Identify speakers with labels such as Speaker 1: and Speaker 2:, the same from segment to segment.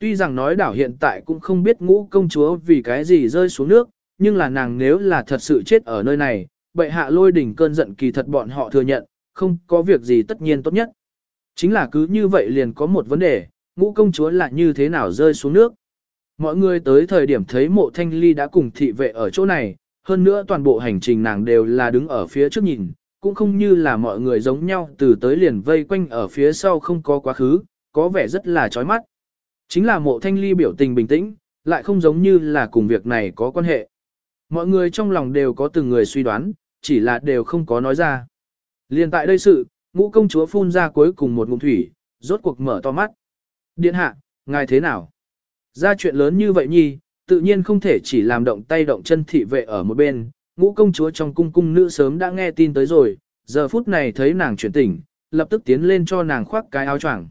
Speaker 1: Tuy rằng nói đảo hiện tại cũng không biết ngũ công chúa vì cái gì rơi xuống nước, nhưng là nàng nếu là thật sự chết ở nơi này, bệ hạ lôi đỉnh cơn giận kỳ thật bọn họ thừa nhận, không có việc gì tất nhiên tốt nhất. Chính là cứ như vậy liền có một vấn đề, ngũ công chúa là như thế nào rơi xuống nước. Mọi người tới thời điểm thấy mộ thanh ly đã cùng thị vệ ở chỗ này, hơn nữa toàn bộ hành trình nàng đều là đứng ở phía trước nhìn, cũng không như là mọi người giống nhau từ tới liền vây quanh ở phía sau không có quá khứ, có vẻ rất là chói mắt. Chính là mộ thanh ly biểu tình bình tĩnh, lại không giống như là cùng việc này có quan hệ. Mọi người trong lòng đều có từng người suy đoán, chỉ là đều không có nói ra. Liên tại đây sự, ngũ công chúa phun ra cuối cùng một ngụm thủy, rốt cuộc mở to mắt. Điện hạ, ngài thế nào? Ra chuyện lớn như vậy nhi, tự nhiên không thể chỉ làm động tay động chân thị vệ ở một bên, ngũ công chúa trong cung cung nữ sớm đã nghe tin tới rồi, giờ phút này thấy nàng chuyển tỉnh, lập tức tiến lên cho nàng khoác cái áo choàng.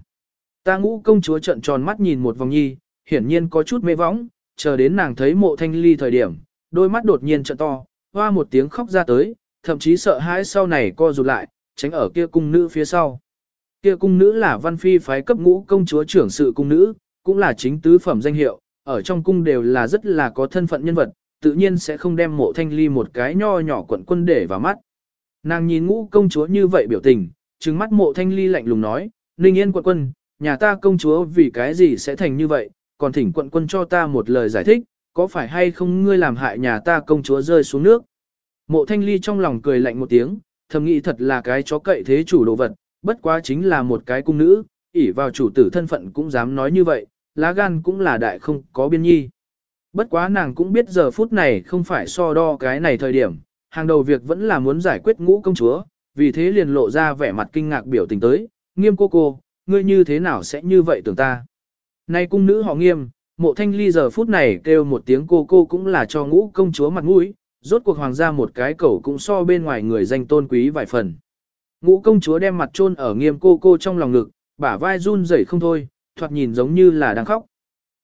Speaker 1: Ta ngũ công chúa trợn tròn mắt nhìn một vòng nhi, hiển nhiên có chút mê võng, chờ đến nàng thấy mộ thanh ly thời điểm, đôi mắt đột nhiên trợn to, hoa một tiếng khóc ra tới, thậm chí sợ hãi sau này co rụt lại, tránh ở kia cung nữ phía sau. Kia cung nữ là văn phi phái cấp ngũ công chúa trưởng sự cung nữ, cũng là chính tứ phẩm danh hiệu, ở trong cung đều là rất là có thân phận nhân vật, tự nhiên sẽ không đem mộ thanh ly một cái nho nhỏ quận quân để vào mắt. Nàng nhìn ngũ công chúa như vậy biểu tình, trừng mắt mộ thanh ly lạnh lùng nói, Ninh yên quận quân, nhà ta công chúa vì cái gì sẽ thành như vậy, còn thỉnh quận quân cho ta một lời giải thích, có phải hay không ngươi làm hại nhà ta công chúa rơi xuống nước. Mộ thanh ly trong lòng cười lạnh một tiếng, thầm nghĩ thật là cái chó cậy thế chủ đồ vật, bất quá chính là một cái cung nữ, ỷ vào chủ tử thân phận cũng dám nói như vậy, lá gan cũng là đại không có biên nhi. Bất quá nàng cũng biết giờ phút này không phải so đo cái này thời điểm, hàng đầu việc vẫn là muốn giải quyết ngũ công chúa, vì thế liền lộ ra vẻ mặt kinh ngạc biểu tình tới, nghiêm cô cô, ngươi như thế nào sẽ như vậy tưởng ta. Nay cung nữ họ nghiêm, mộ thanh ly giờ phút này kêu một tiếng cô cô cũng là cho ngũ công chúa mặt mũi, rốt cuộc hoàng gia một cái cẩu cũng so bên ngoài người danh tôn quý vài phần. Ngũ công chúa đem mặt chôn ở nghiêm cô cô trong lòng ngực, bả vai run rẩy không thôi, thoạt nhìn giống như là đang khóc.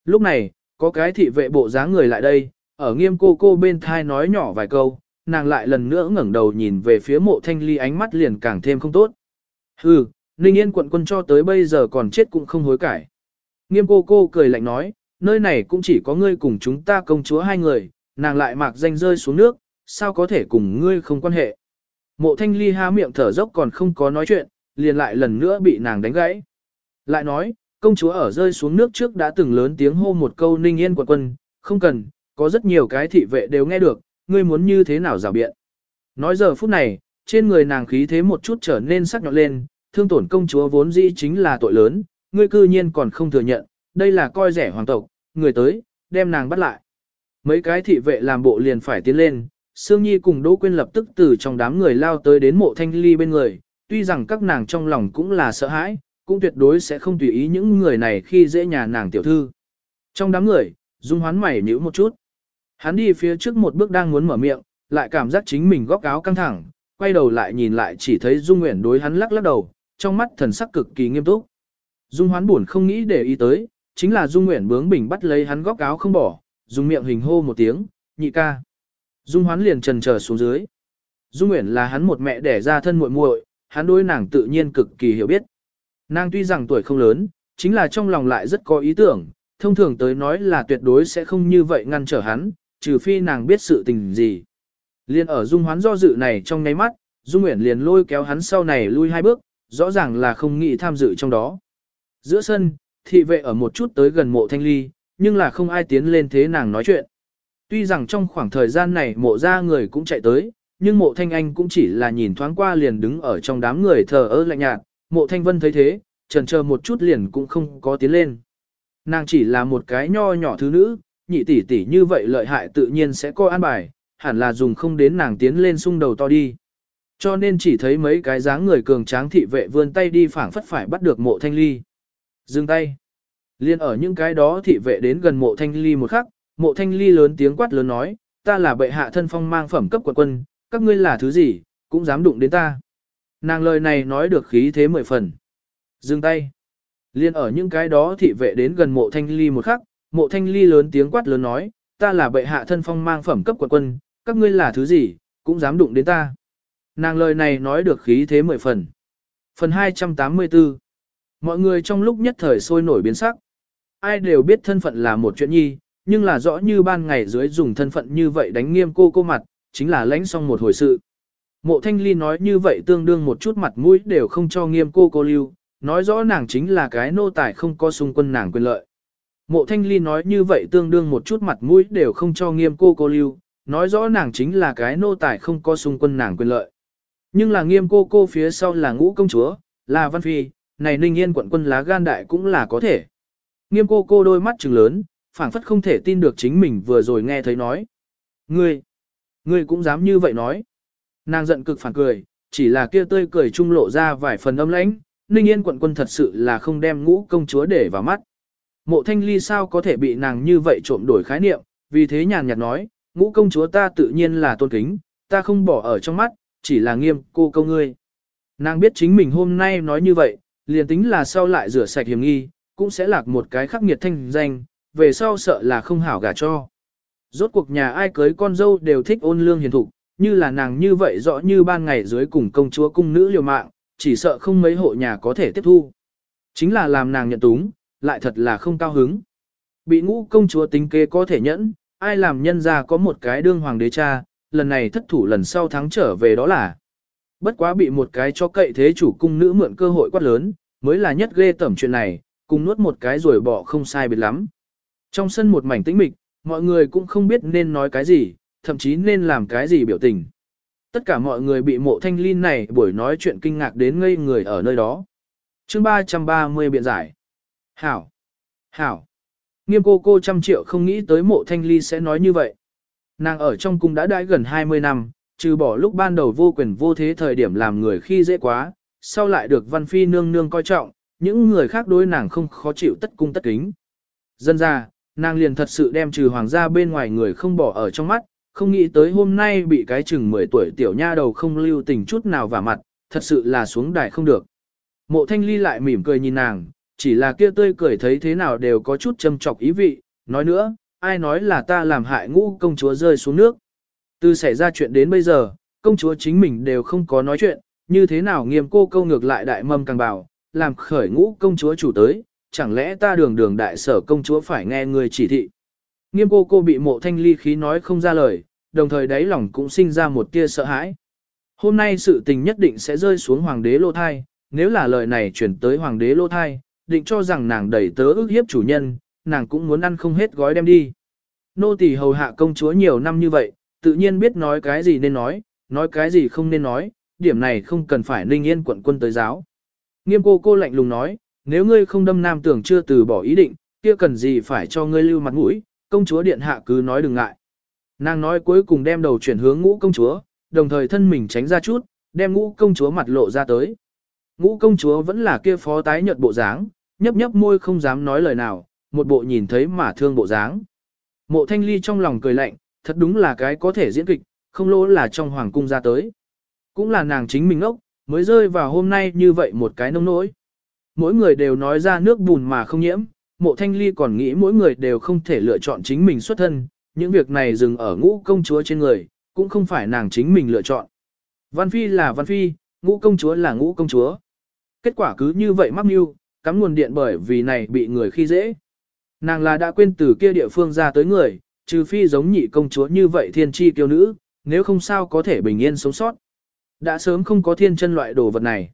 Speaker 1: Lúc này, có cái thị vệ bộ dáng người lại đây, ở nghiêm cô cô bên thai nói nhỏ vài câu, nàng lại lần nữa ngẩng đầu nhìn về phía mộ thanh ly ánh mắt liền càng thêm không tốt. Hừ, Ninh Yên quận quân cho tới bây giờ còn chết cũng không hối cải. Nghiêm cô cô cười lạnh nói, nơi này cũng chỉ có ngươi cùng chúng ta công chúa hai người, nàng lại mạc danh rơi xuống nước, sao có thể cùng ngươi không quan hệ. Mộ thanh ly há miệng thở dốc còn không có nói chuyện, liền lại lần nữa bị nàng đánh gãy. Lại nói, công chúa ở rơi xuống nước trước đã từng lớn tiếng hô một câu ninh yên quận quân, không cần, có rất nhiều cái thị vệ đều nghe được, ngươi muốn như thế nào rào biện. Nói giờ phút này, trên người nàng khí thế một chút trở nên sắc nhọn lên, thương tổn công chúa vốn dĩ chính là tội lớn, ngươi cư nhiên còn không thừa nhận, đây là coi rẻ hoàng tộc, người tới, đem nàng bắt lại. Mấy cái thị vệ làm bộ liền phải tiến lên, Sương Nhi cùng Đỗ Quyên lập tức từ trong đám người lao tới đến mộ thanh ly bên người, tuy rằng các nàng trong lòng cũng là sợ hãi, cũng tuyệt đối sẽ không tùy ý những người này khi dễ nhà nàng tiểu thư. Trong đám người, Dung hoán mày nhíu một chút. Hắn đi phía trước một bước đang muốn mở miệng, lại cảm giác chính mình góc áo căng thẳng, quay đầu lại nhìn lại chỉ thấy Dung Nguyễn đối hắn lắc lắc đầu, trong mắt thần sắc cực kỳ nghiêm túc. Dung hoán buồn không nghĩ để ý tới, chính là Dung Nguyễn bướng bỉnh bắt lấy hắn góc áo không bỏ, dùng miệng hình hô một tiếng, nhị ca. Dung hoán liền trần chờ xuống dưới. Dung Nguyễn là hắn một mẹ đẻ ra thân muội muội, hắn đối nàng tự nhiên cực kỳ hiểu biết. Nàng tuy rằng tuổi không lớn, chính là trong lòng lại rất có ý tưởng, thông thường tới nói là tuyệt đối sẽ không như vậy ngăn trở hắn, trừ phi nàng biết sự tình gì. Liên ở Dung hoán do dự này trong nháy mắt, Dung Nguyễn liền lôi kéo hắn sau này lui hai bước, rõ ràng là không nghĩ tham dự trong đó. Giữa sân, thị vệ ở một chút tới gần mộ thanh ly, nhưng là không ai tiến lên thế nàng nói chuyện. Tuy rằng trong khoảng thời gian này mộ ra người cũng chạy tới, nhưng mộ thanh anh cũng chỉ là nhìn thoáng qua liền đứng ở trong đám người thờ ơ lạnh nhạt, mộ thanh vân thấy thế, trần chờ một chút liền cũng không có tiến lên. Nàng chỉ là một cái nho nhỏ thứ nữ, nhị tỷ tỷ như vậy lợi hại tự nhiên sẽ coi an bài, hẳn là dùng không đến nàng tiến lên xung đầu to đi. Cho nên chỉ thấy mấy cái dáng người cường tráng thị vệ vươn tay đi phảng phất phải bắt được mộ thanh ly. Dừng tay. Liên ở những cái đó thị vệ đến gần mộ thanh ly một khắc, mộ thanh ly lớn tiếng quát lớn nói, ta là bệ hạ thân phong mang phẩm cấp quận quân, các ngươi là thứ gì, cũng dám đụng đến ta. Nàng lời này nói được khí thế mười phần. Dừng tay. Liên ở những cái đó thị vệ đến gần mộ thanh ly một khắc, mộ thanh ly lớn tiếng quát lớn nói, ta là bệ hạ thân phong mang phẩm cấp quận quân, các ngươi là thứ gì, cũng dám đụng đến ta. Nàng lời này nói được khí thế mười phần. Phần 284 Mọi người trong lúc nhất thời sôi nổi biến sắc. ai đều biết thân phận là một chuyện nhi, nhưng là rõ như ban ngày dưới dùng thân phận như vậy đánh nghiêm cô cô mặt, chính là lãnh xong một hồi sự. Mộ thanh ly nói như vậy tương đương một chút mặt mũi đều không cho nghiêm cô cô lưu, nói rõ nàng chính là cái nô tài không có xung quân nàng quyền lợi. Mộ thanh ly nói như vậy tương đương một chút mặt mũi đều không cho nghiêm cô cô lưu, nói rõ nàng chính là cái nô tài không có xung quân nàng quyền lợi. Nhưng là nghiêm cô cô phía sau là ngũ công chúa, là văn phi, này ninh yên quận quân lá gan đại cũng là có thể. Nghiêm cô cô đôi mắt trừng lớn, phảng phất không thể tin được chính mình vừa rồi nghe thấy nói. Ngươi, ngươi cũng dám như vậy nói. Nàng giận cực phản cười, chỉ là kia tươi cười trung lộ ra vài phần âm lãnh, Ninh Yên quận quân thật sự là không đem ngũ công chúa để vào mắt. Mộ thanh ly sao có thể bị nàng như vậy trộm đổi khái niệm, vì thế nhàn nhạt nói, ngũ công chúa ta tự nhiên là tôn kính, ta không bỏ ở trong mắt, chỉ là nghiêm cô câu ngươi. Nàng biết chính mình hôm nay nói như vậy, liền tính là sau lại rửa sạch hiểm nghi, cũng sẽ lạc một cái khắc nghiệt thanh danh, về sau sợ là không hảo gả cho. Rốt cuộc nhà ai cưới con dâu đều thích ôn lương hiền thục, như là nàng như vậy rõ như ban ngày dưới cùng công chúa cung nữ liều mạng, chỉ sợ không mấy hộ nhà có thể tiếp thu. Chính là làm nàng nhận túng, lại thật là không cao hứng. Bị ngũ công chúa tính kế có thể nhẫn, ai làm nhân ra có một cái đương hoàng đế cha, lần này thất thủ lần sau thắng trở về đó là. Bất quá bị một cái cho cậy thế chủ cung nữ mượn cơ hội quát lớn, mới là nhất ghê tẩm chuyện này, cùng nuốt một cái rồi bỏ không sai biệt lắm. Trong sân một mảnh tĩnh mịch, mọi người cũng không biết nên nói cái gì, thậm chí nên làm cái gì biểu tình. Tất cả mọi người bị mộ thanh linh này buổi nói chuyện kinh ngạc đến ngây người ở nơi đó. chương 330 biện giải. Hảo! Hảo! Nghiêm cô cô trăm triệu không nghĩ tới mộ thanh ly sẽ nói như vậy. Nàng ở trong cung đã đãi gần 20 năm, trừ bỏ lúc ban đầu vô quyền vô thế thời điểm làm người khi dễ quá, sau lại được văn phi nương nương coi trọng, những người khác đối nàng không khó chịu tất cung tất kính. Dân ra, nàng liền thật sự đem trừ hoàng gia bên ngoài người không bỏ ở trong mắt, không nghĩ tới hôm nay bị cái chừng 10 tuổi tiểu nha đầu không lưu tình chút nào vào mặt, thật sự là xuống đài không được. Mộ thanh ly lại mỉm cười nhìn nàng, chỉ là kia tươi cười thấy thế nào đều có chút châm trọc ý vị, nói nữa, ai nói là ta làm hại ngũ công chúa rơi xuống nước. Từ xảy ra chuyện đến bây giờ, công chúa chính mình đều không có nói chuyện, như thế nào nghiêm cô câu ngược lại đại mâm càng bảo, làm khởi ngũ công chúa chủ tới, chẳng lẽ ta đường đường đại sở công chúa phải nghe người chỉ thị. Nghiêm cô cô bị mộ thanh ly khí nói không ra lời, đồng thời đáy lòng cũng sinh ra một tia sợ hãi. Hôm nay sự tình nhất định sẽ rơi xuống hoàng đế lô thai, nếu là lời này chuyển tới hoàng đế lô thai, định cho rằng nàng đẩy tớ ước hiếp chủ nhân, nàng cũng muốn ăn không hết gói đem đi. Nô tỳ hầu hạ công chúa nhiều năm như vậy, tự nhiên biết nói cái gì nên nói, nói cái gì không nên nói, điểm này không cần phải ninh yên quận quân tới giáo. Nghiêm cô cô lạnh lùng nói, nếu ngươi không đâm nam tưởng chưa từ bỏ ý định, kia cần gì phải cho ngươi lưu mặt mũi, công chúa điện hạ cứ nói đừng ngại. Nàng nói cuối cùng đem đầu chuyển hướng ngũ công chúa, đồng thời thân mình tránh ra chút, đem ngũ công chúa mặt lộ ra tới. Ngũ công chúa vẫn là kia phó tái nhợt bộ dáng, nhấp nhấp môi không dám nói lời nào, một bộ nhìn thấy mà thương bộ dáng. Mộ thanh ly trong lòng cười lạnh, thật đúng là cái có thể diễn kịch, không lỗ là trong hoàng cung ra tới. Cũng là nàng chính mình ốc, mới rơi vào hôm nay như vậy một cái nông nỗi. Mỗi người đều nói ra nước bùn mà không nhiễm, mộ thanh ly còn nghĩ mỗi người đều không thể lựa chọn chính mình xuất thân, những việc này dừng ở ngũ công chúa trên người, cũng không phải nàng chính mình lựa chọn. Văn Phi là Văn Phi, ngũ công chúa là ngũ công chúa. Kết quả cứ như vậy mắc mưu, cắm nguồn điện bởi vì này bị người khi dễ. Nàng là đã quên từ kia địa phương ra tới người, trừ phi giống nhị công chúa như vậy thiên tri kiêu nữ, nếu không sao có thể bình yên sống sót. Đã sớm không có thiên chân loại đồ vật này.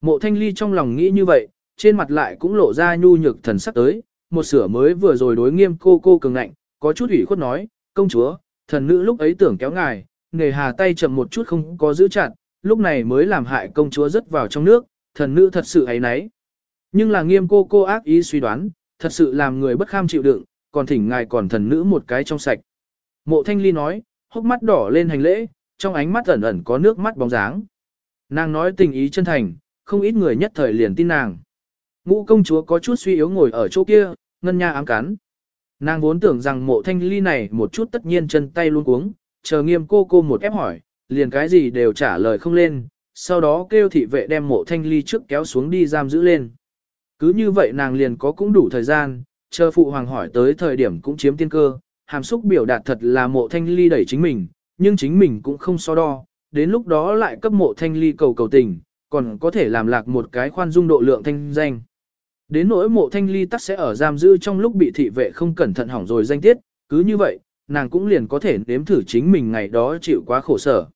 Speaker 1: Mộ thanh ly trong lòng nghĩ như vậy, trên mặt lại cũng lộ ra nhu nhược thần sắc tới, một sửa mới vừa rồi đối nghiêm cô cô cường ngạnh, có chút ủy khuất nói, công chúa, thần nữ lúc ấy tưởng kéo ngài, nghề hà tay chậm một chút không có giữ chặt, lúc này mới làm hại công chúa rớt vào trong nước, thần nữ thật sự ấy nấy. Nhưng là nghiêm cô cô ác ý suy đoán, thật sự làm người bất kham chịu đựng, còn thỉnh ngài còn thần nữ một cái trong sạch. Mộ thanh ly nói, hốc mắt đỏ lên hành lễ, trong ánh mắt ẩn ẩn có nước mắt bóng dáng. Nàng nói tình ý chân thành, không ít người nhất thời liền tin nàng. Ngũ công chúa có chút suy yếu ngồi ở chỗ kia, ngân nha ám cắn. Nàng vốn tưởng rằng mộ thanh ly này một chút tất nhiên chân tay luôn cuống, chờ nghiêm cô cô một ép hỏi, liền cái gì đều trả lời không lên, sau đó kêu thị vệ đem mộ thanh ly trước kéo xuống đi giam giữ lên. Cứ như vậy nàng liền có cũng đủ thời gian, chờ phụ hoàng hỏi tới thời điểm cũng chiếm tiên cơ, hàm xúc biểu đạt thật là mộ thanh ly đẩy chính mình, nhưng chính mình cũng không so đo, đến lúc đó lại cấp mộ thanh ly cầu cầu tình, còn có thể làm lạc một cái khoan dung độ lượng thanh danh. Đến nỗi mộ thanh ly tắc sẽ ở giam giữ trong lúc bị thị vệ không cẩn thận hỏng rồi danh tiết, cứ như vậy, nàng cũng liền có thể nếm thử chính mình ngày đó chịu quá khổ sở.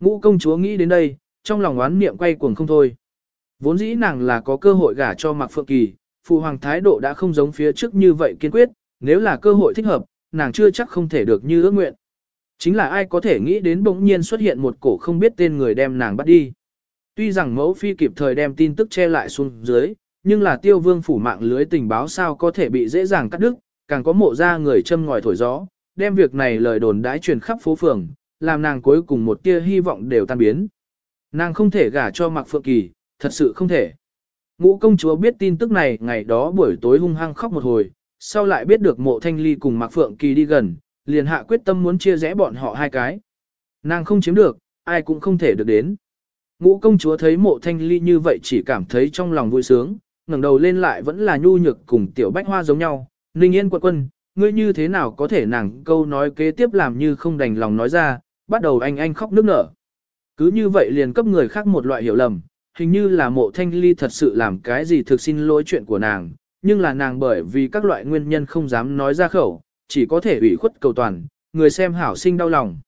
Speaker 1: Ngũ công chúa nghĩ đến đây, trong lòng oán niệm quay cuồng không thôi. Vốn dĩ nàng là có cơ hội gả cho Mạc Phượng Kỳ, phụ hoàng thái độ đã không giống phía trước như vậy kiên quyết, nếu là cơ hội thích hợp, nàng chưa chắc không thể được như ước nguyện. Chính là ai có thể nghĩ đến bỗng nhiên xuất hiện một cổ không biết tên người đem nàng bắt đi. Tuy rằng mẫu phi kịp thời đem tin tức che lại xuống dưới, nhưng là tiêu vương phủ mạng lưới tình báo sao có thể bị dễ dàng cắt đứt, càng có mộ ra người châm ngòi thổi gió, đem việc này lời đồn đãi truyền khắp phố phường, làm nàng cuối cùng một tia hy vọng đều tan biến. Nàng không thể gả cho Mạc Phượng Kỳ, thật sự không thể. Ngũ công chúa biết tin tức này ngày đó buổi tối hung hăng khóc một hồi, sau lại biết được mộ thanh ly cùng Mạc Phượng Kỳ đi gần, liền hạ quyết tâm muốn chia rẽ bọn họ hai cái. Nàng không chiếm được, ai cũng không thể được đến. Ngũ công chúa thấy mộ thanh ly như vậy chỉ cảm thấy trong lòng vui sướng, ngẩng đầu lên lại vẫn là nhu nhược cùng tiểu bách hoa giống nhau. Ninh yên quật quân, ngươi như thế nào có thể nàng câu nói kế tiếp làm như không đành lòng nói ra, bắt đầu anh anh khóc nước nở. Cứ như vậy liền cấp người khác một loại hiểu lầm, hình như là mộ thanh ly thật sự làm cái gì thực xin lỗi chuyện của nàng, nhưng là nàng bởi vì các loại nguyên nhân không dám nói ra khẩu, chỉ có thể ủy khuất cầu toàn, người xem hảo sinh đau lòng.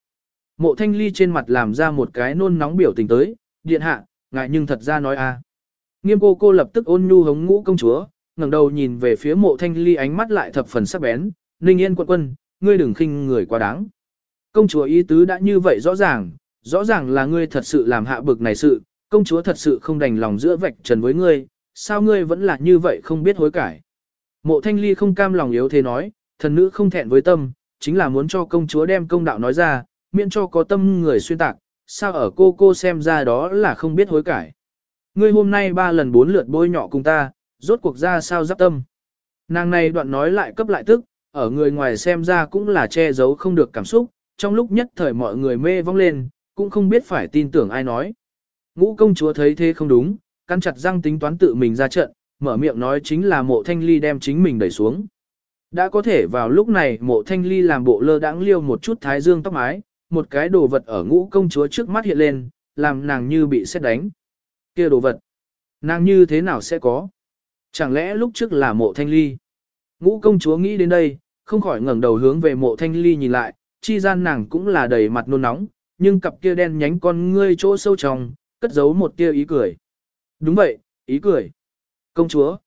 Speaker 1: Mộ thanh ly trên mặt làm ra một cái nôn nóng biểu tình tới, điện hạ, ngại nhưng thật ra nói a Nghiêm cô cô lập tức ôn nhu hống ngũ công chúa, ngẩng đầu nhìn về phía mộ thanh ly ánh mắt lại thập phần sắc bén, ninh yên quận quân, ngươi đừng khinh người quá đáng. Công chúa ý tứ đã như vậy rõ ràng, rõ ràng là ngươi thật sự làm hạ bực này sự, công chúa thật sự không đành lòng giữa vạch trần với ngươi, sao ngươi vẫn là như vậy không biết hối cải. Mộ thanh ly không cam lòng yếu thế nói, thần nữ không thẹn với tâm, chính là muốn cho công chúa đem công đạo nói ra, miễn cho có tâm người xuyên tạc, sao ở cô cô xem ra đó là không biết hối cải. Ngươi hôm nay ba lần bốn lượt bôi nhọ cùng ta, rốt cuộc ra sao giáp tâm. Nàng này đoạn nói lại cấp lại tức, ở người ngoài xem ra cũng là che giấu không được cảm xúc, trong lúc nhất thời mọi người mê vong lên, cũng không biết phải tin tưởng ai nói. Ngũ công chúa thấy thế không đúng, căn chặt răng tính toán tự mình ra trận, mở miệng nói chính là mộ thanh ly đem chính mình đẩy xuống. Đã có thể vào lúc này mộ thanh ly làm bộ lơ đãng liêu một chút thái dương tóc mái, một cái đồ vật ở ngũ công chúa trước mắt hiện lên, làm nàng như bị xét đánh. kia đồ vật, nàng như thế nào sẽ có? Chẳng lẽ lúc trước là mộ thanh ly? Ngũ công chúa nghĩ đến đây, không khỏi ngẩng đầu hướng về mộ thanh ly nhìn lại, chi gian nàng cũng là đầy mặt nôn nóng, nhưng cặp kia đen nhánh con ngươi chỗ sâu trong, cất giấu một tia ý cười. Đúng vậy, ý cười. Công chúa.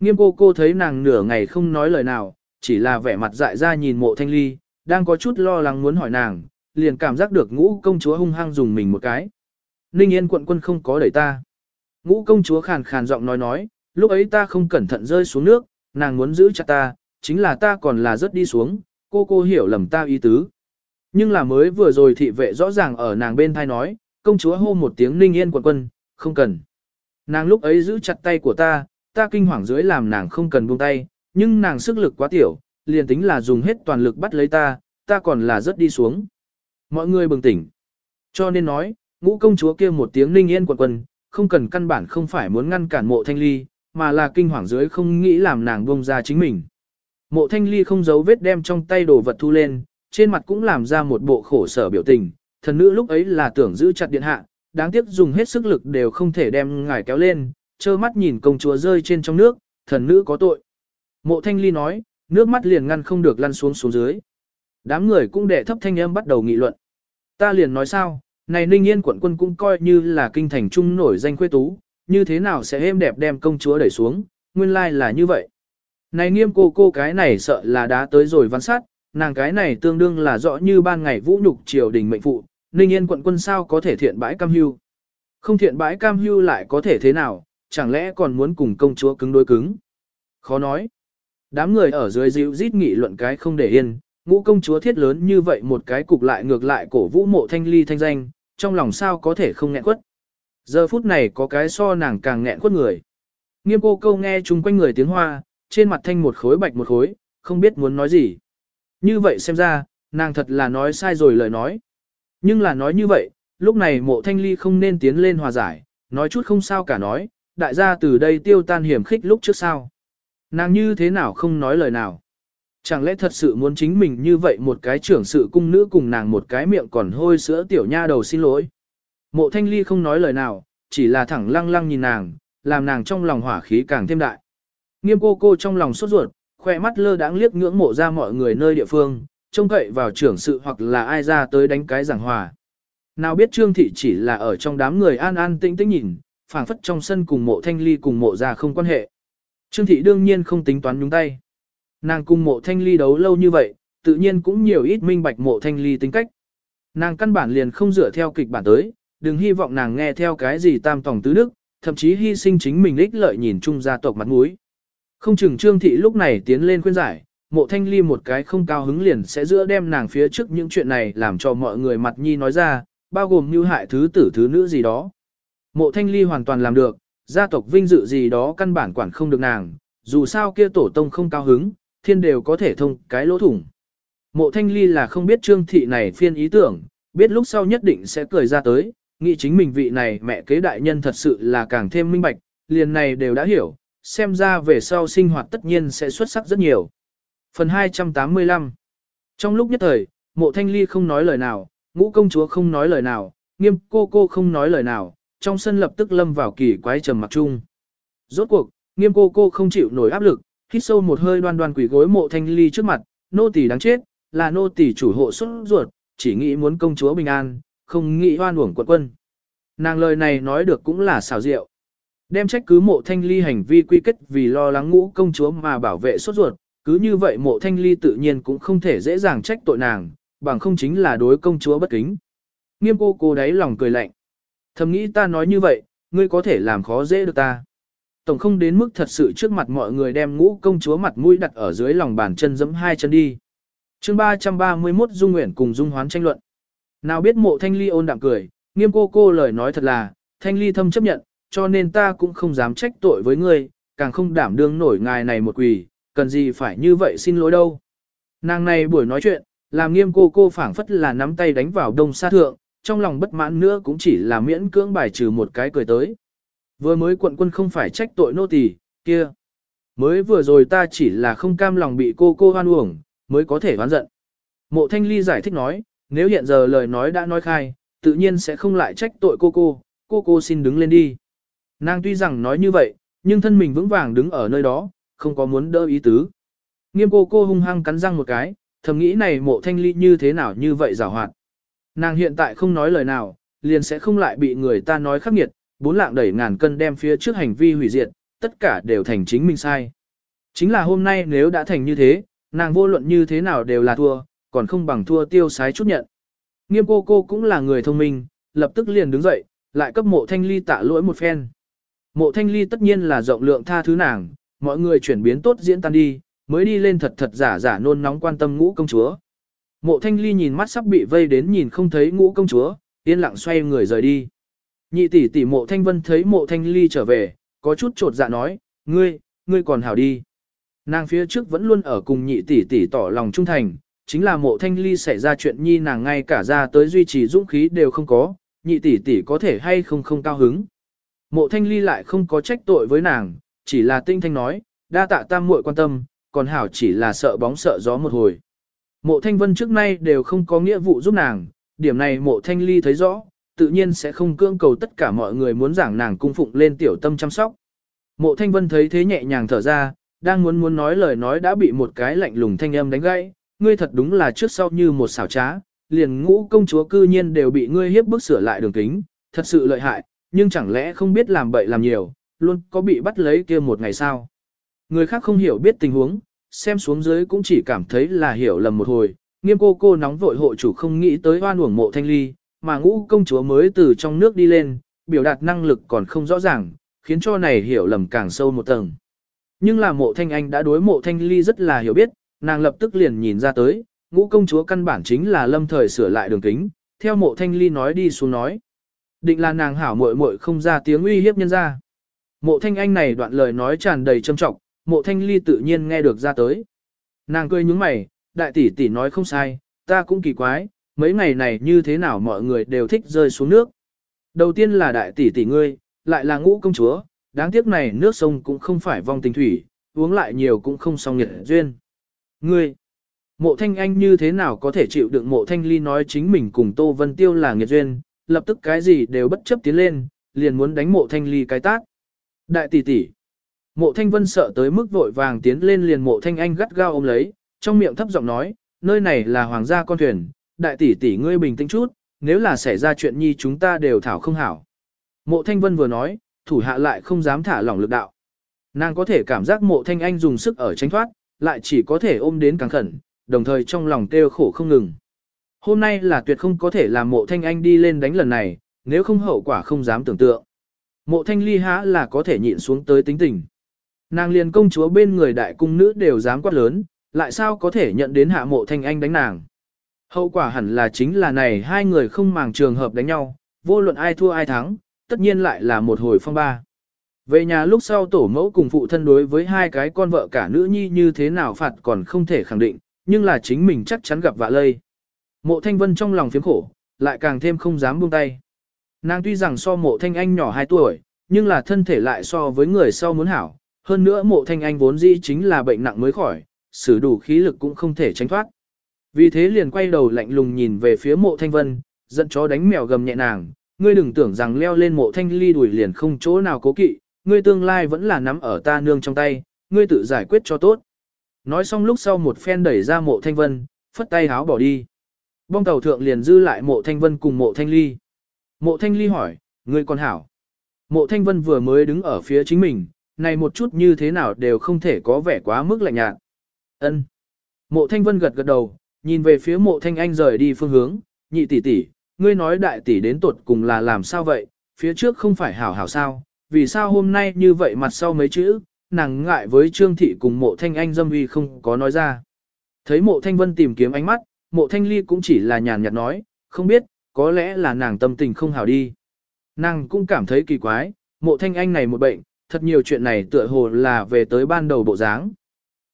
Speaker 1: Nghiêm cô cô thấy nàng nửa ngày không nói lời nào, chỉ là vẻ mặt dại ra nhìn mộ thanh ly, đang có chút lo lắng muốn hỏi nàng, liền cảm giác được ngũ công chúa hung hăng dùng mình một cái. Ninh yên quận quân không có đẩy ta. Ngũ công chúa khàn khàn giọng nói nói, lúc ấy ta không cẩn thận rơi xuống nước, nàng muốn giữ chặt ta, chính là ta còn là rớt đi xuống, cô cô hiểu lầm ta ý tứ. Nhưng là mới vừa rồi thị vệ rõ ràng ở nàng bên thai nói, công chúa hô một tiếng ninh yên quận quân, không cần. Nàng lúc ấy giữ chặt tay của ta, ta kinh hoàng dưới làm nàng không cần buông tay, nhưng nàng sức lực quá tiểu, liền tính là dùng hết toàn lực bắt lấy ta, ta còn là rất đi xuống. Mọi người bừng tỉnh. Cho nên nói, ngũ công chúa kia một tiếng ninh yên quận quân, không cần căn bản không phải muốn ngăn cản mộ thanh ly, mà là kinh hoàng dưới không nghĩ làm nàng buông ra chính mình. Mộ thanh ly không giấu vết đem trong tay đồ vật thu lên, trên mặt cũng làm ra một bộ khổ sở biểu tình, thần nữ lúc ấy là tưởng giữ chặt điện hạ, đáng tiếc dùng hết sức lực đều không thể đem ngài kéo lên, trơ mắt nhìn công chúa rơi trên trong nước, thần nữ có tội. Mộ thanh ly nói, nước mắt liền ngăn không được lăn xuống xuống dưới. Đám người cũng đệ thấp thanh âm bắt đầu nghị luận. Ta liền nói sao, này ninh yên quận quân cũng coi như là kinh thành trung nổi danh khuê tú, như thế nào sẽ êm đẹp đem công chúa đẩy xuống, nguyên lai là như vậy. Này nghiêm cô cô cái này sợ là đã tới rồi văn sát, nàng cái này tương đương là rõ như ban ngày vũ nhục triều đình mệnh phụ, ninh yên quận quân sao có thể thiện bãi cam hưu. Không thiện bãi cam hưu lại có thể thế nào, chẳng lẽ còn muốn cùng công chúa cứng đối cứng. Khó nói. Đám người ở dưới dịu rít nghị luận cái không để yên, ngũ công chúa thiết lớn như vậy một cái cục lại ngược lại cổ vũ mộ thanh ly thanh danh, trong lòng sao có thể không nghẹn quất. Giờ phút này có cái so nàng càng nghẹn quất người. Nghiêm cô câu nghe chung quanh người tiếng hoa, trên mặt thanh một khối bạch một khối, không biết muốn nói gì. Như vậy xem ra, nàng thật là nói sai rồi lời nói. Nhưng là nói như vậy, lúc này mộ thanh ly không nên tiến lên hòa giải, nói chút không sao cả nói, đại gia từ đây tiêu tan hiểm khích lúc trước sao. Nàng như thế nào không nói lời nào. Chẳng lẽ thật sự muốn chính mình như vậy một cái trưởng sự cung nữ cùng nàng một cái miệng còn hôi sữa tiểu nha đầu xin lỗi. Mộ thanh ly không nói lời nào, chỉ là thẳng lăng lăng nhìn nàng, làm nàng trong lòng hỏa khí càng thêm đại. Nghiêm cô cô trong lòng sốt ruột, khoe mắt lơ đãng liếc ngưỡng mộ ra mọi người nơi địa phương, trông cậy vào trưởng sự hoặc là ai ra tới đánh cái giảng hòa. Nào biết Trương Thị chỉ là ở trong đám người an an tĩnh tĩnh nhìn, phảng phất trong sân cùng mộ thanh ly cùng mộ ra không quan hệ. Trương Thị đương nhiên không tính toán nhúng tay. Nàng cùng mộ thanh ly đấu lâu như vậy, tự nhiên cũng nhiều ít minh bạch mộ thanh ly tính cách. Nàng căn bản liền không dựa theo kịch bản tới, đừng hy vọng nàng nghe theo cái gì tam tòng tứ đức, thậm chí hy sinh chính mình ích lợi nhìn chung gia tộc mặt mũi. Không chừng Trương Thị lúc này tiến lên khuyên giải, mộ thanh ly một cái không cao hứng liền sẽ giữa đem nàng phía trước những chuyện này làm cho mọi người mặt nhi nói ra, bao gồm như hại thứ tử thứ nữ gì đó. Mộ thanh ly hoàn toàn làm được, gia tộc vinh dự gì đó căn bản quản không được nàng, dù sao kia tổ tông không cao hứng, thiên đều có thể thông cái lỗ thủng. Mộ thanh ly là không biết trương thị này phiên ý tưởng, biết lúc sau nhất định sẽ cười ra tới, nghĩ chính mình vị này mẹ kế đại nhân thật sự là càng thêm minh bạch, liền này đều đã hiểu, xem ra về sau sinh hoạt tất nhiên sẽ xuất sắc rất nhiều. Phần 285 Trong lúc nhất thời, mộ thanh ly không nói lời nào, ngũ công chúa không nói lời nào, nghiêm cô cô không nói lời nào, trong sân lập tức lâm vào kỳ quái trầm mặc chung. Rốt cuộc, nghiêm cô cô không chịu nổi áp lực, hít sâu một hơi đoan đoan quỷ gối mộ thanh ly trước mặt, nô tỳ đáng chết, là nô tỳ chủ hộ xuất ruột, chỉ nghĩ muốn công chúa bình an, không nghĩ hoan uổng quận quân. Nàng lời này nói được cũng là xảo diệu. Đem trách cứ mộ thanh ly hành vi quy kết vì lo lắng ngũ công chúa mà bảo vệ sốt ruột, cứ như vậy mộ thanh ly tự nhiên cũng không thể dễ dàng trách tội nàng, bằng không chính là đối công chúa bất kính. Nghiêm cô cô đáy lòng cười lạnh. Thầm nghĩ ta nói như vậy, ngươi có thể làm khó dễ được ta. Tổng không đến mức thật sự trước mặt mọi người đem ngũ công chúa mặt mũi đặt ở dưới lòng bàn chân giẫm hai chân đi. chương 331 Dung Nguyện cùng Dung Hoán tranh luận. Nào biết mộ thanh ly ôn đạm cười, nghiêm cô cô lời nói thật là, thanh ly thâm chấp nhận, cho nên ta cũng không dám trách tội với ngươi, càng không đảm đương nổi ngài này một quỷ, cần gì phải như vậy xin lỗi đâu. Nàng này buổi nói chuyện, làm nghiêm cô cô phảng phất là nắm tay đánh vào đông sa thượng, trong lòng bất mãn nữa cũng chỉ là miễn cưỡng bài trừ một cái cười tới. Vừa mới quận quân không phải trách tội nô tỳ kia. Mới vừa rồi ta chỉ là không cam lòng bị cô cô hoan uổng, mới có thể hoán giận. Mộ thanh ly giải thích nói, nếu hiện giờ lời nói đã nói khai, tự nhiên sẽ không lại trách tội cô cô, cô cô xin đứng lên đi. Nàng tuy rằng nói như vậy, nhưng thân mình vững vàng đứng ở nơi đó, không có muốn đỡ ý tứ. Nghiêm cô cô hung hăng cắn răng một cái, thầm nghĩ này mộ thanh ly như thế nào như vậy rào hoạt. Nàng hiện tại không nói lời nào, liền sẽ không lại bị người ta nói khắc nghiệt, bốn lạng đẩy ngàn cân đem phía trước hành vi hủy diệt, tất cả đều thành chính mình sai. Chính là hôm nay nếu đã thành như thế, nàng vô luận như thế nào đều là thua, còn không bằng thua tiêu sái chút nhận. Nghiêm cô cô cũng là người thông minh, lập tức liền đứng dậy, lại cấp mộ thanh ly tạ lỗi một phen. Mộ thanh ly tất nhiên là rộng lượng tha thứ nàng, mọi người chuyển biến tốt diễn tan đi, mới đi lên thật thật giả giả nôn nóng quan tâm ngũ công chúa. Mộ thanh ly nhìn mắt sắp bị vây đến nhìn không thấy ngũ công chúa, yên lặng xoay người rời đi. Nhị tỷ tỷ mộ thanh vân thấy mộ thanh ly trở về, có chút trột dạ nói, ngươi, ngươi còn hảo đi. Nàng phía trước vẫn luôn ở cùng nhị tỷ tỷ tỏ lòng trung thành, chính là mộ thanh ly xảy ra chuyện nhi nàng ngay cả ra tới duy trì dũng khí đều không có, nhị tỷ tỷ có thể hay không không cao hứng. Mộ thanh ly lại không có trách tội với nàng, chỉ là tinh thanh nói, đa tạ tam muội quan tâm, còn hảo chỉ là sợ bóng sợ gió một hồi. Mộ thanh vân trước nay đều không có nghĩa vụ giúp nàng, điểm này mộ thanh ly thấy rõ, tự nhiên sẽ không cưỡng cầu tất cả mọi người muốn giảng nàng cung phụng lên tiểu tâm chăm sóc. Mộ thanh vân thấy thế nhẹ nhàng thở ra, đang muốn muốn nói lời nói đã bị một cái lạnh lùng thanh âm đánh gãy, ngươi thật đúng là trước sau như một xảo trá, liền ngũ công chúa cư nhiên đều bị ngươi hiếp bức sửa lại đường kính, thật sự lợi hại, nhưng chẳng lẽ không biết làm bậy làm nhiều, luôn có bị bắt lấy kia một ngày sao. Người khác không hiểu biết tình huống, xem xuống dưới cũng chỉ cảm thấy là hiểu lầm một hồi, nghiêm cô cô nóng vội hộ chủ không nghĩ tới hoan uổng mộ thanh ly, mà ngũ công chúa mới từ trong nước đi lên, biểu đạt năng lực còn không rõ ràng, khiến cho này hiểu lầm càng sâu một tầng. Nhưng là mộ thanh anh đã đối mộ thanh ly rất là hiểu biết, nàng lập tức liền nhìn ra tới, ngũ công chúa căn bản chính là lâm thời sửa lại đường kính, theo mộ thanh ly nói đi xuống nói. Định là nàng hảo muội muội không ra tiếng uy hiếp nhân ra. Mộ thanh anh này đoạn lời nói tràn đầy trâm trọng, mộ thanh ly tự nhiên nghe được ra tới. Nàng cười nhúng mày, đại tỷ tỷ nói không sai, ta cũng kỳ quái, mấy ngày này như thế nào mọi người đều thích rơi xuống nước. Đầu tiên là đại tỷ tỷ ngươi, lại là ngũ công chúa, đáng tiếc này nước sông cũng không phải vong tình thủy, uống lại nhiều cũng không xong nhiệt duyên. Ngươi, mộ thanh anh như thế nào có thể chịu đựng mộ thanh ly nói chính mình cùng Tô Vân Tiêu là nghiệt duyên, lập tức cái gì đều bất chấp tiến lên, liền muốn đánh mộ thanh ly cái tác. Đại tỷ tỷ, Mộ thanh vân sợ tới mức vội vàng tiến lên liền mộ thanh anh gắt gao ôm lấy, trong miệng thấp giọng nói, nơi này là hoàng gia con thuyền, đại tỷ tỷ ngươi bình tĩnh chút, nếu là xảy ra chuyện nhi chúng ta đều thảo không hảo. Mộ thanh vân vừa nói, thủ hạ lại không dám thả lỏng lực đạo. Nàng có thể cảm giác mộ thanh anh dùng sức ở tránh thoát, lại chỉ có thể ôm đến càng khẩn, đồng thời trong lòng kêu khổ không ngừng. Hôm nay là tuyệt không có thể làm mộ thanh anh đi lên đánh lần này, nếu không hậu quả không dám tưởng tượng. Mộ thanh ly há là có thể nhịn xuống tới tính tình. Nàng liền công chúa bên người đại cung nữ đều dám quát lớn, lại sao có thể nhận đến hạ mộ thanh anh đánh nàng. Hậu quả hẳn là chính là này hai người không màng trường hợp đánh nhau, vô luận ai thua ai thắng, tất nhiên lại là một hồi phong ba. Về nhà lúc sau tổ mẫu cùng phụ thân đối với hai cái con vợ cả nữ nhi như thế nào phạt còn không thể khẳng định, nhưng là chính mình chắc chắn gặp vạ lây. Mộ thanh vân trong lòng phiếm khổ, lại càng thêm không dám buông tay. Nàng tuy rằng so mộ thanh anh nhỏ 2 tuổi, nhưng là thân thể lại so với người sau muốn hảo. Hơn nữa mộ thanh anh vốn dĩ chính là bệnh nặng mới khỏi, sử đủ khí lực cũng không thể tránh thoát. Vì thế liền quay đầu lạnh lùng nhìn về phía mộ thanh vân, giận chó đánh mèo gầm nhẹ nàng, ngươi đừng tưởng rằng leo lên mộ thanh ly đuổi liền không chỗ nào cố kỵ, ngươi tương lai vẫn là nắm ở ta nương trong tay, ngươi tự giải quyết cho tốt. Nói xong lúc sau một phen đẩy ra mộ thanh vân, phất tay háo bỏ đi. Bong tàu thượng liền dư lại mộ thanh vân cùng mộ thanh ly. Mộ thanh ly hỏi, ngươi còn hảo. Mộ thanh vân vừa mới đứng ở phía chính mình, này một chút như thế nào đều không thể có vẻ quá mức lạnh nhạt. Ân. Mộ thanh vân gật gật đầu, nhìn về phía mộ thanh anh rời đi phương hướng, nhị tỷ tỷ, ngươi nói đại tỷ đến tuột cùng là làm sao vậy, phía trước không phải hảo hảo sao, vì sao hôm nay như vậy mặt sau mấy chữ, nàng ngại với trương thị cùng mộ thanh anh dâm uy không có nói ra. Thấy mộ thanh vân tìm kiếm ánh mắt, mộ thanh ly cũng chỉ là nhàn nhạt nói, không biết, có lẽ là nàng tâm tình không hảo đi. Nàng cũng cảm thấy kỳ quái, mộ thanh anh này một bệnh, thật nhiều chuyện này tựa hồ là về tới ban đầu bộ dáng.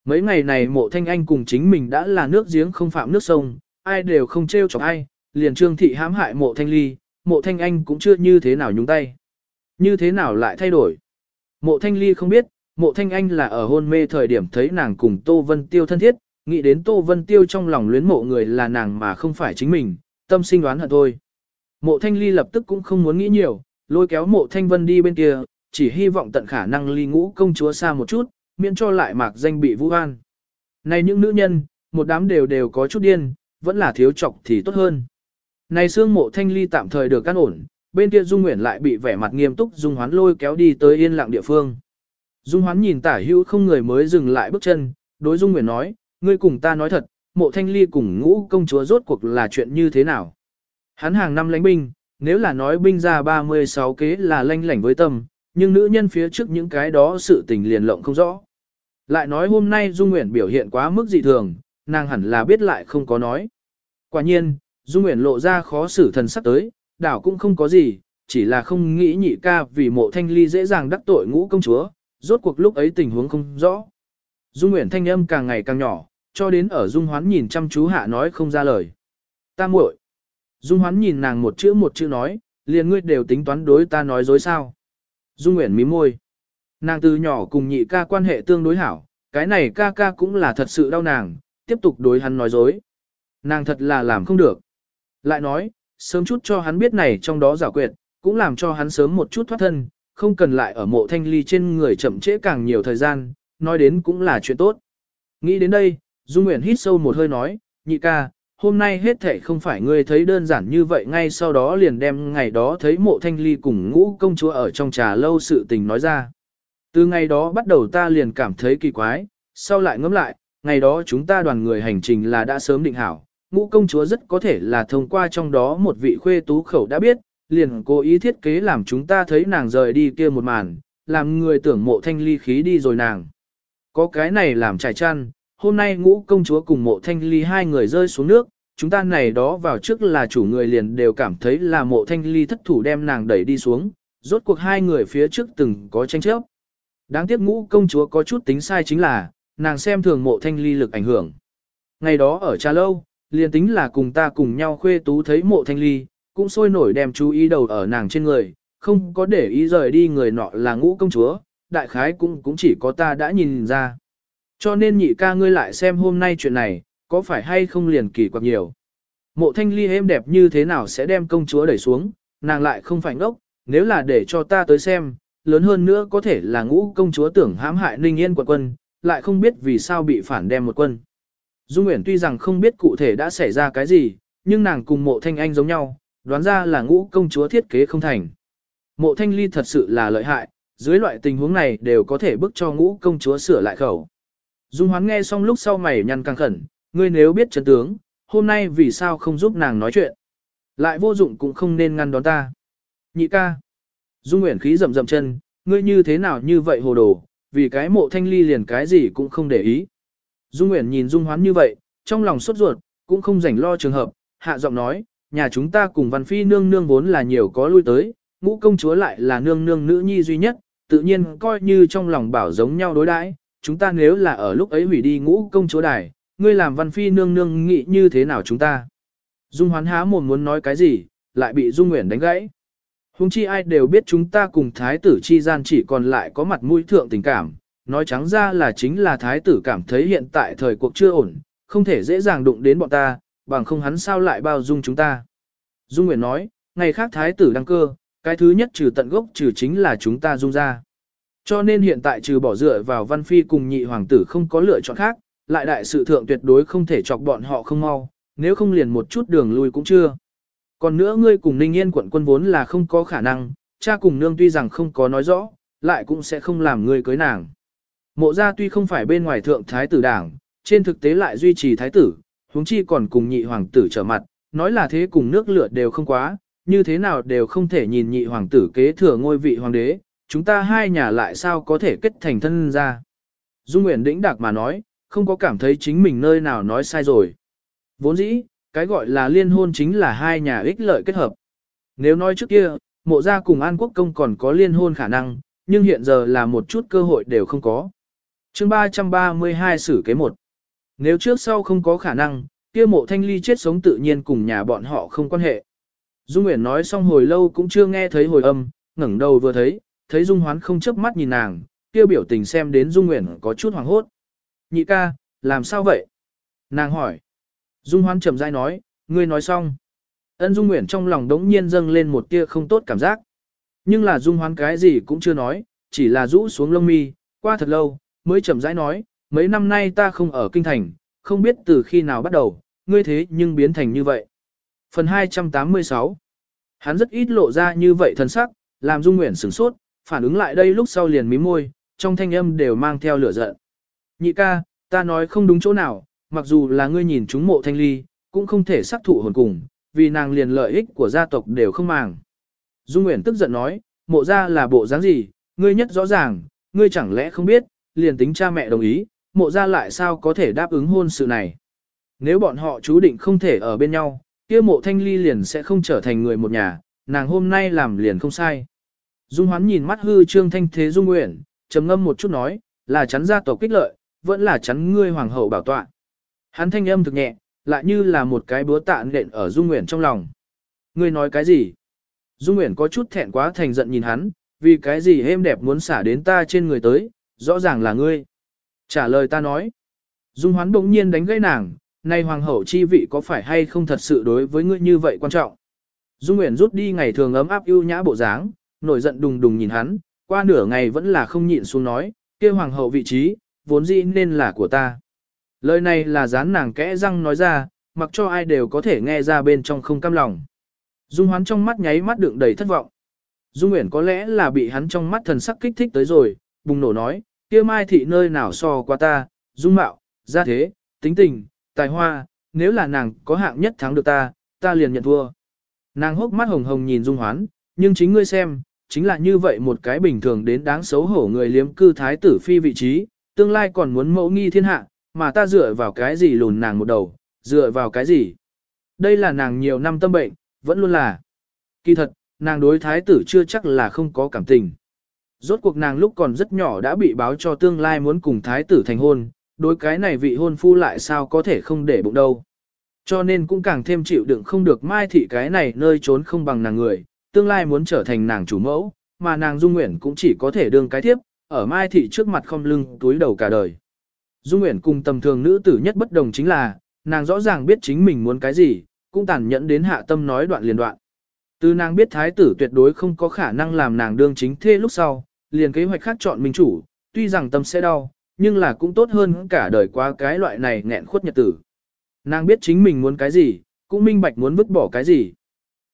Speaker 1: Mấy ngày này mộ thanh anh cùng chính mình đã là nước giếng không phạm nước sông, ai đều không trêu chọc ai, liền trương thị hãm hại mộ thanh ly, mộ thanh anh cũng chưa như thế nào nhúng tay. Như thế nào lại thay đổi? Mộ thanh ly không biết, mộ thanh anh là ở hôn mê thời điểm thấy nàng cùng Tô Vân Tiêu thân thiết, nghĩ đến Tô Vân Tiêu trong lòng luyến mộ người là nàng mà không phải chính mình, tâm sinh đoán hận thôi. Mộ thanh ly lập tức cũng không muốn nghĩ nhiều, lôi kéo mộ thanh vân đi bên kia, chỉ hy vọng tận khả năng ly ngũ công chúa xa một chút, miễn cho lại mạc danh bị vũ an. Này những nữ nhân, một đám đều đều có chút điên, vẫn là thiếu chọc thì tốt hơn. Này xương mộ thanh ly tạm thời được căn ổn, bên kia Dung Nguyễn lại bị vẻ mặt nghiêm túc Dung Hoán lôi kéo đi tới yên lặng địa phương. Dung Hoán nhìn tả hữu không người mới dừng lại bước chân, đối Dung Nguyễn nói, ngươi cùng ta nói thật, mộ thanh ly cùng ngũ công chúa rốt cuộc là chuyện như thế nào. Hắn hàng năm lãnh binh, nếu là nói binh ra 36 kế là lanh lảnh với tâm, nhưng nữ nhân phía trước những cái đó sự tình liền lộng không rõ. Lại nói hôm nay Dung Nguyễn biểu hiện quá mức dị thường, nàng hẳn là biết lại không có nói. Quả nhiên, Dung Nguyễn lộ ra khó xử thần sắc tới, đảo cũng không có gì, chỉ là không nghĩ nhị ca vì mộ thanh ly dễ dàng đắc tội ngũ công chúa, rốt cuộc lúc ấy tình huống không rõ. Dung Nguyễn thanh âm càng ngày càng nhỏ, cho đến ở Dung Hoán nhìn chăm chú hạ nói không ra lời. Ta muội. Dung Hoán nhìn nàng một chữ một chữ nói, liền ngươi đều tính toán đối ta nói dối sao. Dung Nguyễn mím môi. Nàng từ nhỏ cùng nhị ca quan hệ tương đối hảo, cái này ca ca cũng là thật sự đau nàng, tiếp tục đối hắn nói dối. Nàng thật là làm không được. Lại nói, sớm chút cho hắn biết này trong đó giả quyệt, cũng làm cho hắn sớm một chút thoát thân, không cần lại ở mộ thanh ly trên người chậm trễ càng nhiều thời gian, nói đến cũng là chuyện tốt. Nghĩ đến đây, Dung Nguyễn hít sâu một hơi nói, nhị ca, hôm nay hết thể không phải ngươi thấy đơn giản như vậy ngay sau đó liền đem ngày đó thấy mộ thanh ly cùng ngũ công chúa ở trong trà lâu sự tình nói ra. Từ ngày đó bắt đầu ta liền cảm thấy kỳ quái, sau lại ngẫm lại, ngày đó chúng ta đoàn người hành trình là đã sớm định hảo, ngũ công chúa rất có thể là thông qua trong đó một vị khuê tú khẩu đã biết, liền cố ý thiết kế làm chúng ta thấy nàng rời đi kia một màn, làm người tưởng mộ thanh ly khí đi rồi nàng. Có cái này làm trải chăn, hôm nay ngũ công chúa cùng mộ thanh ly hai người rơi xuống nước, chúng ta này đó vào trước là chủ người liền đều cảm thấy là mộ thanh ly thất thủ đem nàng đẩy đi xuống, rốt cuộc hai người phía trước từng có tranh chấp. Đáng tiếc ngũ công chúa có chút tính sai chính là, nàng xem thường mộ thanh ly lực ảnh hưởng. Ngày đó ở trà lâu, liền tính là cùng ta cùng nhau khuê tú thấy mộ thanh ly, cũng sôi nổi đem chú ý đầu ở nàng trên người, không có để ý rời đi người nọ là ngũ công chúa, đại khái cũng cũng chỉ có ta đã nhìn ra. Cho nên nhị ca ngươi lại xem hôm nay chuyện này, có phải hay không liền kỳ quặc nhiều. Mộ thanh ly êm đẹp như thế nào sẽ đem công chúa đẩy xuống, nàng lại không phải ngốc, nếu là để cho ta tới xem, lớn hơn nữa có thể là ngũ công chúa tưởng hãm hại Ninh Yên quận quân, lại không biết vì sao bị phản đem một quân. Dung Nguyễn tuy rằng không biết cụ thể đã xảy ra cái gì, nhưng nàng cùng mộ thanh anh giống nhau, đoán ra là ngũ công chúa thiết kế không thành. Mộ thanh ly thật sự là lợi hại, dưới loại tình huống này đều có thể bức cho ngũ công chúa sửa lại khẩu. Dung hoán nghe xong lúc sau mày nhăn căng khẩn, ngươi nếu biết chân tướng, hôm nay vì sao không giúp nàng nói chuyện. Lại vô dụng cũng không nên ngăn đón ta. Nhị ca. Dung Nguyễn khí rầm rầm chân, ngươi như thế nào như vậy hồ đồ, vì cái mộ thanh ly liền cái gì cũng không để ý. Dung Nguyễn nhìn Dung hoán như vậy, trong lòng sốt ruột, cũng không rảnh lo trường hợp, hạ giọng nói, nhà chúng ta cùng văn phi nương nương vốn là nhiều có lui tới, ngũ công chúa lại là nương nương nữ nhi duy nhất, tự nhiên coi như trong lòng bảo giống nhau đối đãi chúng ta nếu là ở lúc ấy hủy đi ngũ công chúa đài, ngươi làm văn phi nương nương nghĩ như thế nào chúng ta. Dung hoán há mồm muốn nói cái gì, lại bị Dung Nguyễn đánh gãy. Hùng chi ai đều biết chúng ta cùng thái tử chi gian chỉ còn lại có mặt mũi thượng tình cảm, nói trắng ra là chính là thái tử cảm thấy hiện tại thời cuộc chưa ổn, không thể dễ dàng đụng đến bọn ta, bằng không hắn sao lại bao dung chúng ta. Dung Nguyễn nói, ngày khác thái tử đăng cơ, cái thứ nhất trừ tận gốc trừ chính là chúng ta dung ra. Cho nên hiện tại trừ bỏ dựa vào văn phi cùng nhị hoàng tử không có lựa chọn khác, lại đại sự thượng tuyệt đối không thể chọc bọn họ không mau, nếu không liền một chút đường lui cũng chưa. Còn nữa ngươi cùng Ninh Yên quận quân vốn là không có khả năng, cha cùng nương tuy rằng không có nói rõ, lại cũng sẽ không làm ngươi cưới nàng. Mộ gia tuy không phải bên ngoài thượng thái tử đảng, trên thực tế lại duy trì thái tử, huống chi còn cùng nhị hoàng tử trở mặt, nói là thế cùng nước lửa đều không quá, như thế nào đều không thể nhìn nhị hoàng tử kế thừa ngôi vị hoàng đế, chúng ta hai nhà lại sao có thể kết thành thân ra. Dung Nguyễn đĩnh đạc mà nói, không có cảm thấy chính mình nơi nào nói sai rồi. Vốn dĩ, cái gọi là liên hôn chính là hai nhà ích lợi kết hợp. Nếu nói trước kia, mộ gia cùng An Quốc Công còn có liên hôn khả năng, nhưng hiện giờ là một chút cơ hội đều không có. chương 332 xử kế một Nếu trước sau không có khả năng, kia mộ thanh ly chết sống tự nhiên cùng nhà bọn họ không quan hệ. Dung Nguyễn nói xong hồi lâu cũng chưa nghe thấy hồi âm, ngẩng đầu vừa thấy, thấy Dung Hoán không chớp mắt nhìn nàng, kia biểu tình xem đến Dung Nguyễn có chút hoảng hốt. Nhị ca, làm sao vậy? Nàng hỏi. Dung Hoán chậm rãi nói, ngươi nói xong. Ân Dung Nguyễn trong lòng đống nhiên dâng lên một tia không tốt cảm giác. Nhưng là Dung Hoán cái gì cũng chưa nói, chỉ là rũ xuống lông mi, qua thật lâu, mới chậm rãi nói, mấy năm nay ta không ở kinh thành, không biết từ khi nào bắt đầu, ngươi thế nhưng biến thành như vậy. Phần 286 Hắn rất ít lộ ra như vậy thân sắc, làm Dung Nguyễn sửng sốt, phản ứng lại đây lúc sau liền mím môi, trong thanh âm đều mang theo lửa giận. Nhị ca, ta nói không đúng chỗ nào, mặc dù là ngươi nhìn chúng mộ thanh ly, cũng không thể sắc thụ hồn cùng, vì nàng liền lợi ích của gia tộc đều không màng. Dung Nguyễn tức giận nói, mộ gia là bộ dáng gì, ngươi nhất rõ ràng, ngươi chẳng lẽ không biết, liền tính cha mẹ đồng ý, mộ gia lại sao có thể đáp ứng hôn sự này. Nếu bọn họ chú định không thể ở bên nhau, kia mộ thanh ly liền sẽ không trở thành người một nhà, nàng hôm nay làm liền không sai. Dung hoán nhìn mắt hư trương thanh thế Dung Nguyễn, trầm ngâm một chút nói, là chắn gia tộc kích lợi, vẫn là chắn ngươi hoàng hậu bảo tọa. Hắn thanh âm thực nhẹ, lại như là một cái búa tạ nện ở Dung Nguyễn trong lòng. Ngươi nói cái gì? Dung Nguyễn có chút thẹn quá thành giận nhìn hắn, vì cái gì êm đẹp muốn xả đến ta trên người tới, rõ ràng là ngươi. Trả lời ta nói. Dung hoán bỗng nhiên đánh gãy nàng, nay hoàng hậu chi vị có phải hay không thật sự đối với ngươi như vậy quan trọng. Dung Nguyễn rút đi ngày thường ấm áp ưu nhã bộ dáng, nổi giận đùng đùng nhìn hắn, qua nửa ngày vẫn là không nhịn xuống nói, kia hoàng hậu vị trí, vốn dĩ nên là của ta. Lời này là dán nàng kẽ răng nói ra, mặc cho ai đều có thể nghe ra bên trong không cam lòng. Dung hoán trong mắt nháy mắt đựng đầy thất vọng. Dung Nguyễn có lẽ là bị hắn trong mắt thần sắc kích thích tới rồi, bùng nổ nói, kia mai thị nơi nào so qua ta, dung mạo, gia thế, tính tình, tài hoa, nếu là nàng có hạng nhất thắng được ta, ta liền nhận thua. Nàng hốc mắt hồng hồng nhìn Dung Hoán, nhưng chính ngươi xem, chính là như vậy một cái bình thường đến đáng xấu hổ người liếm cư thái tử phi vị trí, tương lai còn muốn mẫu nghi thiên hạ, mà ta dựa vào cái gì lùn nàng một đầu, dựa vào cái gì. Đây là nàng nhiều năm tâm bệnh, vẫn luôn là. Kỳ thật, nàng đối thái tử chưa chắc là không có cảm tình. Rốt cuộc nàng lúc còn rất nhỏ đã bị báo cho tương lai muốn cùng thái tử thành hôn, đối cái này vị hôn phu lại sao có thể không để bụng đâu. Cho nên cũng càng thêm chịu đựng không được mai thị cái này nơi trốn không bằng nàng người, tương lai muốn trở thành nàng chủ mẫu, mà nàng Dung Nguyễn cũng chỉ có thể đương cái tiếp, ở mai thị trước mặt không lưng túi đầu cả đời. Dung Nguyễn cùng tầm thường nữ tử nhất bất đồng chính là, nàng rõ ràng biết chính mình muốn cái gì, cũng tàn nhẫn đến hạ tâm nói đoạn liền đoạn. Từ nàng biết thái tử tuyệt đối không có khả năng làm nàng đương chính thê lúc sau, liền kế hoạch khác chọn minh chủ, tuy rằng tâm sẽ đau, nhưng là cũng tốt hơn cả đời qua cái loại này nghẹn khuất nhật tử. Nàng biết chính mình muốn cái gì, cũng minh bạch muốn vứt bỏ cái gì.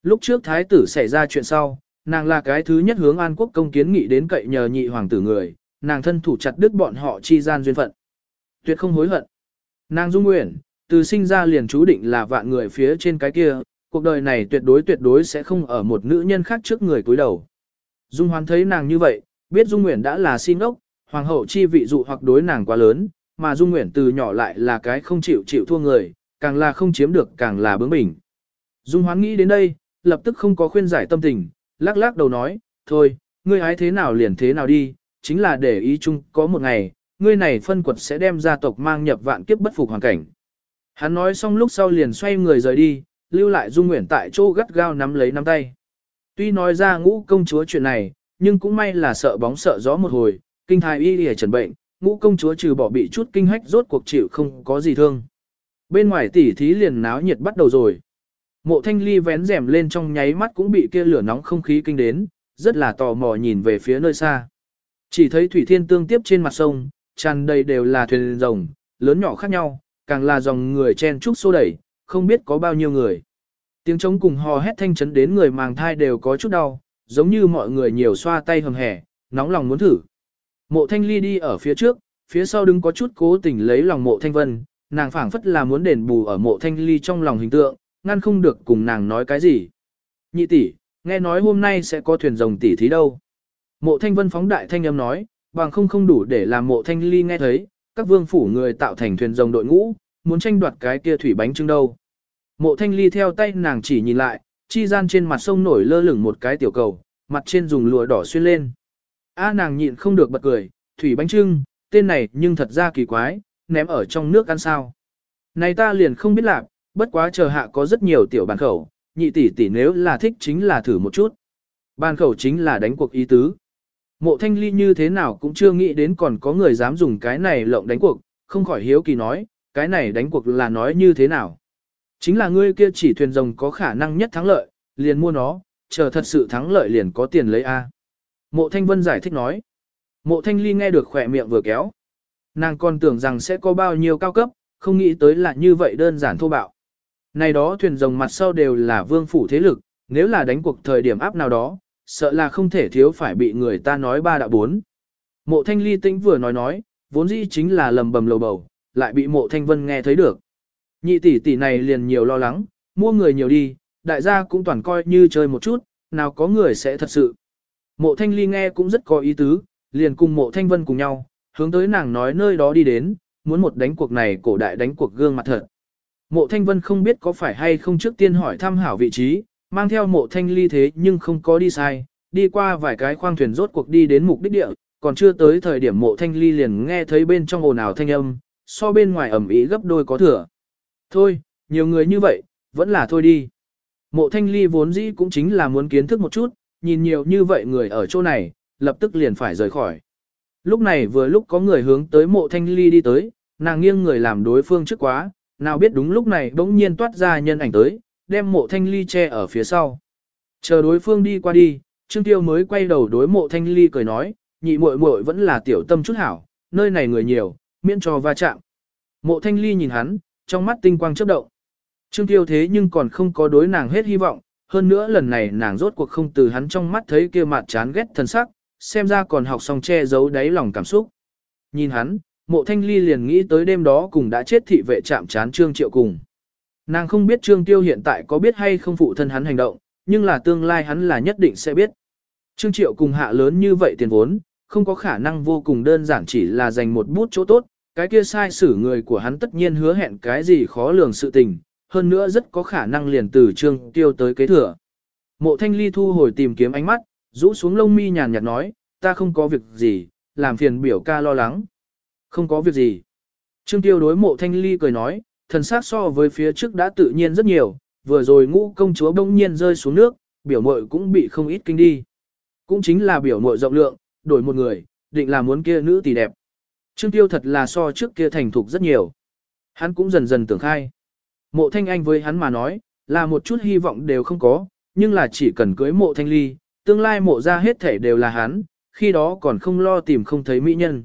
Speaker 1: Lúc trước thái tử xảy ra chuyện sau, nàng là cái thứ nhất hướng An Quốc công kiến nghị đến cậy nhờ nhị hoàng tử người, nàng thân thủ chặt đứt bọn họ chi gian duyên phận. Tuyệt không hối hận. Nàng dung nguyện, từ sinh ra liền chú định là vạn người phía trên cái kia, cuộc đời này tuyệt đối tuyệt đối sẽ không ở một nữ nhân khác trước người cúi đầu. Dung hoán thấy nàng như vậy, biết Dung Nguyện đã là xin ốc, hoàng hậu chi vị dụ hoặc đối nàng quá lớn, mà Dung Nguyện từ nhỏ lại là cái không chịu chịu thua người, càng là không chiếm được càng là bướng bỉnh. Dung hoán nghĩ đến đây, lập tức không có khuyên giải tâm tình, lắc lắc đầu nói, thôi, ngươi hái thế nào liền thế nào đi, chính là để ý chung có một ngày, ngươi này phân quật sẽ đem gia tộc mang nhập vạn kiếp bất phục hoàn cảnh. Hắn nói xong lúc sau liền xoay người rời đi, lưu lại Dung Nguyễn tại chỗ gắt gao nắm lấy nắm tay. Tuy nói ra ngũ công chúa chuyện này, nhưng cũng may là sợ bóng sợ gió một hồi, kinh thái y lìa trần bệnh, ngũ công chúa trừ bỏ bị chút kinh hách rốt cuộc chịu không có gì thương. Bên ngoài tỉ thí liền náo nhiệt bắt đầu rồi. Mộ thanh ly vén rèm lên trong nháy mắt cũng bị kia lửa nóng không khí kinh đến, rất là tò mò nhìn về phía nơi xa. Chỉ thấy thủy thiên tương tiếp trên mặt sông, tràn đầy đều là thuyền rồng, lớn nhỏ khác nhau, càng là dòng người chen trúc xô đẩy, không biết có bao nhiêu người. Tiếng trống cùng hò hét thanh chấn đến người màng thai đều có chút đau, giống như mọi người nhiều xoa tay hầm hẻ, nóng lòng muốn thử. Mộ thanh ly đi ở phía trước, phía sau đứng có chút cố tình lấy lòng mộ thanh vân, nàng phảng phất là muốn đền bù ở mộ thanh ly trong lòng hình tượng, ngăn không được cùng nàng nói cái gì. Nhị tỷ, nghe nói hôm nay sẽ có thuyền rồng tỷ thí đâu. Mộ thanh vân phóng đại thanh âm nói, bằng không không đủ để làm mộ thanh ly nghe thấy, các vương phủ người tạo thành thuyền rồng đội ngũ, muốn tranh đoạt cái kia thủy bánh trưng đâu. Mộ thanh ly theo tay nàng chỉ nhìn lại, chi gian trên mặt sông nổi lơ lửng một cái tiểu cầu, mặt trên dùng lụa đỏ xuyên lên. A nàng nhịn không được bật cười, thủy bánh trưng, tên này nhưng thật ra kỳ quái, ném ở trong nước ăn sao. Này ta liền không biết lạc, bất quá chờ hạ có rất nhiều tiểu bàn khẩu, nhị tỷ tỷ nếu là thích chính là thử một chút. Bàn khẩu chính là đánh cuộc ý tứ. Mộ thanh ly như thế nào cũng chưa nghĩ đến còn có người dám dùng cái này lộng đánh cuộc, không khỏi hiếu kỳ nói, cái này đánh cuộc là nói như thế nào. Chính là ngươi kia chỉ thuyền rồng có khả năng nhất thắng lợi, liền mua nó, chờ thật sự thắng lợi liền có tiền lấy A. Mộ thanh vân giải thích nói. Mộ thanh ly nghe được khỏe miệng vừa kéo. Nàng còn tưởng rằng sẽ có bao nhiêu cao cấp, không nghĩ tới là như vậy đơn giản thô bạo. Này đó thuyền rồng mặt sau đều là vương phủ thế lực, nếu là đánh cuộc thời điểm áp nào đó, sợ là không thể thiếu phải bị người ta nói ba đạo bốn. Mộ thanh ly tĩnh vừa nói nói, vốn dĩ chính là lầm bầm lầu bầu, lại bị mộ thanh vân nghe thấy được. Nhị tỷ tỷ này liền nhiều lo lắng, mua người nhiều đi, đại gia cũng toàn coi như chơi một chút, nào có người sẽ thật sự. Mộ thanh ly nghe cũng rất có ý tứ, liền cùng mộ thanh vân cùng nhau, hướng tới nàng nói nơi đó đi đến, muốn một đánh cuộc này cổ đại đánh cuộc gương mặt thật. Mộ thanh vân không biết có phải hay không trước tiên hỏi thăm hảo vị trí, mang theo mộ thanh ly thế nhưng không có đi sai, đi qua vài cái khoang thuyền rốt cuộc đi đến mục đích địa, còn chưa tới thời điểm mộ thanh ly liền nghe thấy bên trong ồn ào thanh âm, so bên ngoài ẩm ý gấp đôi có thừa. Thôi, nhiều người như vậy, vẫn là thôi đi. Mộ thanh ly vốn dĩ cũng chính là muốn kiến thức một chút, nhìn nhiều như vậy người ở chỗ này, lập tức liền phải rời khỏi. Lúc này vừa lúc có người hướng tới mộ thanh ly đi tới, nàng nghiêng người làm đối phương trước quá, nào biết đúng lúc này bỗng nhiên toát ra nhân ảnh tới, đem mộ thanh ly che ở phía sau. Chờ đối phương đi qua đi, Trương Tiêu mới quay đầu đối mộ thanh ly cười nói, nhị muội muội vẫn là tiểu tâm chút hảo, nơi này người nhiều, miễn cho va chạm. Mộ thanh ly nhìn hắn, trong mắt tinh quang chớp động. Trương Tiêu thế nhưng còn không có đối nàng hết hy vọng, hơn nữa lần này nàng rốt cuộc không từ hắn trong mắt thấy kia mặt chán ghét thân sắc, xem ra còn học xong che giấu đáy lòng cảm xúc. Nhìn hắn, mộ thanh ly liền nghĩ tới đêm đó cùng đã chết thị vệ chạm chán Trương Triệu cùng. Nàng không biết Trương Tiêu hiện tại có biết hay không phụ thân hắn hành động, nhưng là tương lai hắn là nhất định sẽ biết. Trương Triệu cùng hạ lớn như vậy tiền vốn, không có khả năng vô cùng đơn giản chỉ là dành một bút chỗ tốt, cái kia sai xử người của hắn tất nhiên hứa hẹn cái gì khó lường sự tình, hơn nữa rất có khả năng liền từ Trương Tiêu tới kế thừa. Mộ Thanh Ly thu hồi tìm kiếm ánh mắt, rũ xuống lông mi nhàn nhạt nói, ta không có việc gì, làm phiền biểu ca lo lắng. Không có việc gì. Trương Tiêu đối mộ Thanh Ly cười nói, thần sắc so với phía trước đã tự nhiên rất nhiều, vừa rồi ngũ công chúa bỗng nhiên rơi xuống nước, biểu mội cũng bị không ít kinh đi. Cũng chính là biểu mội rộng lượng, đổi một người, định là muốn kia nữ tỷ đẹp. Trương Tiêu thật là so trước kia thành thục rất nhiều. Hắn cũng dần dần tưởng khai. Mộ thanh anh với hắn mà nói, là một chút hy vọng đều không có, nhưng là chỉ cần cưới mộ thanh ly, tương lai mộ ra hết thể đều là hắn, khi đó còn không lo tìm không thấy mỹ nhân.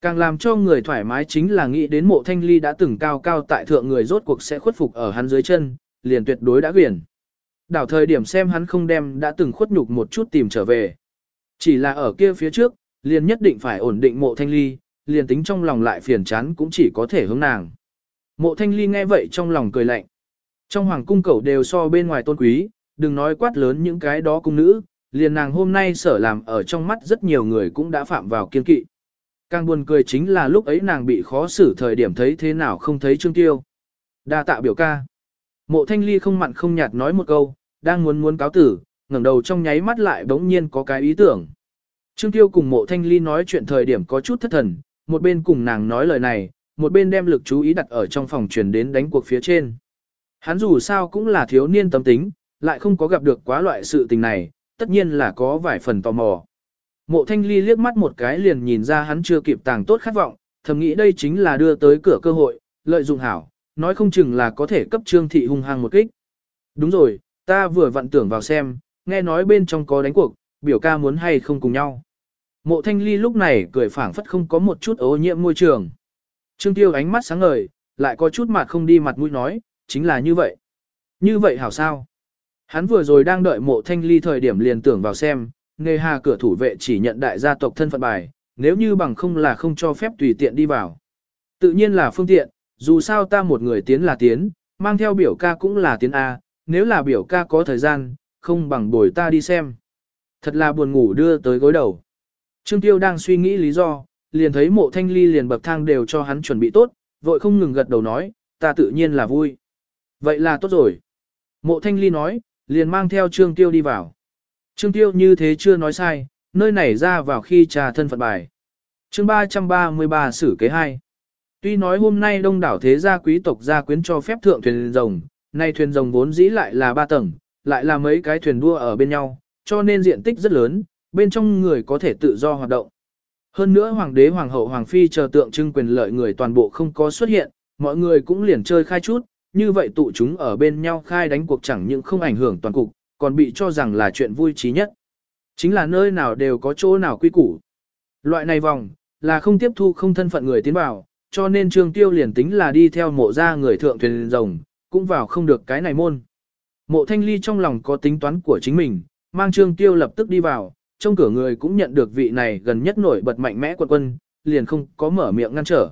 Speaker 1: Càng làm cho người thoải mái chính là nghĩ đến mộ thanh ly đã từng cao cao tại thượng người rốt cuộc sẽ khuất phục ở hắn dưới chân, liền tuyệt đối đã quyển. Đảo thời điểm xem hắn không đem đã từng khuất nhục một chút tìm trở về. Chỉ là ở kia phía trước, liền nhất định phải ổn định mộ thanh ly, liền tính trong lòng lại phiền chán cũng chỉ có thể hướng nàng. Mộ thanh ly nghe vậy trong lòng cười lạnh. Trong hoàng cung cầu đều so bên ngoài tôn quý, đừng nói quát lớn những cái đó cung nữ, liền nàng hôm nay sở làm ở trong mắt rất nhiều người cũng đã phạm vào kiên kỵ. Càng buồn cười chính là lúc ấy nàng bị khó xử thời điểm thấy thế nào không thấy Trương Tiêu. Đa tạ biểu ca. Mộ thanh ly không mặn không nhạt nói một câu, đang muốn muốn cáo tử, ngẩng đầu trong nháy mắt lại bỗng nhiên có cái ý tưởng. Trương Tiêu cùng mộ thanh ly nói chuyện thời điểm có chút thất thần, một bên cùng nàng nói lời này, một bên đem lực chú ý đặt ở trong phòng truyền đến đánh cuộc phía trên. Hắn dù sao cũng là thiếu niên tâm tính, lại không có gặp được quá loại sự tình này, tất nhiên là có vài phần tò mò. Mộ thanh ly liếc mắt một cái liền nhìn ra hắn chưa kịp tàng tốt khát vọng, thầm nghĩ đây chính là đưa tới cửa cơ hội, lợi dụng hảo, nói không chừng là có thể cấp trương thị hung hăng một kích. Đúng rồi, ta vừa vặn tưởng vào xem, nghe nói bên trong có đánh cuộc, biểu ca muốn hay không cùng nhau. Mộ thanh ly lúc này cười phảng phất không có một chút ô nhiễm môi trường. Trương tiêu ánh mắt sáng ngời, lại có chút mặt không đi mặt mũi nói, chính là như vậy. Như vậy hảo sao? Hắn vừa rồi đang đợi mộ thanh ly thời điểm liền tưởng vào xem, nghề hà cửa thủ vệ chỉ nhận đại gia tộc thân phận bài, nếu như bằng không là không cho phép tùy tiện đi vào. Tự nhiên là phương tiện, dù sao ta một người tiến là tiến, mang theo biểu ca cũng là tiến A, nếu là biểu ca có thời gian, không bằng bồi ta đi xem. Thật là buồn ngủ đưa tới gối đầu. Trương Tiêu đang suy nghĩ lý do, liền thấy mộ thanh ly liền bậc thang đều cho hắn chuẩn bị tốt, vội không ngừng gật đầu nói, ta tự nhiên là vui. Vậy là tốt rồi. Mộ thanh ly nói, liền mang theo Trương Tiêu đi vào. Trương Tiêu như thế chưa nói sai, nơi này ra vào khi trà thân phận bài. chương 333 xử kế 2. Tuy nói hôm nay đông đảo thế gia quý tộc gia quyến cho phép thượng thuyền rồng, nay thuyền rồng vốn dĩ lại là ba tầng, lại là mấy cái thuyền đua ở bên nhau, cho nên diện tích rất lớn, bên trong người có thể tự do hoạt động. Hơn nữa hoàng đế hoàng hậu hoàng phi chờ tượng trưng quyền lợi người toàn bộ không có xuất hiện, mọi người cũng liền chơi khai chút, như vậy tụ chúng ở bên nhau khai đánh cuộc chẳng những không ảnh hưởng toàn cục, còn bị cho rằng là chuyện vui trí nhất. Chính là nơi nào đều có chỗ nào quy củ. Loại này vòng, là không tiếp thu không thân phận người tiến vào, cho nên Trương Tiêu liền tính là đi theo mộ ra người thượng thuyền rồng, cũng vào không được cái này môn. Mộ Thanh Ly trong lòng có tính toán của chính mình, mang Trương Tiêu lập tức đi vào, trong cửa người cũng nhận được vị này gần nhất nổi bật mạnh mẽ quân quân, liền không có mở miệng ngăn trở.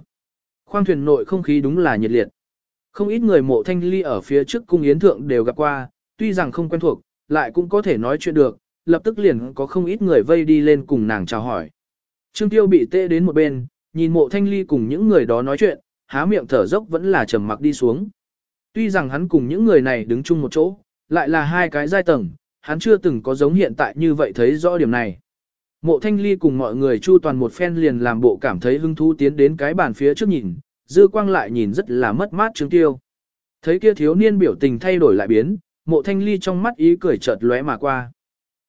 Speaker 1: Khoang thuyền nội không khí đúng là nhiệt liệt. Không ít người mộ Thanh Ly ở phía trước cung yến thượng đều gặp qua, tuy rằng không quen thuộc, lại cũng có thể nói chuyện được, lập tức liền có không ít người vây đi lên cùng nàng chào hỏi. Trương Tiêu bị tê đến một bên, nhìn mộ thanh ly cùng những người đó nói chuyện, há miệng thở dốc vẫn là trầm mặc đi xuống. Tuy rằng hắn cùng những người này đứng chung một chỗ, lại là hai cái giai tầng, hắn chưa từng có giống hiện tại như vậy thấy rõ điểm này. Mộ thanh ly cùng mọi người chu toàn một phen liền làm bộ cảm thấy hứng thú tiến đến cái bàn phía trước nhìn, dư quang lại nhìn rất là mất mát Trương Tiêu. Thấy kia thiếu niên biểu tình thay đổi lại biến, mộ thanh ly trong mắt ý cười chợt lóe mà qua.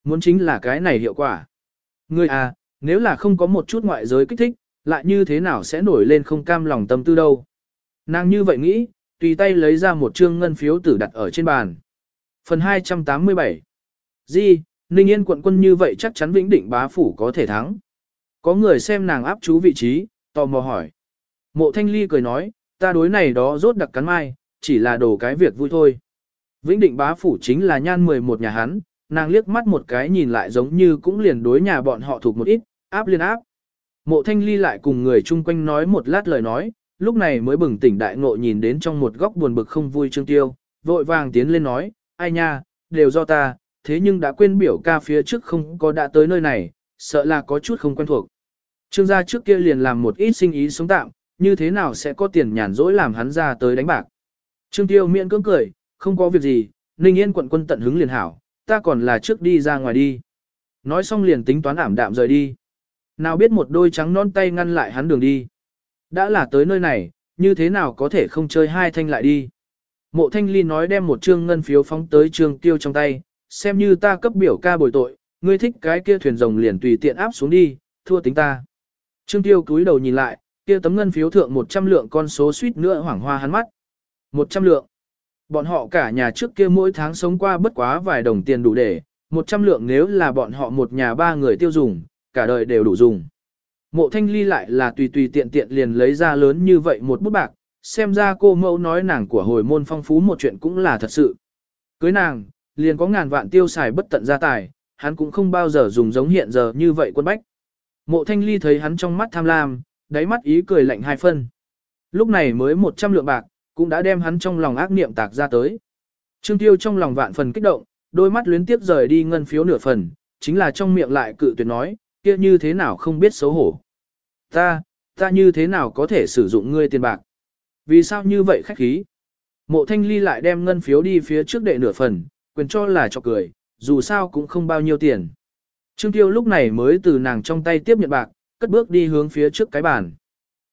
Speaker 1: Muốn chính là cái này hiệu quả. Ngươi à, nếu là không có một chút ngoại giới kích thích, lại như thế nào sẽ nổi lên không cam lòng tâm tư đâu. Nàng như vậy nghĩ, tùy tay lấy ra một trương ngân phiếu tử đặt ở trên bàn. Phần 287 Di, Ninh Yên quận quân như vậy chắc chắn vĩnh định bá phủ có thể thắng. Có người xem nàng áp chú vị trí, tò mò hỏi. Mộ Thanh Ly cười nói, ta đối này đó rốt đặc cắn mai, chỉ là đồ cái việc vui thôi. Vĩnh định bá phủ chính là nhan 11 nhà hắn, nàng liếc mắt một cái nhìn lại giống như cũng liền đối nhà bọn họ thuộc một ít, áp liên áp. Mộ thanh ly lại cùng người chung quanh nói một lát lời nói, lúc này mới bừng tỉnh đại ngộ nhìn đến trong một góc buồn bực không vui trương tiêu, vội vàng tiến lên nói, ai nha, đều do ta, thế nhưng đã quên biểu ca phía trước không có đã tới nơi này, sợ là có chút không quen thuộc. Trương gia trước kia liền làm một ít sinh ý sống tạm, như thế nào sẽ có tiền nhàn rỗi làm hắn ra tới đánh bạc. Trương tiêu miệng cưỡng cười, không có việc gì, Ninh Yên quận quân tận hứng liền hảo, ta còn là trước đi ra ngoài đi. Nói xong liền tính toán ảm đạm rời đi. Nào biết một đôi trắng non tay ngăn lại hắn đường đi. Đã là tới nơi này, như thế nào có thể không chơi hai thanh lại đi. Mộ thanh ly nói đem một trương ngân phiếu phóng tới trương tiêu trong tay, xem như ta cấp biểu ca bồi tội, ngươi thích cái kia thuyền rồng liền tùy tiện áp xuống đi, thua tính ta. Trương tiêu cúi đầu nhìn lại, kia tấm ngân phiếu thượng 100 lượng con số suýt nữa hoảng hoa hắn mắt. 100 lượng. Bọn họ cả nhà trước kia mỗi tháng sống qua bất quá vài đồng tiền đủ để, 100 lượng nếu là bọn họ một nhà ba người tiêu dùng, cả đời đều đủ dùng. Mộ thanh ly lại là tùy tùy tiện tiện liền lấy ra lớn như vậy một bút bạc, xem ra cô mẫu nói nàng của hồi môn phong phú một chuyện cũng là thật sự. Cưới nàng, liền có ngàn vạn tiêu xài bất tận gia tài, hắn cũng không bao giờ dùng giống hiện giờ như vậy quân bách. Mộ thanh ly thấy hắn trong mắt tham lam, đáy mắt ý cười lạnh hai phân. Lúc này mới 100 lượng bạc, cũng đã đem hắn trong lòng ác niệm tạc ra tới. Trương Tiêu trong lòng vạn phần kích động, đôi mắt luyến tiếp rời đi ngân phiếu nửa phần, chính là trong miệng lại cự tuyệt nói, kia như thế nào không biết xấu hổ. Ta, ta như thế nào có thể sử dụng ngươi tiền bạc? Vì sao như vậy khách khí? Mộ thanh ly lại đem ngân phiếu đi phía trước đệ nửa phần, quyền cho là cho cười, dù sao cũng không bao nhiêu tiền. Trương Tiêu lúc này mới từ nàng trong tay tiếp nhận bạc, cất bước đi hướng phía trước cái bàn.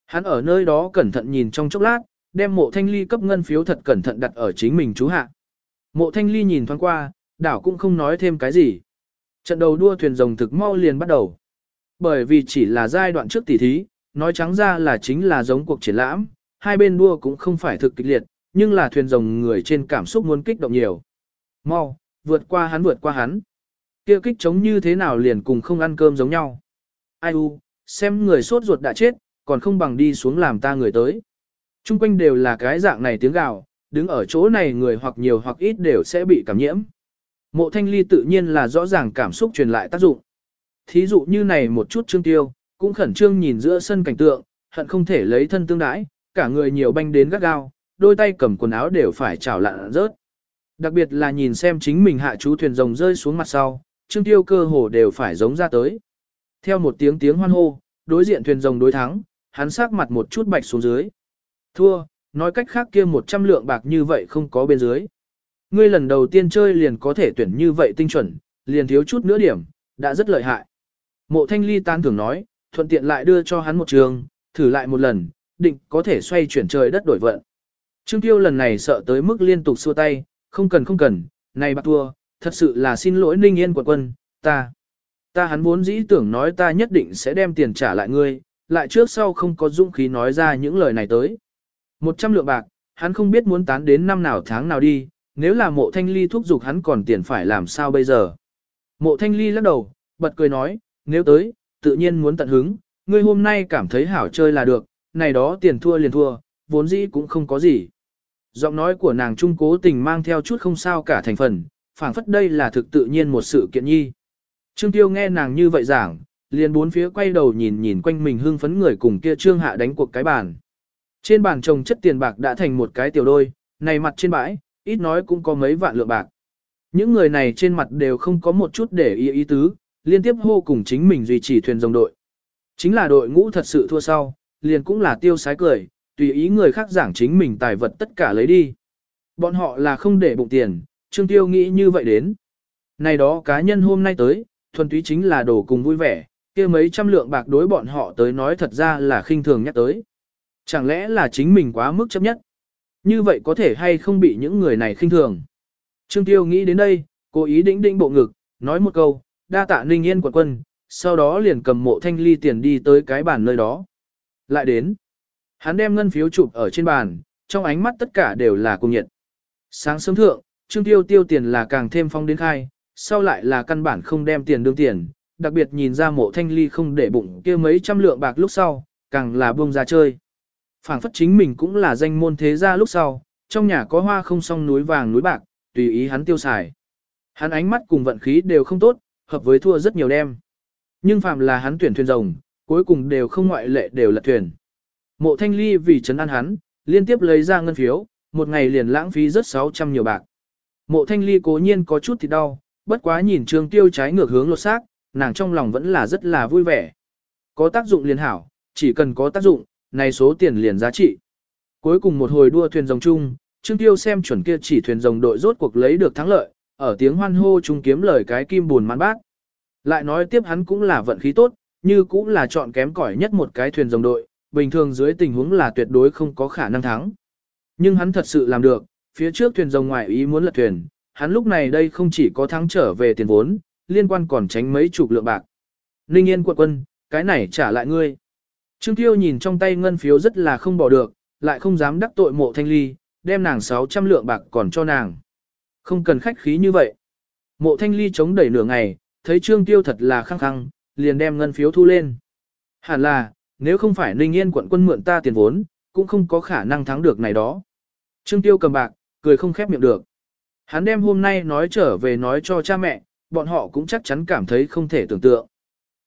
Speaker 1: Hắn ở nơi đó cẩn thận nhìn trong chốc lát, đem mộ thanh ly cấp ngân phiếu thật cẩn thận đặt ở chính mình chú hạ. Mộ thanh ly nhìn thoáng qua, đảo cũng không nói thêm cái gì. Trận đầu đua thuyền rồng thực mau liền bắt đầu. Bởi vì chỉ là giai đoạn trước tỷ thí, nói trắng ra là chính là giống cuộc triển lãm, hai bên đua cũng không phải thực kịch liệt, nhưng là thuyền rồng người trên cảm xúc muốn kích động nhiều. Mau, vượt qua hắn vượt qua hắn. Kia kích chống như thế nào liền cùng không ăn cơm giống nhau. Ai u, xem người sốt ruột đã chết, còn không bằng đi xuống làm ta người tới. Trung quanh đều là cái dạng này tiếng gào, đứng ở chỗ này người hoặc nhiều hoặc ít đều sẽ bị cảm nhiễm. Mộ thanh ly tự nhiên là rõ ràng cảm xúc truyền lại tác dụng. Thí dụ như này một chút trương tiêu, cũng khẩn trương nhìn giữa sân cảnh tượng, hận không thể lấy thân tương đãi, cả người nhiều banh đến gắt gao, đôi tay cầm quần áo đều phải trào lạ rớt. Đặc biệt là nhìn xem chính mình hạ chú thuyền rồng rơi xuống mặt sau, trương tiêu cơ hồ đều phải giống ra tới. Theo một tiếng tiếng hoan hô, đối diện thuyền rồng đối thắng, hắn sắc mặt một chút bạch xuống dưới. Thua, nói cách khác kia 100 lượng bạc như vậy không có bên dưới. Ngươi lần đầu tiên chơi liền có thể tuyển như vậy tinh chuẩn, liền thiếu chút nữa điểm, đã rất lợi hại. Mộ thanh ly tan thường nói, thuận tiện lại đưa cho hắn một trường, thử lại một lần, định có thể xoay chuyển trời đất đổi vận. Trương Tiêu lần này sợ tới mức liên tục xua tay, không cần không cần, này bạc thua, thật sự là xin lỗi Ninh Yên quận quân, ta. Ta hắn vốn dĩ tưởng nói ta nhất định sẽ đem tiền trả lại ngươi, lại trước sau không có dũng khí nói ra những lời này tới. Một trăm lượng bạc, hắn không biết muốn tán đến năm nào tháng nào đi, nếu là mộ thanh ly thúc giục hắn còn tiền phải làm sao bây giờ. Mộ thanh ly lắc đầu, bật cười nói, nếu tới, tự nhiên muốn tận hứng, ngươi hôm nay cảm thấy hảo chơi là được, này đó tiền thua liền thua, vốn dĩ cũng không có gì. Giọng nói của nàng trung cố tình mang theo chút không sao cả thành phần, phảng phất đây là thực tự nhiên một sự kiện nhi. Trương Tiêu nghe nàng như vậy giảng, liền bốn phía quay đầu nhìn nhìn quanh mình hưng phấn người cùng kia Trương Hạ đánh cuộc cái bàn. Trên bàn trồng chất tiền bạc đã thành một cái tiểu đôi, này mặt trên bãi, ít nói cũng có mấy vạn lượng bạc. Những người này trên mặt đều không có một chút để ý ý tứ, liên tiếp hô cùng chính mình duy trì thuyền dòng đội. Chính là đội ngũ thật sự thua sau, liền cũng là tiêu sái cười, tùy ý người khác giảng chính mình tài vật tất cả lấy đi. Bọn họ là không để bụng tiền, Trương Tiêu nghĩ như vậy đến. Này đó cá nhân hôm nay tới, thuần túy chính là đồ cùng vui vẻ, kia mấy trăm lượng bạc đối bọn họ tới nói thật ra là khinh thường nhắc tới. Chẳng lẽ là chính mình quá mức chấp nhất? Như vậy có thể hay không bị những người này khinh thường? Trương Tiêu nghĩ đến đây, cố ý đĩnh đĩnh bộ ngực, nói một câu, đa tạ ninh yên quận quân, sau đó liền cầm mộ thanh ly tiền đi tới cái bàn nơi đó. Lại đến, hắn đem ngân phiếu chụp ở trên bàn, trong ánh mắt tất cả đều là cung nhiệt. Sáng sớm thượng, Trương Tiêu tiêu tiền là càng thêm phong đến khai, sau lại là căn bản không đem tiền đương tiền, đặc biệt nhìn ra mộ thanh ly không để bụng kia mấy trăm lượng bạc lúc sau, càng là buông ra chơi phảng phất chính mình cũng là danh môn thế gia lúc sau, trong nhà có hoa không song núi vàng núi bạc, tùy ý hắn tiêu xài. Hắn ánh mắt cùng vận khí đều không tốt, hợp với thua rất nhiều đêm. Nhưng phàm là hắn tuyển thuyền rồng, cuối cùng đều không ngoại lệ đều là thuyền. Mộ thanh ly vì chấn an hắn, liên tiếp lấy ra ngân phiếu, một ngày liền lãng phí rất 600 nhiều bạc. Mộ thanh ly cố nhiên có chút thì đau, bất quá nhìn trường tiêu trái ngược hướng lột xác, nàng trong lòng vẫn là rất là vui vẻ. Có tác dụng liền hảo, chỉ cần có tác dụng, này số tiền liền giá trị. Cuối cùng một hồi đua thuyền rồng chung, Trương Tiêu xem chuẩn kia chỉ thuyền rồng đội rốt cuộc lấy được thắng lợi, ở tiếng hoan hô chung kiếm lời cái kim buồn mãn bát. Lại nói tiếp hắn cũng là vận khí tốt, như cũng là chọn kém cỏi nhất một cái thuyền rồng đội, bình thường dưới tình huống là tuyệt đối không có khả năng thắng. Nhưng hắn thật sự làm được, phía trước thuyền rồng ngoại ý muốn lật thuyền, hắn lúc này đây không chỉ có thắng trở về tiền vốn, liên quan còn tránh mấy chục lượng bạc. Ninh Yên quận quân, cái này trả lại ngươi. Trương Tiêu nhìn trong tay ngân phiếu rất là không bỏ được, lại không dám đắc tội mộ thanh ly, đem nàng 600 lượng bạc còn cho nàng. Không cần khách khí như vậy. Mộ thanh ly chống đẩy nửa ngày, thấy Trương Tiêu thật là khăng khăng, liền đem ngân phiếu thu lên. Hẳn là, nếu không phải Ninh Yên quận quân mượn ta tiền vốn, cũng không có khả năng thắng được này đó. Trương Tiêu cầm bạc, cười không khép miệng được. Hắn đem hôm nay nói trở về nói cho cha mẹ, bọn họ cũng chắc chắn cảm thấy không thể tưởng tượng.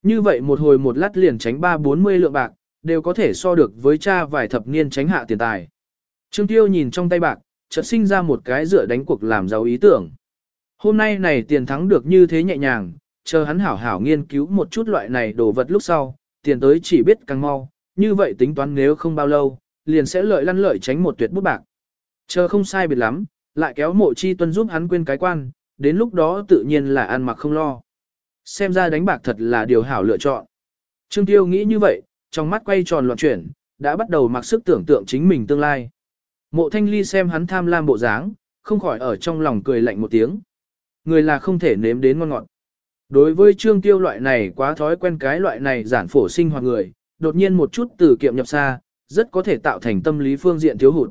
Speaker 1: Như vậy một hồi một lát liền tránh ba bốn mươi lượng bạc, đều có thể so được với cha vài thập niên tránh hạ tiền tài. Trương Tiêu nhìn trong tay bạc, chợt sinh ra một cái dựa đánh cuộc làm giàu ý tưởng. Hôm nay này tiền thắng được như thế nhẹ nhàng, chờ hắn hảo hảo nghiên cứu một chút loại này đồ vật lúc sau, tiền tới chỉ biết càng mau, như vậy tính toán nếu không bao lâu, liền sẽ lợi lăn lợi tránh một tuyệt bút bạc. Chờ không sai biệt lắm, lại kéo mộ chi tuân giúp hắn quên cái quan, đến lúc đó tự nhiên là ăn mặc không lo. Xem ra đánh bạc thật là điều hảo lựa chọn. Trương Tiêu nghĩ như vậy, trong mắt quay tròn loạn chuyển, đã bắt đầu mặc sức tưởng tượng chính mình tương lai. Mộ thanh ly xem hắn tham lam bộ dáng, không khỏi ở trong lòng cười lạnh một tiếng. Người là không thể nếm đến ngon ngọt. Đối với trương tiêu loại này quá thói quen cái loại này giản phổ sinh hoạt người, đột nhiên một chút từ kiệm nhập xa, rất có thể tạo thành tâm lý phương diện thiếu hụt.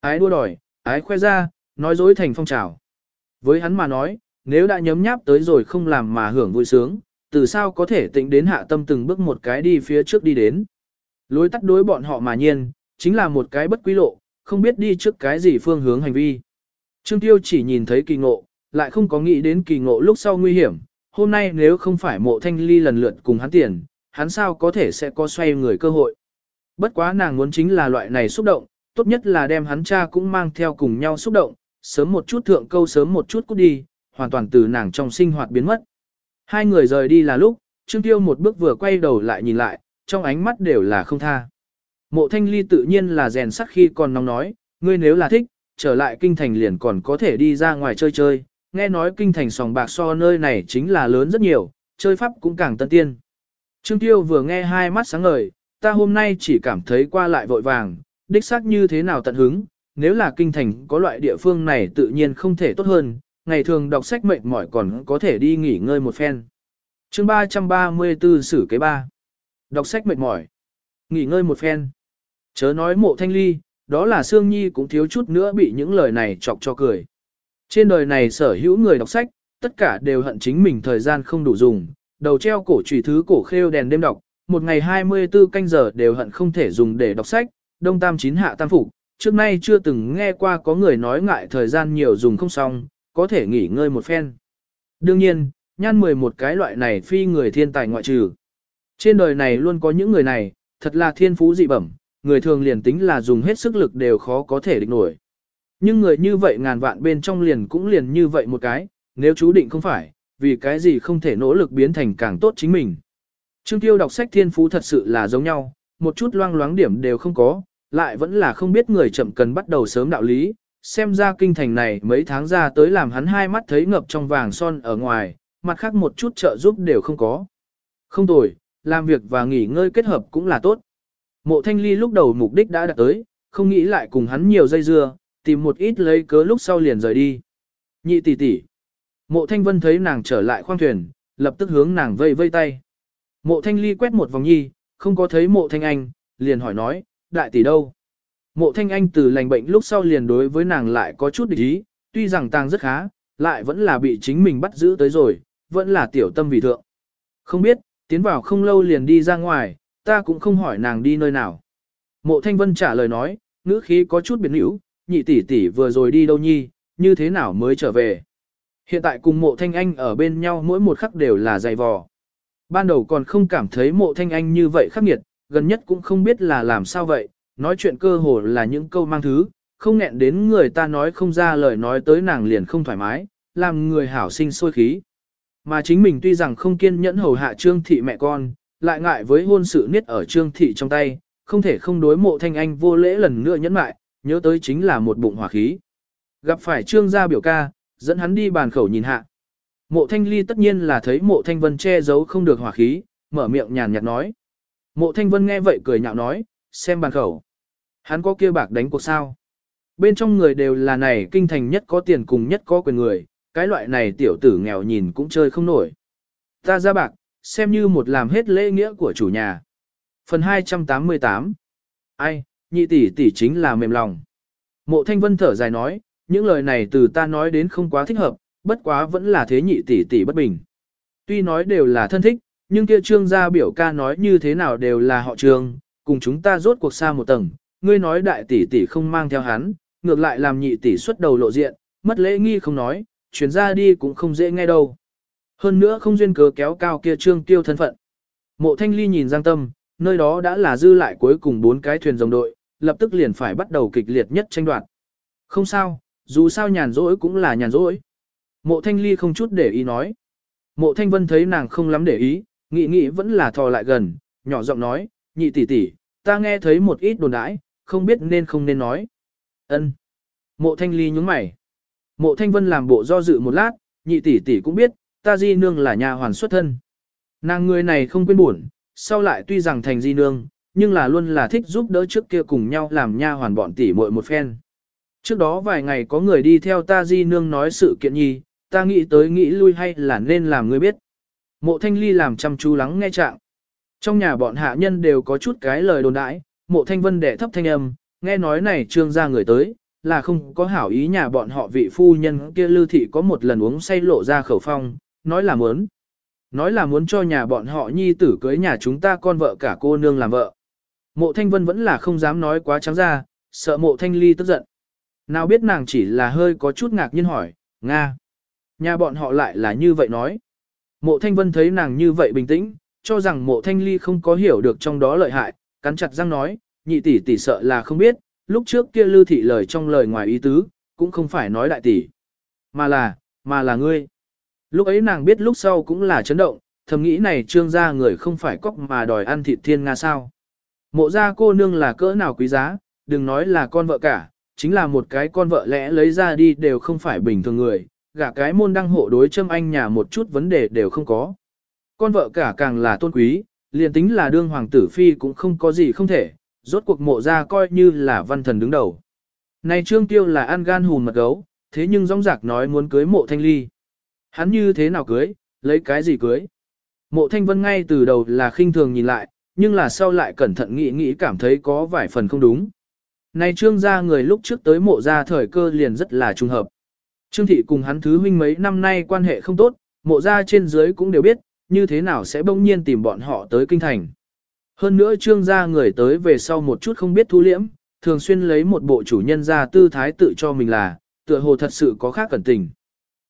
Speaker 1: Ái đua đòi, ái khoe ra, nói dối thành phong trào. Với hắn mà nói, nếu đã nhấm nháp tới rồi không làm mà hưởng vui sướng, từ sao có thể tĩnh đến hạ tâm từng bước một cái đi phía trước đi đến. Lối tắt đối bọn họ mà nhiên, chính là một cái bất quý lộ, không biết đi trước cái gì phương hướng hành vi. Trương Tiêu chỉ nhìn thấy kỳ ngộ, lại không có nghĩ đến kỳ ngộ lúc sau nguy hiểm. Hôm nay nếu không phải mộ thanh ly lần lượt cùng hắn tiền, hắn sao có thể sẽ có xoay người cơ hội. Bất quá nàng muốn chính là loại này xúc động, tốt nhất là đem hắn cha cũng mang theo cùng nhau xúc động, sớm một chút thượng câu sớm một chút cút đi, hoàn toàn từ nàng trong sinh hoạt biến mất. Hai người rời đi là lúc, Trương Tiêu một bước vừa quay đầu lại nhìn lại, trong ánh mắt đều là không tha. Mộ thanh ly tự nhiên là rèn sắc khi còn nóng nói, ngươi nếu là thích, trở lại kinh thành liền còn có thể đi ra ngoài chơi chơi, nghe nói kinh thành sòng bạc so nơi này chính là lớn rất nhiều, chơi pháp cũng càng tân tiên. Trương Tiêu vừa nghe hai mắt sáng ngời, ta hôm nay chỉ cảm thấy qua lại vội vàng, đích xác như thế nào tận hứng, nếu là kinh thành có loại địa phương này tự nhiên không thể tốt hơn, ngày thường đọc sách mệt mỏi còn có thể đi nghỉ ngơi một phen. chương 334 sử kế ba Đọc sách mệt mỏi. Nghỉ ngơi một phen. Chớ nói mộ thanh ly, đó là Sương Nhi cũng thiếu chút nữa bị những lời này chọc cho cười. Trên đời này sở hữu người đọc sách, tất cả đều hận chính mình thời gian không đủ dùng, đầu treo cổ trùy thứ cổ khêu đèn đêm đọc, một ngày 24 canh giờ đều hận không thể dùng để đọc sách, đông tam chín hạ tam phục, trước nay chưa từng nghe qua có người nói ngại thời gian nhiều dùng không xong, có thể nghỉ ngơi một phen. Đương nhiên, nhan 11 cái loại này phi người thiên tài ngoại trừ. Trên đời này luôn có những người này, thật là thiên phú dị bẩm, người thường liền tính là dùng hết sức lực đều khó có thể địch nổi. Nhưng người như vậy ngàn vạn bên trong liền cũng liền như vậy một cái, nếu chú định không phải, vì cái gì không thể nỗ lực biến thành càng tốt chính mình. Trương Tiêu đọc sách thiên phú thật sự là giống nhau, một chút loang loáng điểm đều không có, lại vẫn là không biết người chậm cần bắt đầu sớm đạo lý, xem ra kinh thành này mấy tháng ra tới làm hắn hai mắt thấy ngập trong vàng son ở ngoài, mặt khác một chút trợ giúp đều không có. Không tồi, làm việc và nghỉ ngơi kết hợp cũng là tốt. Mộ thanh ly lúc đầu mục đích đã đạt tới, không nghĩ lại cùng hắn nhiều dây dưa, tìm một ít lấy cớ lúc sau liền rời đi. Nhị tỷ tỷ. Mộ thanh vân thấy nàng trở lại khoang thuyền, lập tức hướng nàng vây vây tay. Mộ thanh ly quét một vòng nhi, không có thấy mộ thanh anh, liền hỏi nói, đại tỷ đâu? Mộ thanh anh từ lành bệnh lúc sau liền đối với nàng lại có chút địch ý, tuy rằng tàng rất khá, lại vẫn là bị chính mình bắt giữ tới rồi, vẫn là tiểu tâm vì thượng. Không biết, tiến vào không lâu liền đi ra ngoài, ta cũng không hỏi nàng đi nơi nào. Mộ thanh vân trả lời nói, ngữ khí có chút biến hữu nhị tỷ tỷ vừa rồi đi đâu nhi, như thế nào mới trở về. Hiện tại cùng mộ thanh anh ở bên nhau mỗi một khắc đều là dày vò. Ban đầu còn không cảm thấy mộ thanh anh như vậy khắc nghiệt, gần nhất cũng không biết là làm sao vậy, nói chuyện cơ hồ là những câu mang thứ, không nghẹn đến người ta nói không ra lời nói tới nàng liền không thoải mái, làm người hảo sinh sôi khí. Mà chính mình tuy rằng không kiên nhẫn hầu hạ trương thị mẹ con, lại ngại với hôn sự niết ở trương thị trong tay, không thể không đối mộ thanh anh vô lễ lần nữa nhẫn mại, nhớ tới chính là một bụng hỏa khí. Gặp phải trương gia biểu ca, dẫn hắn đi bàn khẩu nhìn hạ. Mộ thanh ly tất nhiên là thấy mộ thanh vân che giấu không được hỏa khí, mở miệng nhàn nhạt nói. Mộ thanh vân nghe vậy cười nhạo nói, xem bàn khẩu. Hắn có kia bạc đánh cuộc sao? Bên trong người đều là này kinh thành nhất có tiền cùng nhất có quyền người, cái loại này tiểu tử nghèo nhìn cũng chơi không nổi. Ta ra bạc, xem như một làm hết lễ nghĩa của chủ nhà. Phần 288 Ai, nhị tỷ tỷ chính là mềm lòng. Mộ thanh vân thở dài nói, những lời này từ ta nói đến không quá thích hợp, bất quá vẫn là thế nhị tỷ tỷ bất bình. Tuy nói đều là thân thích, nhưng kia trương gia biểu ca nói như thế nào đều là họ trương, cùng chúng ta rốt cuộc xa một tầng, ngươi nói đại tỷ tỷ không mang theo hắn, ngược lại làm nhị tỷ xuất đầu lộ diện, mất lễ nghi không nói, chuyển ra đi cũng không dễ nghe đâu. Hơn nữa không duyên cớ kéo cao kia trương tiêu thân phận. Mộ thanh ly nhìn Giang Tâm, nơi đó đã là dư lại cuối cùng bốn cái thuyền dòng đội, lập tức liền phải bắt đầu kịch liệt nhất tranh đoạt. Không sao, dù sao nhàn rỗi cũng là nhàn rỗi. Mộ thanh ly không chút để ý nói. Mộ thanh vân thấy nàng không lắm để ý, nghĩ nghĩ vẫn là thò lại gần, nhỏ giọng nói, nhị tỷ tỷ, ta nghe thấy một ít đồn đãi, không biết nên không nên nói. Ân. Mộ thanh ly nhúng mày. Mộ thanh vân làm bộ do dự một lát, nhị tỷ tỷ cũng biết, ta di nương là nhà hoàn xuất thân. Nàng người này không quên buồn, sau lại tuy rằng thành di nương, nhưng là luôn là thích giúp đỡ trước kia cùng nhau làm nha hoàn bọn tỷ muội một phen. Trước đó vài ngày có người đi theo ta di nương nói sự kiện nhi, ta nghĩ tới nghĩ lui hay là nên làm người biết. Mộ thanh ly làm chăm chú lắng nghe trạng. Trong nhà bọn hạ nhân đều có chút cái lời đồn đãi, mộ thanh vân đệ thấp thanh âm, nghe nói này trương gia người tới, là không có hảo ý nhà bọn họ vị phu nhân kia lưu thị có một lần uống say lộ ra khẩu phong, nói là muốn. Nói là muốn cho nhà bọn họ nhi tử cưới nhà chúng ta con vợ cả cô nương làm vợ. Mộ thanh vân vẫn là không dám nói quá trắng ra, sợ mộ thanh ly tức giận. Nào biết nàng chỉ là hơi có chút ngạc nhiên hỏi, Nga. Nhà bọn họ lại là như vậy nói. Mộ thanh vân thấy nàng như vậy bình tĩnh, cho rằng mộ thanh ly không có hiểu được trong đó lợi hại, cắn chặt răng nói, nhị tỷ tỷ sợ là không biết, lúc trước kia lưu thị lời trong lời ngoài ý tứ, cũng không phải nói đại tỷ, mà là, mà là ngươi. Lúc ấy nàng biết lúc sau cũng là chấn động, thầm nghĩ này trương gia người không phải cóc mà đòi ăn thịt thiên nga sao. Mộ gia cô nương là cỡ nào quý giá, đừng nói là con vợ cả, chính là một cái con vợ lẽ lấy ra đi đều không phải bình thường người, gả cái môn đăng hộ đối châm anh nhà một chút vấn đề đều không có. Con vợ cả càng là tôn quý, liền tính là đương hoàng tử phi cũng không có gì không thể, rốt cuộc mộ ra coi như là văn thần đứng đầu. Này trương tiêu là ăn gan hùn mật gấu, thế nhưng rong rạc nói muốn cưới mộ thanh ly. Hắn như thế nào cưới, lấy cái gì cưới? Mộ thanh vân ngay từ đầu là khinh thường nhìn lại, nhưng là sau lại cẩn thận nghĩ nghĩ cảm thấy có vài phần không đúng. Này trương gia người lúc trước tới mộ gia thời cơ liền rất là trùng hợp. Trương thị cùng hắn thứ huynh mấy năm nay quan hệ không tốt, mộ gia trên dưới cũng đều biết, như thế nào sẽ bỗng nhiên tìm bọn họ tới kinh thành. Hơn nữa trương gia người tới về sau một chút không biết thu liễm, thường xuyên lấy một bộ chủ nhân ra tư thái tự cho mình là, tựa hồ thật sự có khác cẩn tình.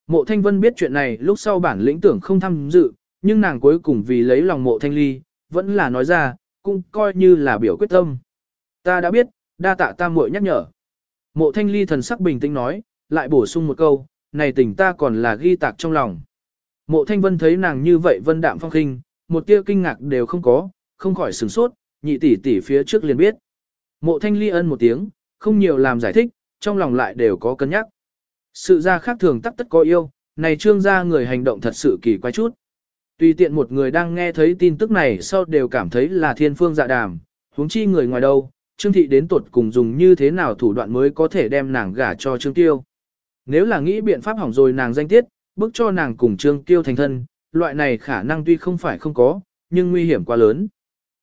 Speaker 1: Mộ thanh vân biết chuyện này lúc sau bản lĩnh tưởng không tham dự, nhưng nàng cuối cùng vì lấy lòng mộ thanh ly, vẫn là nói ra, cũng coi như là biểu quyết tâm. Ta đã biết, đa tạ ta muội nhắc nhở. Mộ thanh ly thần sắc bình tĩnh nói, lại bổ sung một câu, này tình ta còn là ghi tạc trong lòng. Mộ thanh vân thấy nàng như vậy vân đạm phong khinh, một tia kinh ngạc đều không có, không khỏi sửng sốt, nhị tỷ tỷ phía trước liền biết. Mộ thanh ly ân một tiếng, không nhiều làm giải thích, trong lòng lại đều có cân nhắc. Sự ra khác thường tắc tất có yêu, này trương gia người hành động thật sự kỳ quái chút. Tùy tiện một người đang nghe thấy tin tức này sau đều cảm thấy là thiên phương dạ đàm, huống chi người ngoài đâu, trương thị đến tuột cùng dùng như thế nào thủ đoạn mới có thể đem nàng gả cho trương tiêu. Nếu là nghĩ biện pháp hỏng rồi nàng danh tiết, bức cho nàng cùng trương tiêu thành thân, loại này khả năng tuy không phải không có, nhưng nguy hiểm quá lớn.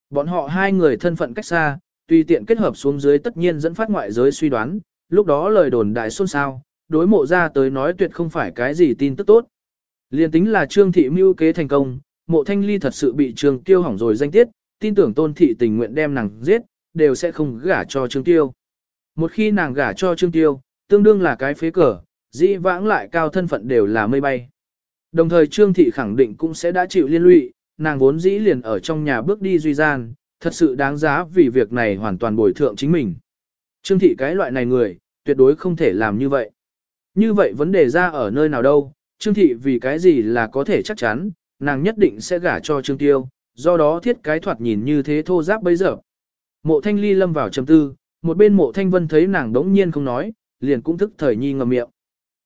Speaker 1: Bọn họ hai người thân phận cách xa, tùy tiện kết hợp xuống dưới tất nhiên dẫn phát ngoại giới suy đoán, lúc đó lời đồn đại xôn xao, đối mộ ra tới nói tuyệt không phải cái gì tin tức tốt. Liên tính là trương thị mưu kế thành công, mộ thanh ly thật sự bị trương tiêu hỏng rồi danh tiết, tin tưởng tôn thị tình nguyện đem nàng giết, đều sẽ không gả cho trương tiêu. Một khi nàng gả cho trương tiêu, tương đương là cái phế cờ, dĩ vãng lại cao thân phận đều là mây bay. Đồng thời trương thị khẳng định cũng sẽ đã chịu liên lụy, nàng vốn dĩ liền ở trong nhà bước đi duy gian, thật sự đáng giá vì việc này hoàn toàn bồi thượng chính mình. Trương thị cái loại này người, tuyệt đối không thể làm như vậy. Như vậy vấn đề ra ở nơi nào đâu, Trương thị vì cái gì là có thể chắc chắn, nàng nhất định sẽ gả cho Trương Tiêu, do đó thiết cái thoạt nhìn như thế thô giáp bây giờ. Mộ thanh ly lâm vào trầm tư, một bên mộ thanh vân thấy nàng đống nhiên không nói, liền cũng thức thời nhi ngầm miệng.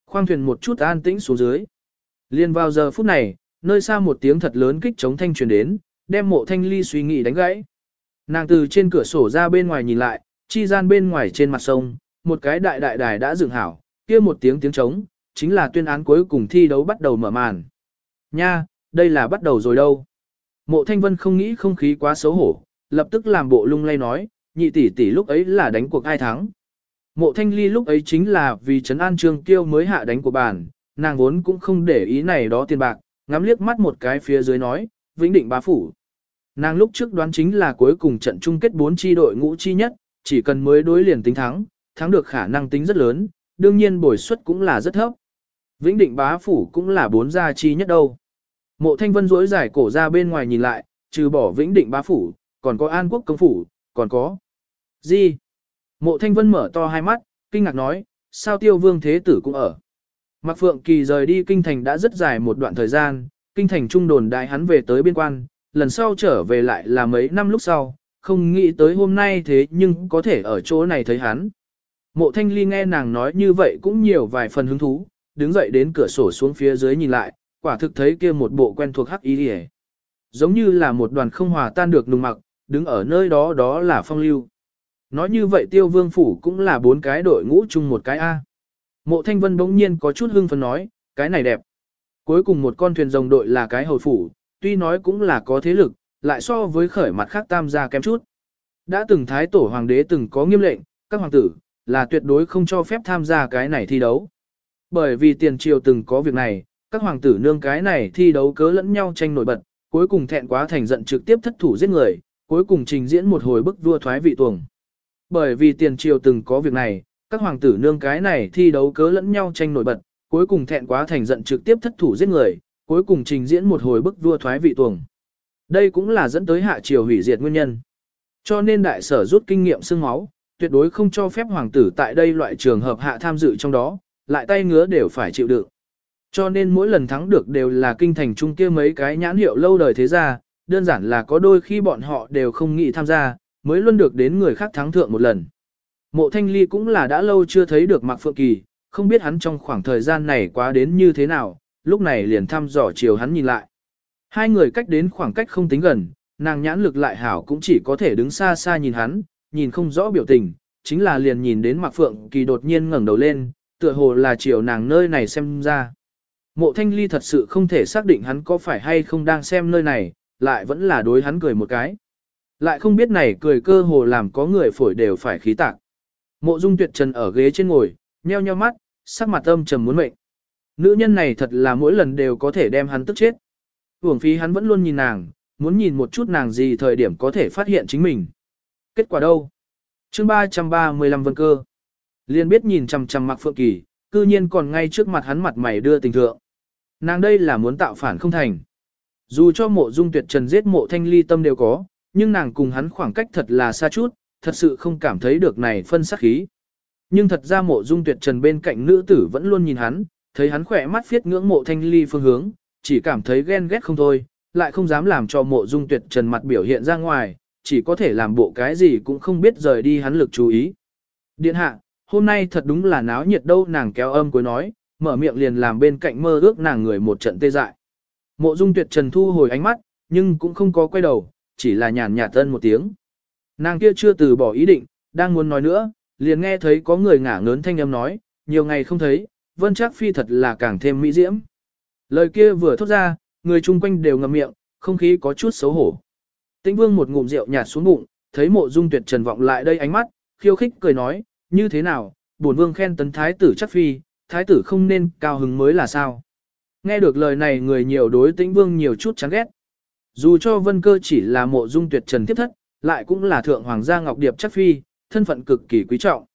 Speaker 1: Khoang thuyền một chút an tĩnh xuống dưới. Liên vào giờ phút này, nơi xa một tiếng thật lớn kích chống thanh truyền đến, đem mộ thanh ly suy nghĩ đánh gãy. Nàng từ trên cửa sổ ra bên ngoài nhìn lại, chi gian bên ngoài trên mặt sông, một cái đại đại đài đã dựng hảo, kia một tiếng tiếng trống, chính là tuyên án cuối cùng thi đấu bắt đầu mở màn. Nha, đây là bắt đầu rồi đâu. Mộ Thanh Vân không nghĩ không khí quá xấu hổ, lập tức làm bộ lung lay nói, nhị tỷ tỷ lúc ấy là đánh cuộc ai thắng. Mộ Thanh Ly lúc ấy chính là vì Trấn An Trương Kiêu mới hạ đánh của bản, nàng vốn cũng không để ý này đó tiền bạc, ngắm liếc mắt một cái phía dưới nói, Vĩnh Định bá phủ. Nàng lúc trước đoán chính là cuối cùng trận chung kết 4 chi đội ngũ chi nhất, chỉ cần mới đối liền tính thắng, thắng được khả năng tính rất lớn, đương nhiên bồi suất cũng là rất thấp. Vĩnh Định bá phủ cũng là bốn gia chi nhất đâu. Mộ Thanh Vân rỗi giải cổ ra bên ngoài nhìn lại, trừ bỏ Vĩnh Định bá phủ, còn có An Quốc công phủ, còn có. Gì? Mộ Thanh Vân mở to hai mắt, kinh ngạc nói, sao tiêu vương thế tử cũng ở. Mạc Phượng Kỳ rời đi kinh thành đã rất dài một đoạn thời gian, kinh thành trung đồn đại hắn về tới biên quan, lần sau trở về lại là mấy năm lúc sau, không nghĩ tới hôm nay thế nhưng có thể ở chỗ này thấy hắn. Mộ Thanh Ly nghe nàng nói như vậy cũng nhiều vài phần hứng thú, đứng dậy đến cửa sổ xuống phía dưới nhìn lại, quả thực thấy kia một bộ quen thuộc hắc ý. Giống như là một đoàn không hòa tan được nùng mặc, đứng ở nơi đó đó là phong lưu. Nói như vậy tiêu vương phủ cũng là bốn cái đội ngũ chung một cái A. Mộ thanh vân bỗng nhiên có chút hưng phấn nói, cái này đẹp. Cuối cùng một con thuyền rồng đội là cái hồi phủ, tuy nói cũng là có thế lực, lại so với khởi mặt khác tam gia kém chút. Đã từng thái tổ hoàng đế từng có nghiêm lệnh, các hoàng tử, là tuyệt đối không cho phép tham gia cái này thi đấu. Bởi vì tiền triều từng có việc này, các hoàng tử nương cái này thi đấu cớ lẫn nhau tranh nổi bật, cuối cùng thẹn quá thành giận trực tiếp thất thủ giết người, cuối cùng trình diễn một hồi bức vua thoái vị tuồng. Bởi vì tiền triều từng có việc này, các hoàng tử nương cái này thi đấu cớ lẫn nhau tranh nổi bật, cuối cùng thẹn quá thành giận trực tiếp thất thủ giết người, cuối cùng trình diễn một hồi bức vua thoái vị tuồng. Đây cũng là dẫn tới hạ triều hủy diệt nguyên nhân. Cho nên đại sở rút kinh nghiệm xương máu, tuyệt đối không cho phép hoàng tử tại đây loại trường hợp hạ tham dự trong đó, lại tay ngứa đều phải chịu đựng. Cho nên mỗi lần thắng được đều là kinh thành trung kia mấy cái nhãn hiệu lâu đời thế gia, đơn giản là có đôi khi bọn họ đều không nghĩ tham gia, mới luôn được đến người khác thắng thượng một lần. Mộ Thanh Ly cũng là đã lâu chưa thấy được Mạc Phượng Kỳ, không biết hắn trong khoảng thời gian này quá đến như thế nào, lúc này liền thăm dò chiều hắn nhìn lại. Hai người cách đến khoảng cách không tính gần, nàng nhãn lực lại hảo cũng chỉ có thể đứng xa xa nhìn hắn, nhìn không rõ biểu tình, chính là liền nhìn đến Mạc Phượng Kỳ đột nhiên ngẩng đầu lên, tựa hồ là chiều nàng nơi này xem ra. Mộ Thanh Ly thật sự không thể xác định hắn có phải hay không đang xem nơi này, lại vẫn là đối hắn cười một cái. Lại không biết này cười cơ hồ làm có người phổi đều phải khí tạc. Mộ Dung Tuyệt Trần ở ghế trên ngồi, nheo nheo mắt, sắc mặt âm trầm muốn mệnh. Nữ nhân này thật là mỗi lần đều có thể đem hắn tức chết. Hưởng phí hắn vẫn luôn nhìn nàng, muốn nhìn một chút nàng gì thời điểm có thể phát hiện chính mình. Kết quả đâu? chương 335 Vân Cơ. Liên biết nhìn chằm chằm Mạc Phượng Kỳ, cư nhiên còn ngay trước mặt hắn mặt mày đưa tình thượng. Nàng đây là muốn tạo phản không thành. Dù cho mộ dung tuyệt trần giết mộ thanh ly tâm đều có, nhưng nàng cùng hắn khoảng cách thật là xa chút, thật sự không cảm thấy được này phân sắc khí. Nhưng thật ra mộ dung tuyệt trần bên cạnh nữ tử vẫn luôn nhìn hắn, thấy hắn khỏe mắt phiết ngưỡng mộ thanh ly phương hướng, chỉ cảm thấy ghen ghét không thôi, lại không dám làm cho mộ dung tuyệt trần mặt biểu hiện ra ngoài, chỉ có thể làm bộ cái gì cũng không biết rời đi hắn lực chú ý. Điện hạ, hôm nay thật đúng là náo nhiệt đâu nàng kéo âm cuối nói, mở miệng liền làm bên cạnh mơ ước nàng người một trận tê dại. Mộ dung tuyệt trần thu hồi ánh mắt, nhưng cũng không có quay đầu, chỉ là nhàn nhạt tân một tiếng. Nàng kia chưa từ bỏ ý định, đang muốn nói nữa, liền nghe thấy có người ngả ngớn thanh âm nói, nhiều ngày không thấy, vân chắc phi thật là càng thêm mỹ diễm. Lời kia vừa thốt ra, người chung quanh đều ngậm miệng, không khí có chút xấu hổ. Tĩnh vương một ngụm rượu nhạt xuống bụng, thấy mộ dung tuyệt trần vọng lại đây ánh mắt, khiêu khích cười nói, như thế nào, bổn vương khen tấn thái tử chắc phi, thái tử không nên cao hứng mới là sao. Nghe được lời này người nhiều đối tĩnh vương nhiều chút chán ghét. Dù cho vân cơ chỉ là mộ dung tuyệt trần tiếp thất, lại cũng là thượng hoàng gia ngọc điệp chắc phi, thân phận cực kỳ quý trọng.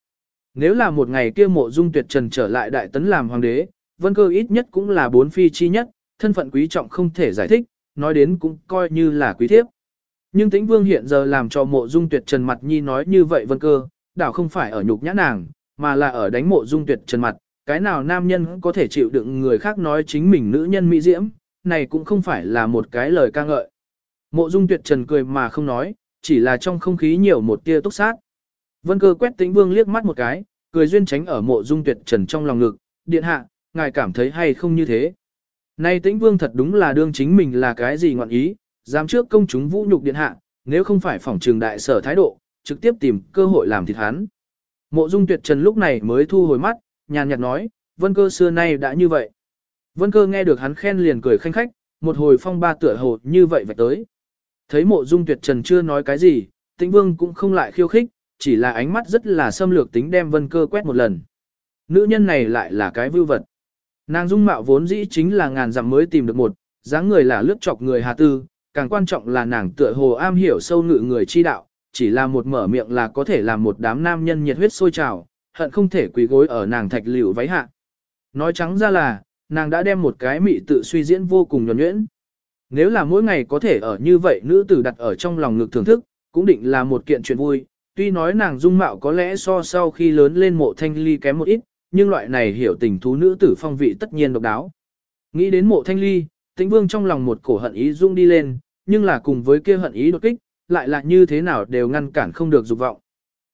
Speaker 1: Nếu là một ngày kia mộ dung tuyệt trần trở lại đại tấn làm hoàng đế, vân cơ ít nhất cũng là bốn phi chi nhất, thân phận quý trọng không thể giải thích, nói đến cũng coi như là quý thiếp. Nhưng tĩnh vương hiện giờ làm cho mộ dung tuyệt trần mặt nhi nói như vậy vân cơ, đảo không phải ở nhục nhã nàng, mà là ở đánh mộ dung tuyệt trần mặt, cái nào nam nhân có thể chịu đựng người khác nói chính mình nữ nhân mỹ diễm, này cũng không phải là một cái lời ca ngợi. Mộ dung tuyệt trần cười mà không nói, chỉ là trong không khí nhiều một tia túc sát. Vân cơ quét tĩnh vương liếc mắt một cái, cười duyên tránh ở mộ dung tuyệt trần trong lòng ngực, điện hạ, ngài cảm thấy hay không như thế. Nay tĩnh vương thật đúng là đương chính mình là cái gì ngọn ý, dám trước công chúng vũ nhục điện hạ, nếu không phải phỏng trường đại sở thái độ, trực tiếp tìm cơ hội làm thịt hắn. Mộ dung tuyệt trần lúc này mới thu hồi mắt, nhàn nhạt nói, vân cơ xưa nay đã như vậy. Vân cơ nghe được hắn khen liền cười khanh khách, một hồi phong ba tựa hồ như vậy vạch tới. Thấy mộ dung tuyệt trần chưa nói cái gì, tĩnh vương cũng không lại khiêu khích, chỉ là ánh mắt rất là xâm lược tính đem vân cơ quét một lần. Nữ nhân này lại là cái vưu vật. Nàng dung mạo vốn dĩ chính là ngàn dặm mới tìm được một, dáng người là lướt chọc người hà tư, càng quan trọng là nàng tựa hồ am hiểu sâu ngự người chi đạo, chỉ là một mở miệng là có thể làm một đám nam nhân nhiệt huyết sôi trào, hận không thể quỳ gối ở nàng thạch liễu váy hạ. Nói trắng ra là, nàng đã đem một cái mị tự suy diễn vô cùng nhuẩn nhuyễn. Nếu là mỗi ngày có thể ở như vậy nữ tử đặt ở trong lòng ngực thưởng thức, cũng định là một kiện chuyện vui. Tuy nói nàng dung mạo có lẽ so sau khi lớn lên mộ thanh ly kém một ít, nhưng loại này hiểu tình thú nữ tử phong vị tất nhiên độc đáo. Nghĩ đến mộ thanh ly, tĩnh vương trong lòng một cổ hận ý dung đi lên, nhưng là cùng với kia hận ý đột kích, lại là như thế nào đều ngăn cản không được dục vọng.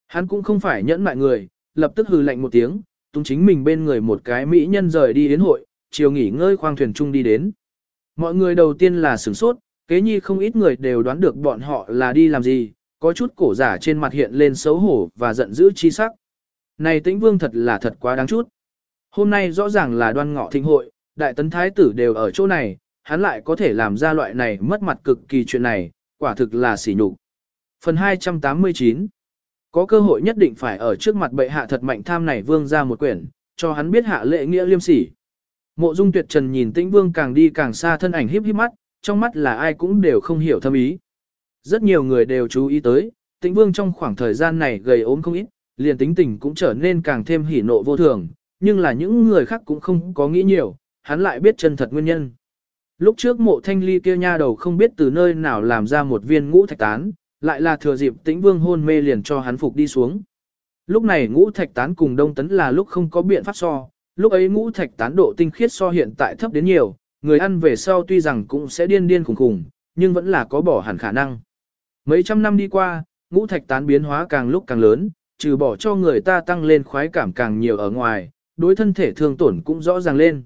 Speaker 1: Hắn cũng không phải nhẫn mại người, lập tức hừ lạnh một tiếng, tung chính mình bên người một cái mỹ nhân rời đi đến hội, chiều nghỉ ngơi khoang thuyền chung đi đến. Mọi người đầu tiên là sửng sốt, kế nhi không ít người đều đoán được bọn họ là đi làm gì, có chút cổ giả trên mặt hiện lên xấu hổ và giận dữ chi sắc. Này tĩnh vương thật là thật quá đáng chút. Hôm nay rõ ràng là đoan ngọ thịnh hội, đại tấn thái tử đều ở chỗ này, hắn lại có thể làm ra loại này mất mặt cực kỳ chuyện này, quả thực là sỉ nhục. Phần 289 Có cơ hội nhất định phải ở trước mặt bệ hạ thật mạnh tham này vương ra một quyển, cho hắn biết hạ lệ nghĩa liêm sỉ. Mộ dung tuyệt trần nhìn tĩnh vương càng đi càng xa thân ảnh híp híp mắt, trong mắt là ai cũng đều không hiểu thâm ý. Rất nhiều người đều chú ý tới, tĩnh vương trong khoảng thời gian này gầy ốm không ít, liền tính tình cũng trở nên càng thêm hỉ nộ vô thường, nhưng là những người khác cũng không có nghĩ nhiều, hắn lại biết chân thật nguyên nhân. Lúc trước mộ thanh ly kia nha đầu không biết từ nơi nào làm ra một viên ngũ thạch tán, lại là thừa dịp tĩnh vương hôn mê liền cho hắn phục đi xuống. Lúc này ngũ thạch tán cùng đông tấn là lúc không có biện pháp so, lúc ấy ngũ thạch tán độ tinh khiết so hiện tại thấp đến nhiều, người ăn về sau tuy rằng cũng sẽ điên điên khủng khủng, nhưng vẫn là có bỏ hẳn khả năng. Mấy trăm năm đi qua, ngũ thạch tán biến hóa càng lúc càng lớn, trừ bỏ cho người ta tăng lên khoái cảm càng nhiều ở ngoài, đối thân thể thương tổn cũng rõ ràng lên.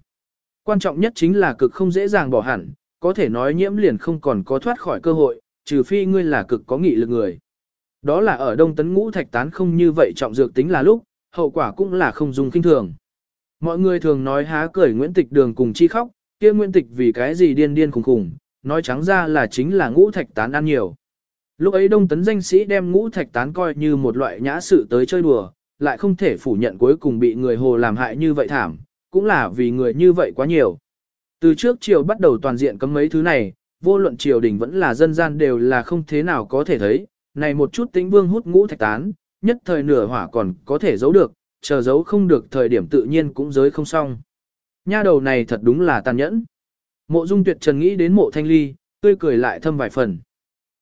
Speaker 1: Quan trọng nhất chính là cực không dễ dàng bỏ hẳn, có thể nói nhiễm liền không còn có thoát khỏi cơ hội, trừ phi ngươi là cực có nghị lực người. Đó là ở đông tấn ngũ thạch tán không như vậy trọng dược tính là lúc, hậu quả cũng là không dùng kinh thường. Mọi người thường nói há cởi Nguyễn Tịch đường cùng chi khóc, kia Nguyễn Tịch vì cái gì điên điên khùng khùng, nói trắng ra là chính là ngũ thạch tán ăn nhiều. Lúc ấy đông tấn danh sĩ đem ngũ thạch tán coi như một loại nhã sự tới chơi đùa, lại không thể phủ nhận cuối cùng bị người hồ làm hại như vậy thảm, cũng là vì người như vậy quá nhiều. Từ trước triều bắt đầu toàn diện cấm mấy thứ này, vô luận triều đình vẫn là dân gian đều là không thế nào có thể thấy, này một chút tính vương hút ngũ thạch tán, nhất thời nửa hỏa còn có thể giấu được, chờ giấu không được thời điểm tự nhiên cũng giới không xong. Nha đầu này thật đúng là tàn nhẫn. Mộ dung tuyệt trần nghĩ đến mộ thanh ly, tươi cười lại thâm vài phần.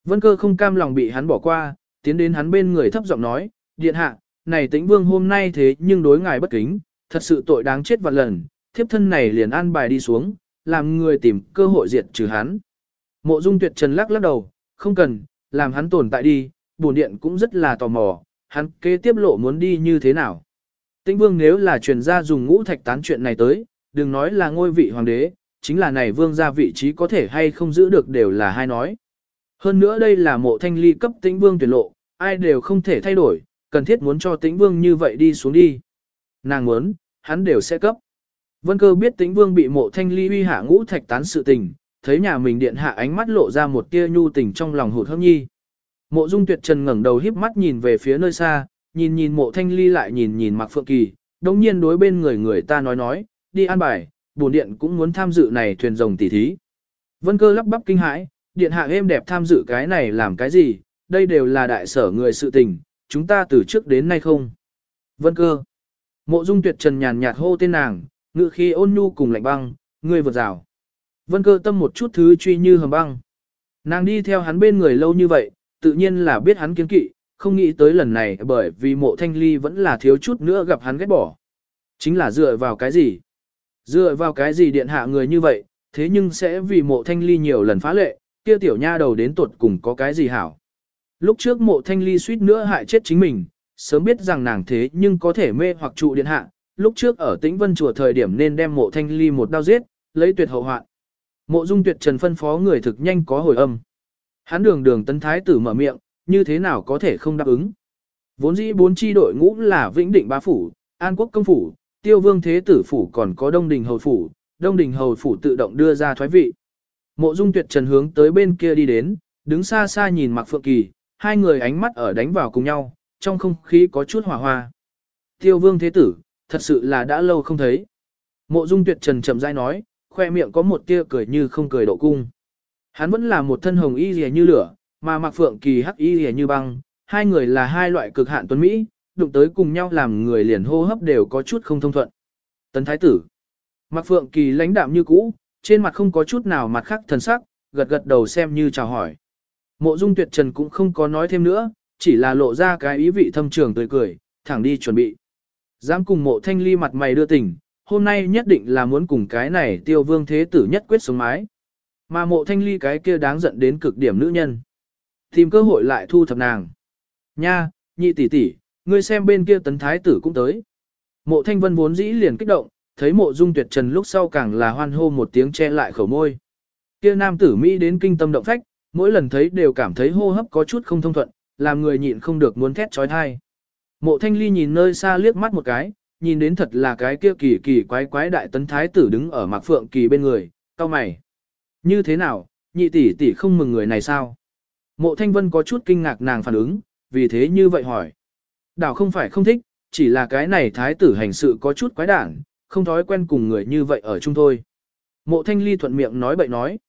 Speaker 1: Vân cơ không cam lòng bị hắn bỏ qua, tiến đến hắn bên người thấp giọng nói, điện hạ, này tĩnh vương hôm nay thế nhưng đối ngài bất kính, thật sự tội đáng chết vạn lần, thiếp thân này liền an bài đi xuống, làm người tìm cơ hội diệt trừ hắn. Mộ dung tuyệt trần lắc lắc đầu, không cần, làm hắn tồn tại đi, bổn điện cũng rất là tò mò, hắn kế tiếp lộ muốn đi như thế nào. Tĩnh vương nếu là truyền gia dùng ngũ thạch tán chuyện này tới, đừng nói là ngôi vị hoàng đế, chính là này vương gia vị trí có thể hay không giữ được đều là hai nói. Hơn nữa đây là mộ thanh ly cấp tĩnh vương tuyển lộ, ai đều không thể thay đổi, cần thiết muốn cho tĩnh vương như vậy đi xuống đi. Nàng muốn, hắn đều sẽ cấp. Vân cơ biết tĩnh vương bị mộ thanh ly uy hạ ngũ thạch tán sự tình, thấy nhà mình điện hạ ánh mắt lộ ra một tia nhu tình trong lòng hụt hâm nhi. Mộ dung tuyệt trần ngẩng đầu híp mắt nhìn về phía nơi xa, nhìn nhìn mộ thanh ly lại nhìn nhìn mặc phượng kỳ, đồng nhiên đối bên người người ta nói nói, đi an bài, bổn điện cũng muốn tham dự này thuyền rồng tỉ thí. Vân cơ lắp bắp kinh hãi, điện hạ êm đẹp tham dự cái này làm cái gì, đây đều là đại sở người sự tình, chúng ta từ trước đến nay không. Vân cơ. Mộ dung tuyệt trần nhàn nhạt hô tên nàng, ngự khi ôn nhu cùng lạnh băng, ngươi vượt rào. Vân cơ tâm một chút thứ truy như hầm băng. Nàng đi theo hắn bên người lâu như vậy, tự nhiên là biết hắn kiến kỵ, không nghĩ tới lần này bởi vì mộ thanh ly vẫn là thiếu chút nữa gặp hắn ghét bỏ. Chính là dựa vào cái gì? Dựa vào cái gì điện hạ người như vậy, thế nhưng sẽ vì mộ thanh ly nhiều lần phá lệ, kia tiểu nha đầu đến tuột cùng có cái gì hảo. Lúc trước mộ thanh ly suýt nữa hại chết chính mình, sớm biết rằng nàng thế nhưng có thể mê hoặc trụ điện hạ, lúc trước ở tĩnh vân chùa thời điểm nên đem mộ thanh ly một đao giết, lấy tuyệt hậu hoạn. Mộ dung tuyệt trần phân phó người thực nhanh có hồi âm. Hắn đường đường tân thái tử mở miệng, như thế nào có thể không đáp ứng. Vốn dĩ bốn chi đội ngũ là Vĩnh Định Bá Phủ, An Quốc Công Phủ, Tiêu Vương Thế Tử Phủ còn có Đông Đình Hầu Phủ, Đông Đình Hầu Phủ tự động đưa ra thoái vị. Mộ Dung Tuyệt Trần hướng tới bên kia đi đến, đứng xa xa nhìn Mạc Phượng Kỳ, hai người ánh mắt ở đánh vào cùng nhau, trong không khí có chút hỏa hoa. Tiêu Vương Thế Tử, thật sự là đã lâu không thấy. Mộ Dung Tuyệt Trần chậm rãi nói, khoe miệng có một tia cười như không cười độ cung. Hắn vẫn là một thân hồng y rìa như lửa, mà Mạc Phượng Kỳ hắc y hề như băng, hai người là hai loại cực hạn tuấn Mỹ, đụng tới cùng nhau làm người liền hô hấp đều có chút không thông thuận. Tấn Thái Tử Mạc Phượng Kỳ lãnh đạm như cũ, trên mặt không có chút nào mặt khác thần sắc, gật gật đầu xem như chào hỏi. Mộ Dung Tuyệt Trần cũng không có nói thêm nữa, chỉ là lộ ra cái ý vị thâm trường tươi cười, thẳng đi chuẩn bị. Dám cùng mộ thanh ly mặt mày đưa tình, hôm nay nhất định là muốn cùng cái này tiêu vương thế tử nhất quyết sống mái. Mà mộ thanh ly cái kia đáng giận đến cực điểm nữ nhân. Tìm cơ hội lại thu thập nàng. Nha, nhị tỷ tỷ, ngươi xem bên kia tấn thái tử cũng tới. Mộ thanh vân vốn dĩ liền kích động, thấy mộ dung tuyệt trần lúc sau càng là hoan hô một tiếng che lại khẩu môi. Kia nam tử Mỹ đến kinh tâm động phách, mỗi lần thấy đều cảm thấy hô hấp có chút không thông thuận, làm người nhịn không được muốn thét trói thai. Mộ thanh ly nhìn nơi xa liếc mắt một cái, nhìn đến thật là cái kia kỳ kỳ quái quái đại tấn thái tử đứng ở mạc phượng kỳ bên người, cao mày. Như thế nào, nhị tỷ tỷ không mừng người này sao? Mộ thanh vân có chút kinh ngạc nàng phản ứng, vì thế như vậy hỏi. Đảo không phải không thích, chỉ là cái này thái tử hành sự có chút quái đản, không thói quen cùng người như vậy ở chung thôi. Mộ thanh ly thuận miệng nói bậy nói.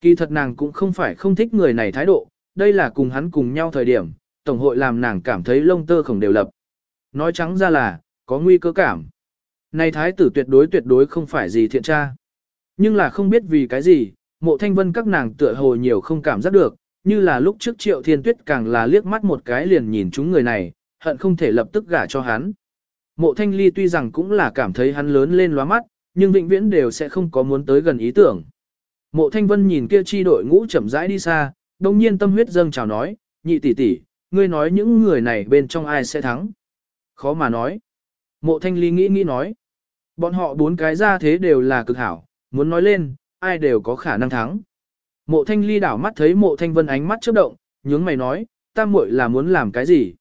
Speaker 1: Kỳ thật nàng cũng không phải không thích người này thái độ, đây là cùng hắn cùng nhau thời điểm, tổng hội làm nàng cảm thấy lông tơ không đều lập. Nói trắng ra là, có nguy cơ cảm. Này thái tử tuyệt đối tuyệt đối không phải gì thiện tra. Nhưng là không biết vì cái gì, mộ thanh vân các nàng tựa hồ nhiều không cảm giác được, như là lúc trước triệu thiên tuyết càng là liếc mắt một cái liền nhìn chúng người này, hận không thể lập tức gả cho hắn. Mộ thanh ly tuy rằng cũng là cảm thấy hắn lớn lên loa mắt, nhưng vĩnh viễn đều sẽ không có muốn tới gần ý tưởng. Mộ thanh vân nhìn kia chi đội ngũ chậm rãi đi xa, đồng nhiên tâm huyết dâng chào nói, nhị tỷ tỷ, ngươi nói những người này bên trong ai sẽ thắng. Khó mà nói. Mộ thanh ly nghĩ nghĩ nói. Bọn họ bốn cái ra thế đều là cực hảo, muốn nói lên, ai đều có khả năng thắng. Mộ thanh ly đảo mắt thấy mộ thanh vân ánh mắt chớp động, nhướng mày nói, ta muội là muốn làm cái gì?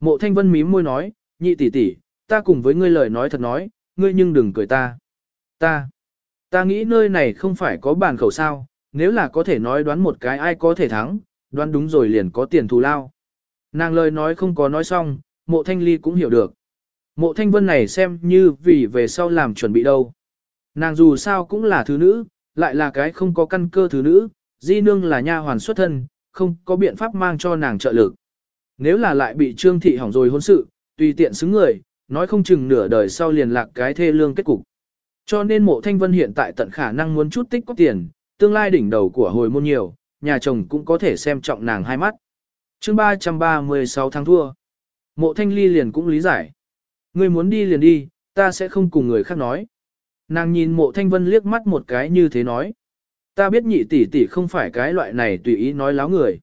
Speaker 1: Mộ thanh vân mím môi nói, nhị tỷ tỷ, ta cùng với ngươi lời nói thật nói, ngươi nhưng đừng cười ta. Ta, ta nghĩ nơi này không phải có bàn khẩu sao, nếu là có thể nói đoán một cái ai có thể thắng, đoán đúng rồi liền có tiền thù lao. Nàng lời nói không có nói xong, mộ thanh ly cũng hiểu được. Mộ thanh vân này xem như vì về sau làm chuẩn bị đâu. Nàng dù sao cũng là thứ nữ, lại là cái không có căn cơ thứ nữ, di nương là nha hoàn xuất thân, không có biện pháp mang cho nàng trợ lực. Nếu là lại bị trương thị hỏng rồi hôn sự, tùy tiện xứng người, nói không chừng nửa đời sau liền lạc cái thê lương kết cục. Cho nên mộ thanh vân hiện tại tận khả năng muốn chút tích có tiền, tương lai đỉnh đầu của hồi môn nhiều, nhà chồng cũng có thể xem trọng nàng hai mắt. chương 336 tháng thua. Mộ thanh ly liền cũng lý giải. Người muốn đi liền đi, ta sẽ không cùng người khác nói. Nàng nhìn mộ thanh vân liếc mắt một cái như thế nói. Ta biết nhị tỷ tỷ không phải cái loại này tùy ý nói láo người.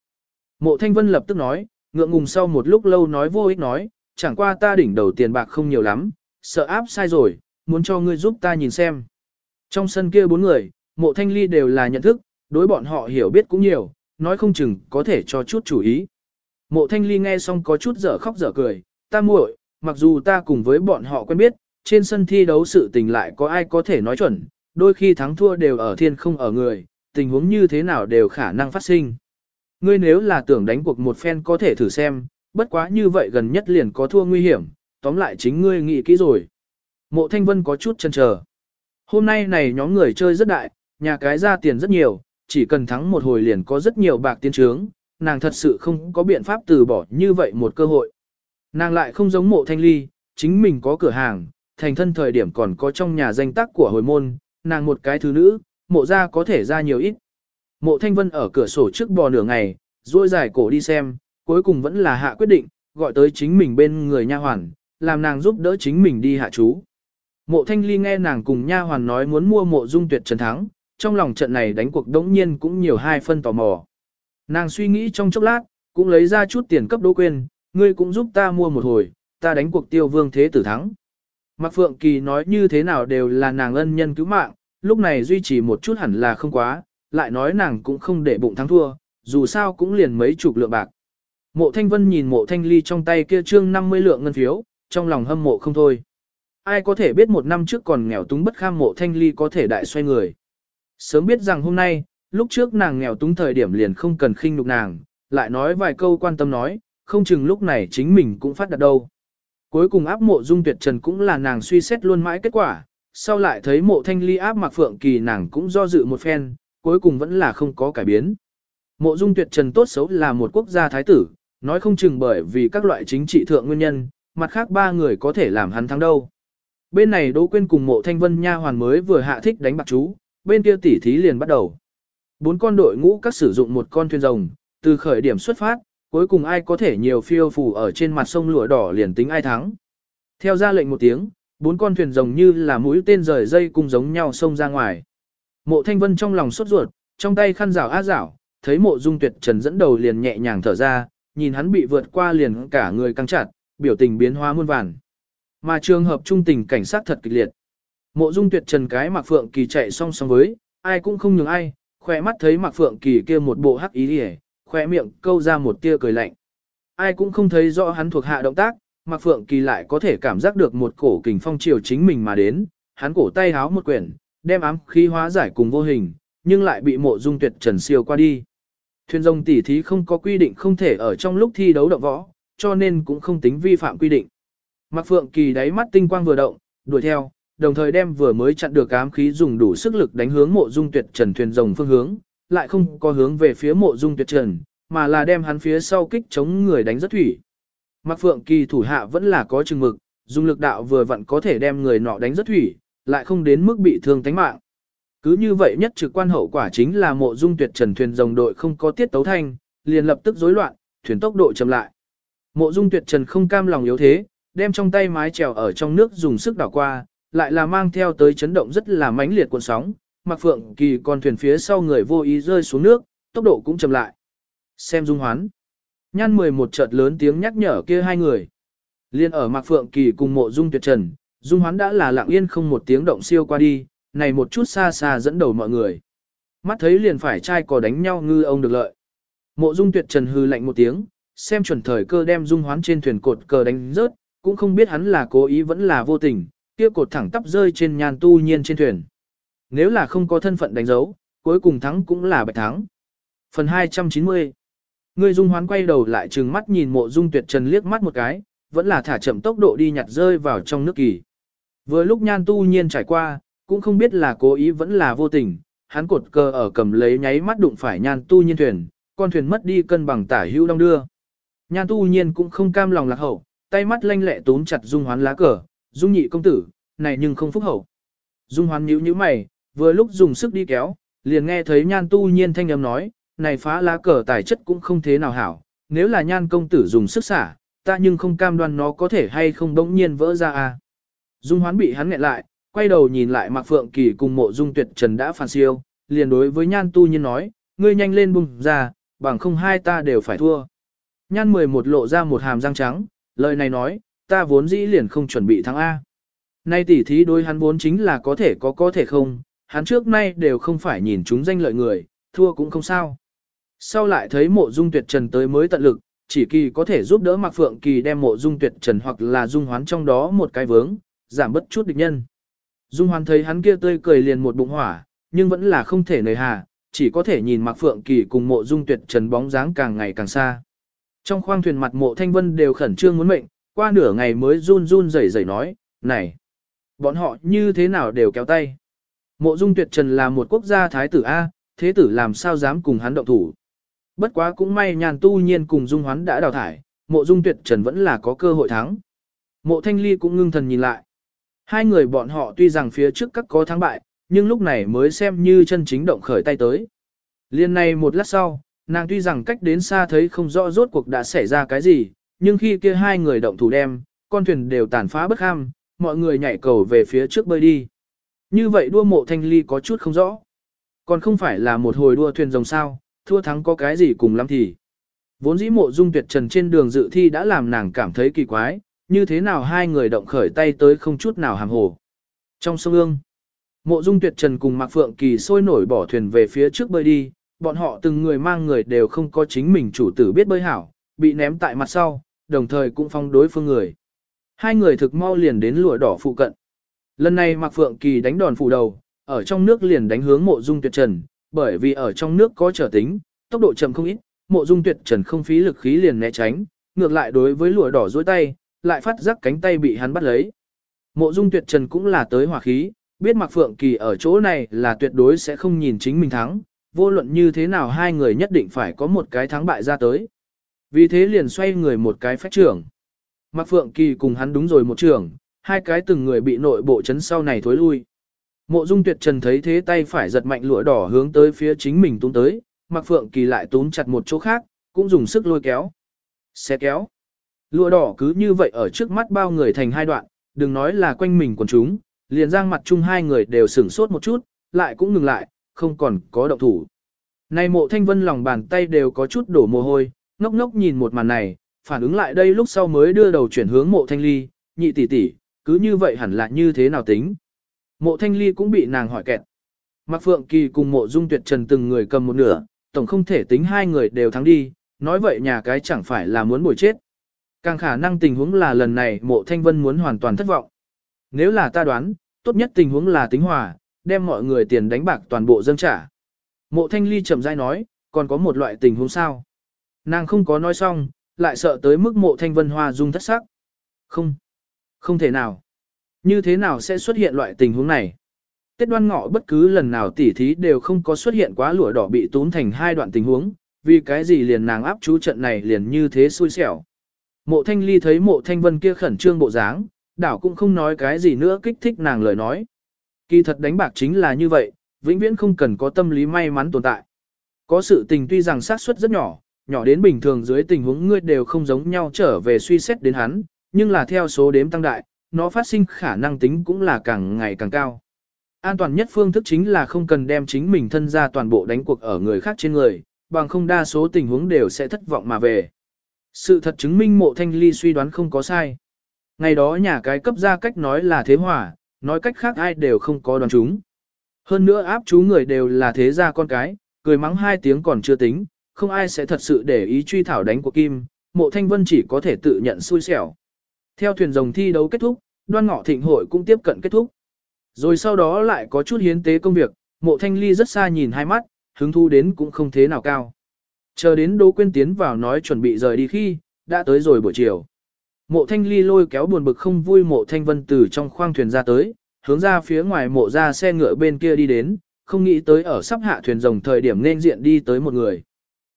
Speaker 1: Mộ thanh vân lập tức nói, ngượng ngùng sau một lúc lâu nói vô ích nói, chẳng qua ta đỉnh đầu tiền bạc không nhiều lắm, sợ áp sai rồi, muốn cho ngươi giúp ta nhìn xem. Trong sân kia bốn người, mộ thanh ly đều là nhận thức, đối bọn họ hiểu biết cũng nhiều, nói không chừng có thể cho chút chủ ý. Mộ thanh ly nghe xong có chút dở khóc dở cười, ta muội, mặc dù ta cùng với bọn họ quen biết, trên sân thi đấu sự tình lại có ai có thể nói chuẩn, đôi khi thắng thua đều ở thiên không ở người, tình huống như thế nào đều khả năng phát sinh. Ngươi nếu là tưởng đánh cuộc một phen có thể thử xem, bất quá như vậy gần nhất liền có thua nguy hiểm, tóm lại chính ngươi nghĩ kỹ rồi. Mộ Thanh Vân có chút chần chờ. Hôm nay này nhóm người chơi rất đại, nhà cái ra tiền rất nhiều, chỉ cần thắng một hồi liền có rất nhiều bạc tiên trướng, nàng thật sự không có biện pháp từ bỏ như vậy một cơ hội. Nàng lại không giống mộ thanh ly, chính mình có cửa hàng, thành thân thời điểm còn có trong nhà danh tác của hồi môn, nàng một cái thứ nữ, mộ ra có thể ra nhiều ít. Mộ thanh vân ở cửa sổ trước bò nửa ngày, duỗi dài cổ đi xem, cuối cùng vẫn là hạ quyết định, gọi tới chính mình bên người nha hoàn, làm nàng giúp đỡ chính mình đi hạ chú. Mộ thanh ly nghe nàng cùng nha hoàn nói muốn mua mộ dung tuyệt trần thắng, trong lòng trận này đánh cuộc đống nhiên cũng nhiều hai phân tò mò. Nàng suy nghĩ trong chốc lát, cũng lấy ra chút tiền cấp đỗ quên, ngươi cũng giúp ta mua một hồi, ta đánh cuộc tiêu vương thế tử thắng. Mạc Phượng Kỳ nói như thế nào đều là nàng ân nhân cứu mạng, lúc này duy trì một chút hẳn là không quá, lại nói nàng cũng không để bụng thắng thua, dù sao cũng liền mấy chục lượng bạc. Mộ Thanh Vân nhìn mộ Thanh Ly trong tay kia trương 50 lượng ngân phiếu, trong lòng hâm mộ không thôi. Ai có thể biết một năm trước còn nghèo túng bất kham mộ Thanh Ly có thể đại xoay người. Sớm biết rằng hôm nay, lúc trước nàng nghèo túng thời điểm liền không cần khinh nhục nàng, lại nói vài câu quan tâm nói, không chừng lúc này chính mình cũng phát đạt đâu. Cuối cùng áp mộ dung tuyệt trần cũng là nàng suy xét luôn mãi kết quả, sau lại thấy mộ thanh ly áp mặc phượng kỳ nàng cũng do dự một phen, cuối cùng vẫn là không có cải biến. Mộ dung tuyệt trần tốt xấu là một quốc gia thái tử, nói không chừng bởi vì các loại chính trị thượng nguyên nhân, mặt khác ba người có thể làm hắn thắng đâu. Bên này Đỗ Quyên cùng mộ thanh vân nha hoàn mới vừa hạ thích đánh bạc chú, bên kia tỉ thí liền bắt đầu. Bốn con đội ngũ các sử dụng một con thuyền rồng, từ khởi điểm xuất phát, cuối cùng ai có thể nhiều phiêu phù ở trên mặt sông lụa đỏ liền tính ai thắng. Theo ra lệnh một tiếng, bốn con thuyền rồng như là mũi tên rời dây cùng giống nhau sông ra ngoài. Mộ thanh vân trong lòng sốt ruột, trong tay khăn rảo á rảo, thấy mộ dung tuyệt trần dẫn đầu liền nhẹ nhàng thở ra, nhìn hắn bị vượt qua liền cả người căng chặt, biểu tình biến hóa muôn vàn. Mà trường hợp trung tình cảnh sát thật kịch liệt. Mộ dung tuyệt trần cái mặc phượng kỳ chạy song song với, ai cũng không nhường ai, khỏe mắt thấy mặc phượng kỳ kia một bộ hắc ý hề, khỏe miệng câu ra một tia cười lạnh. Ai cũng không thấy rõ hắn thuộc hạ động tác, mặc phượng kỳ lại có thể cảm giác được một cổ kình phong chiều chính mình mà đến, hắn cổ tay háo một quyển, đem ám khí hóa giải cùng vô hình, nhưng lại bị mộ dung tuyệt trần siêu qua đi. Thuyền rồng tỉ thí không có quy định không thể ở trong lúc thi đấu động võ, cho nên cũng không tính vi phạm quy định. Mạc Phượng Kỳ đáy mắt tinh quang vừa động, đuổi theo, đồng thời đem vừa mới chặn được ám khí dùng đủ sức lực đánh hướng mộ dung tuyệt trần thuyền rồng phương hướng, lại không có hướng về phía mộ dung tuyệt trần, mà là đem hắn phía sau kích chống người đánh rất thủy. Mạc Phượng Kỳ thủ hạ vẫn là có chừng mực, dùng lực đạo vừa vặn có thể đem người nọ đánh rất thủy, lại không đến mức bị thương tánh mạng. Cứ như vậy nhất trực quan hậu quả chính là mộ dung tuyệt trần thuyền rồng đội không có tiết tấu thanh, liền lập tức rối loạn, thuyền tốc độ chậm lại. Mộ dung tuyệt trần không cam lòng yếu thế, đem trong tay mái chèo ở trong nước dùng sức đảo qua, lại là mang theo tới chấn động rất là mãnh liệt cuộn sóng, mặc phượng kỳ con thuyền phía sau người vô ý rơi xuống nước, tốc độ cũng chậm lại. Xem dung hoán. Nhan 11 chợt lớn tiếng nhắc nhở kia hai người. Liên ở Mạc Phượng Kỳ cùng mộ dung tuyệt trần, dung hoán đã là lặng yên không một tiếng động siêu qua đi, này một chút xa xa dẫn đầu mọi người. Mắt thấy liền phải trai cò đánh nhau ngư ông được lợi. Mộ dung tuyệt trần hư lạnh một tiếng, xem chuẩn thời cơ đem dung hoán trên thuyền cột cờ đánh rớt, cũng không biết hắn là cố ý vẫn là vô tình, kia cột thẳng tắp rơi trên nhàn tu nhiên trên thuyền. Nếu là không có thân phận đánh dấu, cuối cùng thắng cũng là bạch thắng. Phần 290 Người dung hoán quay đầu lại trừng mắt nhìn mộ dung tuyệt trần liếc mắt một cái, vẫn là thả chậm tốc độ đi nhặt rơi vào trong nước kỳ. Vừa lúc nhan tu nhiên trải qua, cũng không biết là cố ý vẫn là vô tình, hắn cột cờ ở cầm lấy nháy mắt đụng phải nhan tu nhiên thuyền, con thuyền mất đi cân bằng tả hữu đông đưa. Nhan tu nhiên cũng không cam lòng lạc hậu, tay mắt lanh lẹ tốn chặt dung hoán lá cờ, dung nhị công tử, này nhưng không phúc hậu. Dung hoán nhíu nhíu mày, vừa lúc dùng sức đi kéo, liền nghe thấy nhan tu nhiên thanh âm nói, này phá lá cờ tài chất cũng không thế nào hảo, nếu là nhan công tử dùng sức xả, ta nhưng không cam đoan nó có thể hay không bỗng nhiên vỡ ra à. Dung hoán bị hắn nghẹn lại, quay đầu nhìn lại Mạc Phượng Kỳ cùng mộ dung tuyệt trần đã phản siêu, liền đối với nhan tu nhiên nói, ngươi nhanh lên bùng ra, bằng không hai ta đều phải thua. Nhan 11 lộ ra một hàm răng trắng, lời này nói, ta vốn dĩ liền không chuẩn bị thắng A. Nay tỉ thí đối hắn vốn chính là có thể có có thể không, hắn trước nay đều không phải nhìn chúng danh lợi người, thua cũng không sao. Sau lại thấy mộ dung tuyệt trần tới mới tận lực, chỉ kỳ có thể giúp đỡ Mạc Phượng Kỳ đem mộ dung tuyệt trần hoặc là dung hoán trong đó một cái vướng, giảm bất chút địch nhân. Dung hoán thấy hắn kia tươi cười liền một bụng hỏa, nhưng vẫn là không thể nời hà, chỉ có thể nhìn Mạc Phượng Kỳ cùng mộ dung tuyệt trần bóng dáng càng ngày càng xa. Trong khoang thuyền mặt mộ thanh vân đều khẩn trương muốn mệnh, qua nửa ngày mới run run rẩy rẩy nói, này, bọn họ như thế nào đều kéo tay. Mộ dung tuyệt trần là một quốc gia thái tử A, thế tử làm sao dám cùng hắn động thủ. Bất quá cũng may nhàn tu nhiên cùng dung hoán đã đào thải, mộ dung tuyệt trần vẫn là có cơ hội thắng. Mộ thanh ly cũng ngưng thần nhìn lại. Hai người bọn họ tuy rằng phía trước các có thắng bại, nhưng lúc này mới xem như chân chính động khởi tay tới. Liên này một lát sau, nàng tuy rằng cách đến xa thấy không rõ rốt cuộc đã xảy ra cái gì, nhưng khi kia hai người động thủ đem, con thuyền đều tàn phá bất ham, mọi người nhảy cầu về phía trước bơi đi. Như vậy đua mộ thanh ly có chút không rõ. Còn không phải là một hồi đua thuyền rồng sao, thua thắng có cái gì cùng lắm thì. Vốn dĩ mộ dung tuyệt trần trên đường dự thi đã làm nàng cảm thấy kỳ quái, như thế nào hai người động khởi tay tới không chút nào hàm hồ. Trong sông ương, mộ dung tuyệt trần cùng Mạc Phượng Kỳ sôi nổi bỏ thuyền về phía trước bơi đi, bọn họ từng người mang người đều không có chính mình chủ tử biết bơi hảo, bị ném tại mặt sau, đồng thời cũng phong đối phương người. Hai người thực mau liền đến lụa đỏ phụ cận. Lần này Mạc Phượng Kỳ đánh đòn phủ đầu, ở trong nước liền đánh hướng mộ dung tuyệt trần, bởi vì ở trong nước có trở tính, tốc độ chậm không ít, mộ dung tuyệt trần không phí lực khí liền né tránh, ngược lại đối với lụa đỏ dối tay, lại phát giác cánh tay bị hắn bắt lấy. Mộ dung tuyệt trần cũng là tới hỏa khí, biết Mạc Phượng Kỳ ở chỗ này là tuyệt đối sẽ không nhìn chính mình thắng, vô luận như thế nào hai người nhất định phải có một cái thắng bại ra tới. Vì thế liền xoay người một cái phách trưởng. Mạc Phượng Kỳ cùng hắn đúng rồi một trưởng, hai cái từng người bị nội bộ chấn sau này thối lui. Mộ Dung Tuyệt Trần thấy thế tay phải giật mạnh lụa đỏ hướng tới phía chính mình túm tới, Mạc Phượng Kỳ lại túm chặt một chỗ khác, cũng dùng sức lôi kéo. Xe kéo. Lụa đỏ cứ như vậy ở trước mắt bao người thành hai đoạn, đừng nói là quanh mình quần chúng, liền giang mặt chung hai người đều sửng sốt một chút, lại cũng ngừng lại, không còn có động thủ. nay mộ thanh vân lòng bàn tay đều có chút đổ mồ hôi, ngốc ngốc nhìn một màn này, phản ứng lại đây lúc sau mới đưa đầu chuyển hướng mộ thanh ly, nhị tỷ tỷ, cứ như vậy hẳn là như thế nào tính. Mộ thanh ly cũng bị nàng hỏi kẹt. Mạc Phượng Kỳ cùng mộ dung tuyệt trần từng người cầm một nửa, tổng không thể tính hai người đều thắng đi, nói vậy nhà cái chẳng phải là muốn bồi chết. Càng khả năng tình huống là lần này mộ thanh vân muốn hoàn toàn thất vọng. Nếu là ta đoán, tốt nhất tình huống là tính hòa, đem mọi người tiền đánh bạc toàn bộ dâng trả. Mộ thanh ly chậm rãi nói, còn có một loại tình huống sao. Nàng không có nói xong, lại sợ tới mức mộ thanh vân hoa dung thất sắc. Không, không thể nào. Như thế nào sẽ xuất hiện loại tình huống này? Tết đoan ngọ bất cứ lần nào tỉ thí đều không có xuất hiện quá lụa đỏ bị tốn thành hai đoạn tình huống, vì cái gì liền nàng áp chú trận này liền như thế xui xẻo. Mộ thanh ly thấy mộ thanh vân kia khẩn trương bộ dáng, đảo cũng không nói cái gì nữa kích thích nàng lời nói. Kỳ thật đánh bạc chính là như vậy, vĩnh viễn không cần có tâm lý may mắn tồn tại. Có sự tình tuy rằng xác suất rất nhỏ, nhỏ đến bình thường dưới tình huống ngươi đều không giống nhau trở về suy xét đến hắn, nhưng là theo số đếm tăng đại, nó phát sinh khả năng tính cũng là càng ngày càng cao. An toàn nhất phương thức chính là không cần đem chính mình thân ra toàn bộ đánh cuộc ở người khác trên người, bằng không đa số tình huống đều sẽ thất vọng mà về. Sự thật chứng minh mộ thanh ly suy đoán không có sai. Ngày đó nhà cái cấp ra cách nói là thế hỏa, nói cách khác ai đều không có đoán chúng. Hơn nữa áp chú người đều là thế gia con cái, cười mắng hai tiếng còn chưa tính, không ai sẽ thật sự để ý truy thảo đánh của Kim, mộ thanh vân chỉ có thể tự nhận xui xẻo. Theo thuyền rồng thi đấu kết thúc, đoan ngọ thịnh hội cũng tiếp cận kết thúc. Rồi sau đó lại có chút hiến tế công việc, mộ thanh ly rất xa nhìn hai mắt, hứng thu đến cũng không thế nào cao. Chờ đến Đỗ Quyên tiến vào nói chuẩn bị rời đi khi, đã tới rồi buổi chiều. Mộ thanh ly lôi kéo buồn bực không vui mộ thanh vân từ trong khoang thuyền ra tới, hướng ra phía ngoài mộ ra xe ngựa bên kia đi đến, không nghĩ tới ở sắp hạ thuyền rồng thời điểm nên diện đi tới một người.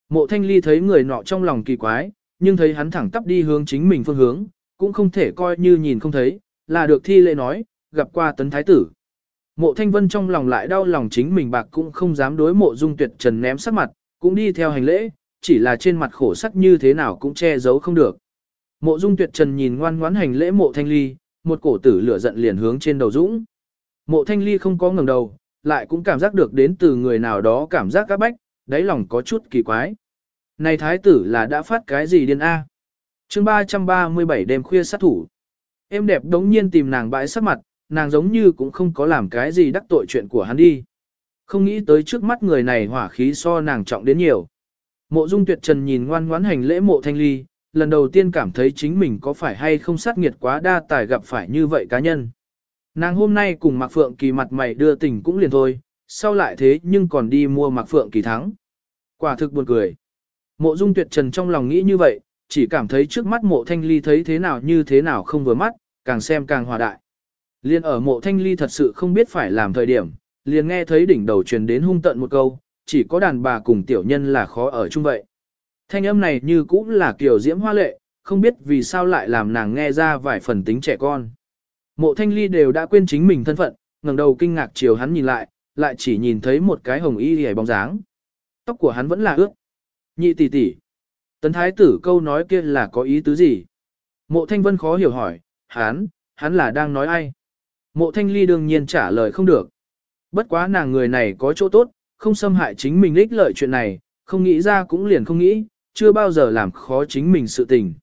Speaker 1: Mộ thanh ly thấy người nọ trong lòng kỳ quái, nhưng thấy hắn thẳng tắp đi hướng chính mình phương hướng, cũng không thể coi như nhìn không thấy, là được thi lễ nói, gặp qua tấn thái tử. Mộ thanh vân trong lòng lại đau lòng chính mình bạc cũng không dám đối mộ dung tuyệt trần ném sắc mặt, cũng đi theo hành lễ, chỉ là trên mặt khổ sắc như thế nào cũng che giấu không được. Mộ dung tuyệt trần nhìn ngoan ngoãn hành lễ mộ thanh ly, một cổ tử lửa giận liền hướng trên đầu dũng. Mộ thanh ly không có ngẩng đầu, lại cũng cảm giác được đến từ người nào đó cảm giác các bách, đáy lòng có chút kỳ quái. Này thái tử là đã phát cái gì điên A? À? Chương 337 đêm khuya sát thủ. Em đẹp đống nhiên tìm nàng bãi sát mặt, nàng giống như cũng không có làm cái gì đắc tội chuyện của hắn đi. Không nghĩ tới trước mắt người này hỏa khí so nàng trọng đến nhiều. Mộ dung tuyệt trần nhìn ngoan ngoãn hành lễ mộ thanh ly, lần đầu tiên cảm thấy chính mình có phải hay không sát nghiệt quá đa tài gặp phải như vậy cá nhân. Nàng hôm nay cùng Mạc Phượng Kỳ mặt mày đưa tình cũng liền thôi, sau lại thế nhưng còn đi mua Mạc Phượng Kỳ thắng. Quả thực buồn cười. Mộ Dung Tuyệt Trần trong lòng nghĩ như vậy, chỉ cảm thấy trước mắt mộ thanh ly thấy thế nào như thế nào không vừa mắt, càng xem càng hòa đại. Liên ở mộ thanh ly thật sự không biết phải làm thời điểm, liền nghe thấy đỉnh đầu truyền đến hung tận một câu, chỉ có đàn bà cùng tiểu nhân là khó ở chung vậy. Thanh âm này như cũng là kiểu diễm hoa lệ, không biết vì sao lại làm nàng nghe ra vài phần tính trẻ con. Mộ thanh ly đều đã quên chính mình thân phận, ngẩng đầu kinh ngạc chiều hắn nhìn lại, lại chỉ nhìn thấy một cái hồng y hề bóng dáng. Tóc của hắn vẫn là ướt. Nhị tỷ tỷ. Tấn thái tử câu nói kia là có ý tứ gì? Mộ thanh vân khó hiểu hỏi, hắn, hắn là đang nói ai? Mộ thanh ly đương nhiên trả lời không được. Bất quá nàng người này có chỗ tốt, không xâm hại chính mình ích lợi chuyện này, không nghĩ ra cũng liền không nghĩ, chưa bao giờ làm khó chính mình sự tình.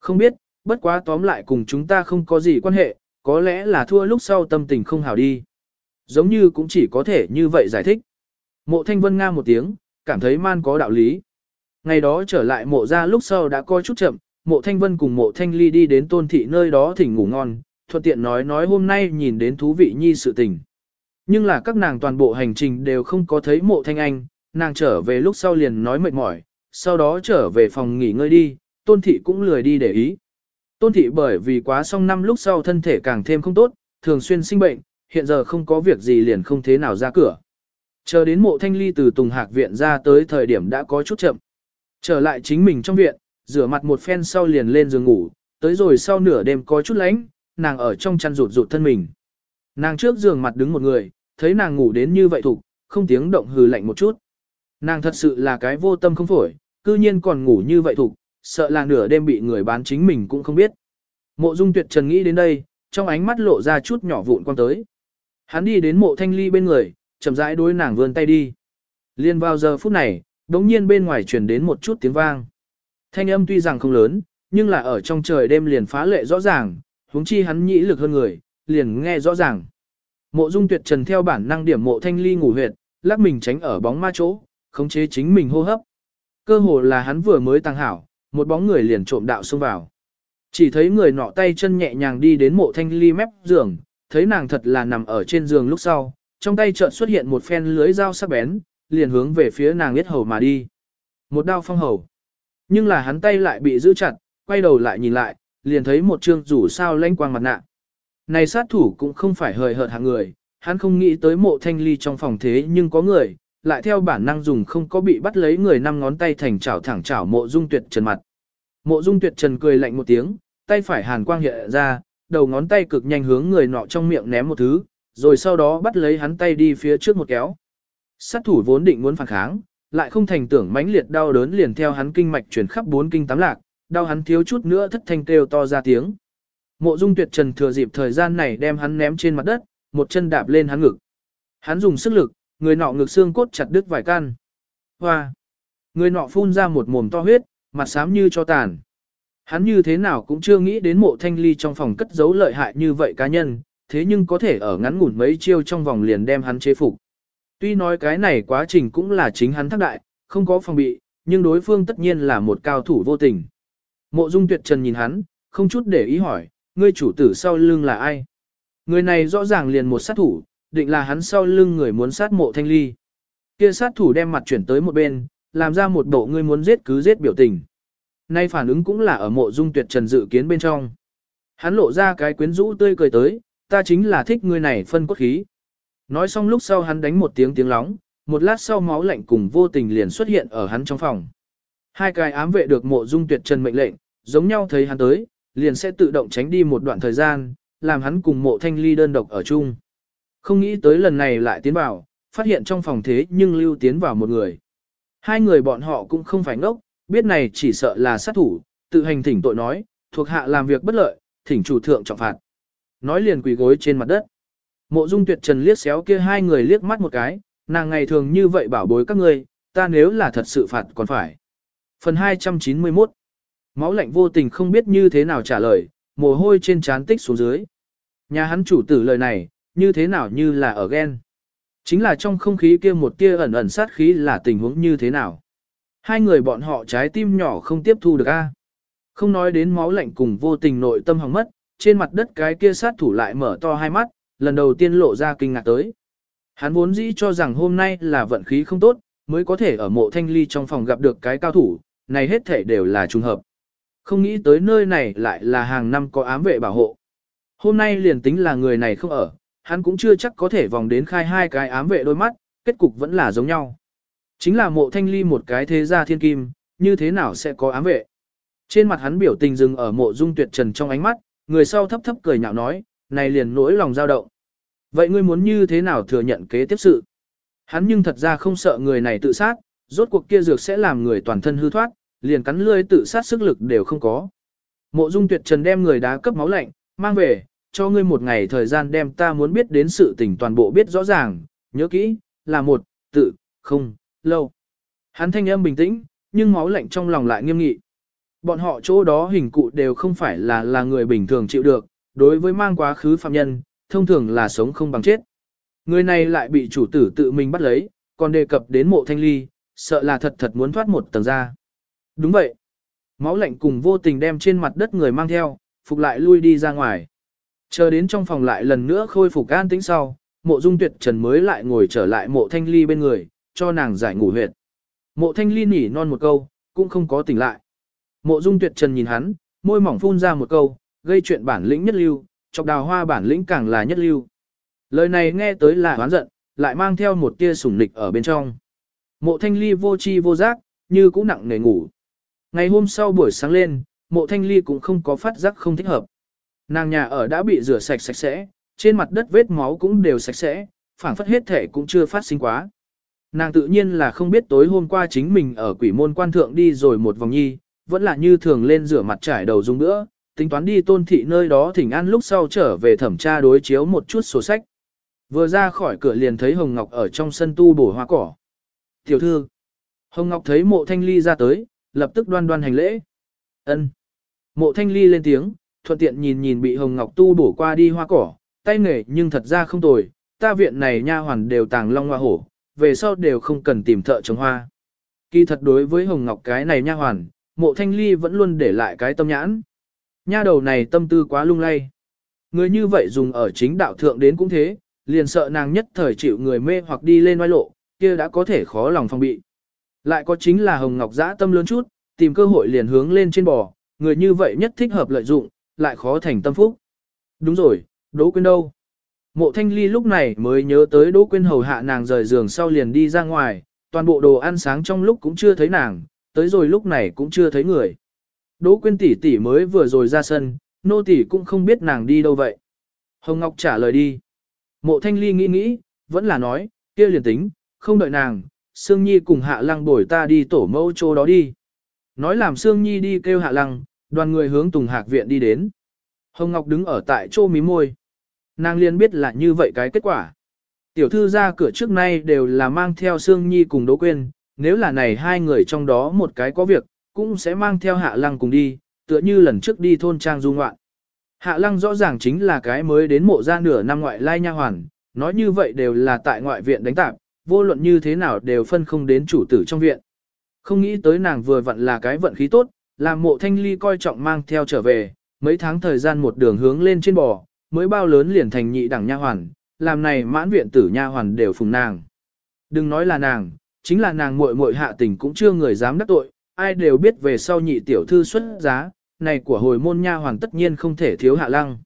Speaker 1: Không biết, bất quá tóm lại cùng chúng ta không có gì quan hệ, có lẽ là thua lúc sau tâm tình không hảo đi. Giống như cũng chỉ có thể như vậy giải thích. Mộ thanh vân nga một tiếng, cảm thấy man có đạo lý. Ngày đó trở lại mộ ra lúc sau đã coi chút chậm, mộ thanh vân cùng mộ thanh ly đi đến tôn thị nơi đó thỉnh ngủ ngon, thuận tiện nói nói hôm nay nhìn đến thú vị nhi sự tình. Nhưng là các nàng toàn bộ hành trình đều không có thấy mộ thanh anh, nàng trở về lúc sau liền nói mệt mỏi, sau đó trở về phòng nghỉ ngơi đi, tôn thị cũng lười đi để ý. Tôn thị bởi vì quá xong năm lúc sau thân thể càng thêm không tốt, thường xuyên sinh bệnh, hiện giờ không có việc gì liền không thế nào ra cửa. Chờ đến mộ thanh ly từ Tùng Hạc viện ra tới thời điểm đã có chút chậm. Trở lại chính mình trong viện, rửa mặt một phen sau liền lên giường ngủ, tới rồi sau nửa đêm có chút lánh, nàng ở trong chăn rụt rụt thân mình. Nàng trước giường mặt đứng một người, thấy nàng ngủ đến như vậy thục, không tiếng động hừ lạnh một chút. Nàng thật sự là cái vô tâm không phổi, cư nhiên còn ngủ như vậy thục, sợ là nửa đêm bị người bán chính mình cũng không biết. Mộ dung tuyệt trần nghĩ đến đây, trong ánh mắt lộ ra chút nhỏ vụn quan tới. Hắn đi đến mộ thanh ly bên người, chậm rãi đối nàng vươn tay đi. Liên vào giờ phút này, đống nhiên bên ngoài truyền đến một chút tiếng vang. Thanh âm tuy rằng không lớn, nhưng là ở trong trời đêm liền phá lệ rõ ràng, huống chi hắn nhĩ lực hơn người, liền nghe rõ ràng. Mộ Dung Tuyệt Trần theo bản năng điểm mộ thanh ly ngủ huyệt, lắc mình tránh ở bóng ma chỗ, khống chế chính mình hô hấp. Cơ hồ là hắn vừa mới tăng hảo, một bóng người liền trộm đạo xông vào. Chỉ thấy người nọ tay chân nhẹ nhàng đi đến mộ thanh ly mép giường, thấy nàng thật là nằm ở trên giường lúc sau, trong tay chợt xuất hiện một phen lưới dao sắc bén, liền hướng về phía nàng biết hầu mà đi. Một đao phong hầu. Nhưng là hắn tay lại bị giữ chặt, quay đầu lại nhìn lại, liền thấy một trương rủ sao lanh quang mặt nạ. Này sát thủ cũng không phải hời hợt hạng người, hắn không nghĩ tới mộ thanh ly trong phòng thế nhưng có người, lại theo bản năng dùng không có bị bắt lấy người năm ngón tay thành chảo thẳng chảo mộ dung tuyệt trần mặt. Mộ dung tuyệt trần cười lạnh một tiếng, tay phải hàn quang hiện ra, đầu ngón tay cực nhanh hướng người nọ trong miệng ném một thứ, rồi sau đó bắt lấy hắn tay đi phía trước một kéo. Sát thủ vốn định muốn phản kháng, lại không thành tưởng mãnh liệt đau đớn liền theo hắn kinh mạch chuyển khắp bốn kinh tám lạc, đau hắn thiếu chút nữa thất thanh kêu to ra tiếng. Mộ Dung Tuyệt Trần thừa dịp thời gian này đem hắn ném trên mặt đất, một chân đạp lên hắn ngực. Hắn dùng sức lực, người nọ ngực xương cốt chặt đứt vài căn. Hoa! Người nọ phun ra một mồm to huyết, mặt xám như cho tàn. Hắn như thế nào cũng chưa nghĩ đến mộ thanh ly trong phòng cất giấu lợi hại như vậy cá nhân, thế nhưng có thể ở ngắn ngủn mấy chiêu trong vòng liền đem hắn chế phục. Tuy nói cái này quá trình cũng là chính hắn thác đại, không có phòng bị, nhưng đối phương tất nhiên là một cao thủ vô tình. Mộ dung tuyệt trần nhìn hắn, không chút để ý hỏi, ngươi chủ tử sau lưng là ai? Người này rõ ràng liền một sát thủ, định là hắn sau lưng người muốn sát mộ thanh ly. Kia sát thủ đem mặt chuyển tới một bên, làm ra một bộ ngươi muốn giết cứ giết biểu tình. Nay phản ứng cũng là ở mộ dung tuyệt trần dự kiến bên trong. Hắn lộ ra cái quyến rũ tươi cười tới, ta chính là thích ngươi này phân cốt khí. Nói xong lúc sau hắn đánh một tiếng tiếng lóng, một lát sau máu lạnh cùng vô tình liền xuất hiện ở hắn trong phòng. Hai cái ám vệ được mộ dung tuyệt trần mệnh lệnh, giống nhau thấy hắn tới, liền sẽ tự động tránh đi một đoạn thời gian, làm hắn cùng mộ thanh ly đơn độc ở chung. Không nghĩ tới lần này lại tiến vào, phát hiện trong phòng thế nhưng lưu tiến vào một người. Hai người bọn họ cũng không phải ngốc, biết này chỉ sợ là sát thủ, tự hành thỉnh tội nói, thuộc hạ làm việc bất lợi, thỉnh chủ thượng trọng phạt. Nói liền quỳ gối trên mặt đất. Mộ dung tuyệt trần liếc xéo kia hai người liếc mắt một cái, nàng ngày thường như vậy bảo bối các ngươi, ta nếu là thật sự phạt còn phải. Phần 291 Máu lạnh vô tình không biết như thế nào trả lời, mồ hôi trên trán tích xuống dưới. Nhà hắn chủ tử lời này, như thế nào như là ở ghen. Chính là trong không khí kia một tia ẩn ẩn sát khí là tình huống như thế nào. Hai người bọn họ trái tim nhỏ không tiếp thu được a. Không nói đến máu lạnh cùng vô tình nội tâm hỏng mất, trên mặt đất cái kia sát thủ lại mở to hai mắt, lần đầu tiên lộ ra kinh ngạc tới. Hắn vốn dĩ cho rằng hôm nay là vận khí không tốt, mới có thể ở mộ thanh ly trong phòng gặp được cái cao thủ, này hết thể đều là trùng hợp. Không nghĩ tới nơi này lại là hàng năm có ám vệ bảo hộ. Hôm nay liền tính là người này không ở, hắn cũng chưa chắc có thể vòng đến khai hai cái ám vệ đôi mắt, kết cục vẫn là giống nhau. Chính là mộ thanh ly một cái thế gia thiên kim, như thế nào sẽ có ám vệ. Trên mặt hắn biểu tình dừng ở mộ dung tuyệt trần trong ánh mắt, người sau thấp thấp cười nhạo nói, này liền nỗi lòng dao động. Vậy ngươi muốn như thế nào thừa nhận kế tiếp sự? Hắn nhưng thật ra không sợ người này tự sát, rốt cuộc kia dược sẽ làm người toàn thân hư thoát, liền cắn lươi tự sát sức lực đều không có. Mộ dung tuyệt trần đem người đá cấp máu lạnh, mang về, cho ngươi một ngày thời gian đem ta muốn biết đến sự tình toàn bộ biết rõ ràng, nhớ kỹ, là một, tự, không, lâu. Hắn thanh âm bình tĩnh, nhưng máu lạnh trong lòng lại nghiêm nghị. Bọn họ chỗ đó hình cụ đều không phải là là người bình thường chịu được, đối với mang quá khứ phạm nhân, thông thường là sống không bằng chết. Người này lại bị chủ tử tự mình bắt lấy, còn đề cập đến mộ thanh ly, sợ là thật thật muốn thoát một tầng ra. Đúng vậy. Máu lạnh cùng vô tình đem trên mặt đất người mang theo, phục lại lui đi ra ngoài. Chờ đến trong phòng lại lần nữa khôi phục an tĩnh sau, mộ dung tuyệt trần mới lại ngồi trở lại mộ thanh ly bên người, cho nàng giải ngủ huyệt. Mộ thanh ly nỉ non một câu, cũng không có tỉnh lại. Mộ dung tuyệt trần nhìn hắn, môi mỏng phun ra một câu, gây chuyện bản lĩnh nhất lưu, chọc đào hoa bản lĩnh càng là nhất lưu. Lời này nghe tới là oán giận, lại mang theo một tia sủng nịch ở bên trong. Mộ thanh ly vô chi vô giác, như cũng nặng nề ngủ. Ngày hôm sau buổi sáng lên, mộ thanh ly cũng không có phát giác không thích hợp. Nàng nhà ở đã bị rửa sạch sạch sẽ, trên mặt đất vết máu cũng đều sạch sẽ, phản phất hết thể cũng chưa phát sinh quá. Nàng tự nhiên là không biết tối hôm qua chính mình ở quỷ môn quan thượng đi rồi một vòng nhi, vẫn là như thường lên rửa mặt trải đầu dùng nữa, tính toán đi tôn thị nơi đó thỉnh an lúc sau trở về thẩm tra đối chiếu một chút sổ sách. Vừa ra khỏi cửa liền thấy Hồng Ngọc ở trong sân tu bổ hoa cỏ. Tiểu thư, Hồng Ngọc thấy mộ thanh ly ra tới, lập tức đoan đoan hành lễ. ân Mộ thanh ly lên tiếng, thuận tiện nhìn nhìn bị Hồng Ngọc tu bổ qua đi hoa cỏ, tay nghề nhưng thật ra không tồi, ta viện này nha hoàn đều tàng long hoa hổ, về sau đều không cần tìm thợ trồng hoa. Kỳ thật đối với Hồng Ngọc cái này nha hoàn, mộ thanh ly vẫn luôn để lại cái tâm nhãn. Nha đầu này tâm tư quá lung lay. Người như vậy dùng ở chính đạo thượng đến cũng thế, liền sợ nàng nhất thời chịu người mê hoặc đi lên oai lộ, kia đã có thể khó lòng phòng bị. Lại có chính là Hồng Ngọc dã tâm lớn chút, tìm cơ hội liền hướng lên trên bò, người như vậy nhất thích hợp lợi dụng, lại khó thành tâm phúc. Đúng rồi, Đỗ Quyên đâu? Mộ Thanh Ly lúc này mới nhớ tới Đỗ Quyên hầu hạ nàng rời giường sau liền đi ra ngoài, toàn bộ đồ ăn sáng trong lúc cũng chưa thấy nàng, tới rồi lúc này cũng chưa thấy người. Đỗ Quyên tỷ tỷ mới vừa rồi ra sân, nô tỷ cũng không biết nàng đi đâu vậy. Hồng Ngọc trả lời đi. Mộ Thanh Ly nghĩ nghĩ, vẫn là nói, kia liền tính, không đợi nàng, Sương Nhi cùng Hạ Lăng bồi ta đi tổ mẫu chỗ đó đi. Nói làm Sương Nhi đi kêu Hạ Lăng, đoàn người hướng Tùng Hạc viện đi đến. Hồng Ngọc đứng ở tại chỗ mí môi. Nàng liền biết là như vậy cái kết quả. Tiểu thư ra cửa trước nay đều là mang theo Sương Nhi cùng Đỗ Quyên, nếu là này hai người trong đó một cái có việc, cũng sẽ mang theo Hạ Lăng cùng đi, tựa như lần trước đi thôn trang du ngoạn. Hạ Lăng rõ ràng chính là cái mới đến mộ ra nửa năm ngoại lai nha hoàn, nói như vậy đều là tại ngoại viện đánh tạp, vô luận như thế nào đều phân không đến chủ tử trong viện. Không nghĩ tới nàng vừa vặn là cái vận khí tốt, làm mộ thanh ly coi trọng mang theo trở về, mấy tháng thời gian một đường hướng lên trên bò, mới bao lớn liền thành nhị đẳng nha hoàn, làm này mãn viện tử nha hoàn đều phùng nàng. Đừng nói là nàng, chính là nàng muội muội hạ tình cũng chưa người dám đắc tội, ai đều biết về sau nhị tiểu thư xuất giá, này của hồi môn nha hoàng tất nhiên không thể thiếu hạ lăng.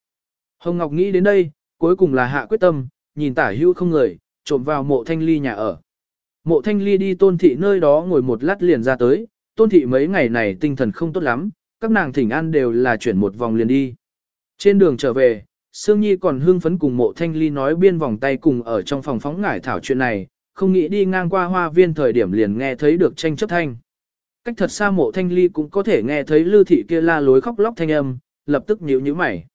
Speaker 1: Hồng Ngọc nghĩ đến đây, cuối cùng là hạ quyết tâm, nhìn tả hưu không người, trộm vào mộ thanh ly nhà ở. Mộ thanh ly đi tôn thị nơi đó ngồi một lát liền ra tới, tôn thị mấy ngày này tinh thần không tốt lắm, các nàng thỉnh an đều là chuyển một vòng liền đi. Trên đường trở về, Sương Nhi còn hưng phấn cùng mộ thanh ly nói biên vòng tay cùng ở trong phòng phóng ngải thảo chuyện này, không nghĩ đi ngang qua hoa viên thời điểm liền nghe thấy được tranh chấp thanh. Cách thật xa mộ thanh ly cũng có thể nghe thấy lưu thị kia la lối khóc lóc thanh âm, lập tức nhíu nhíu mày.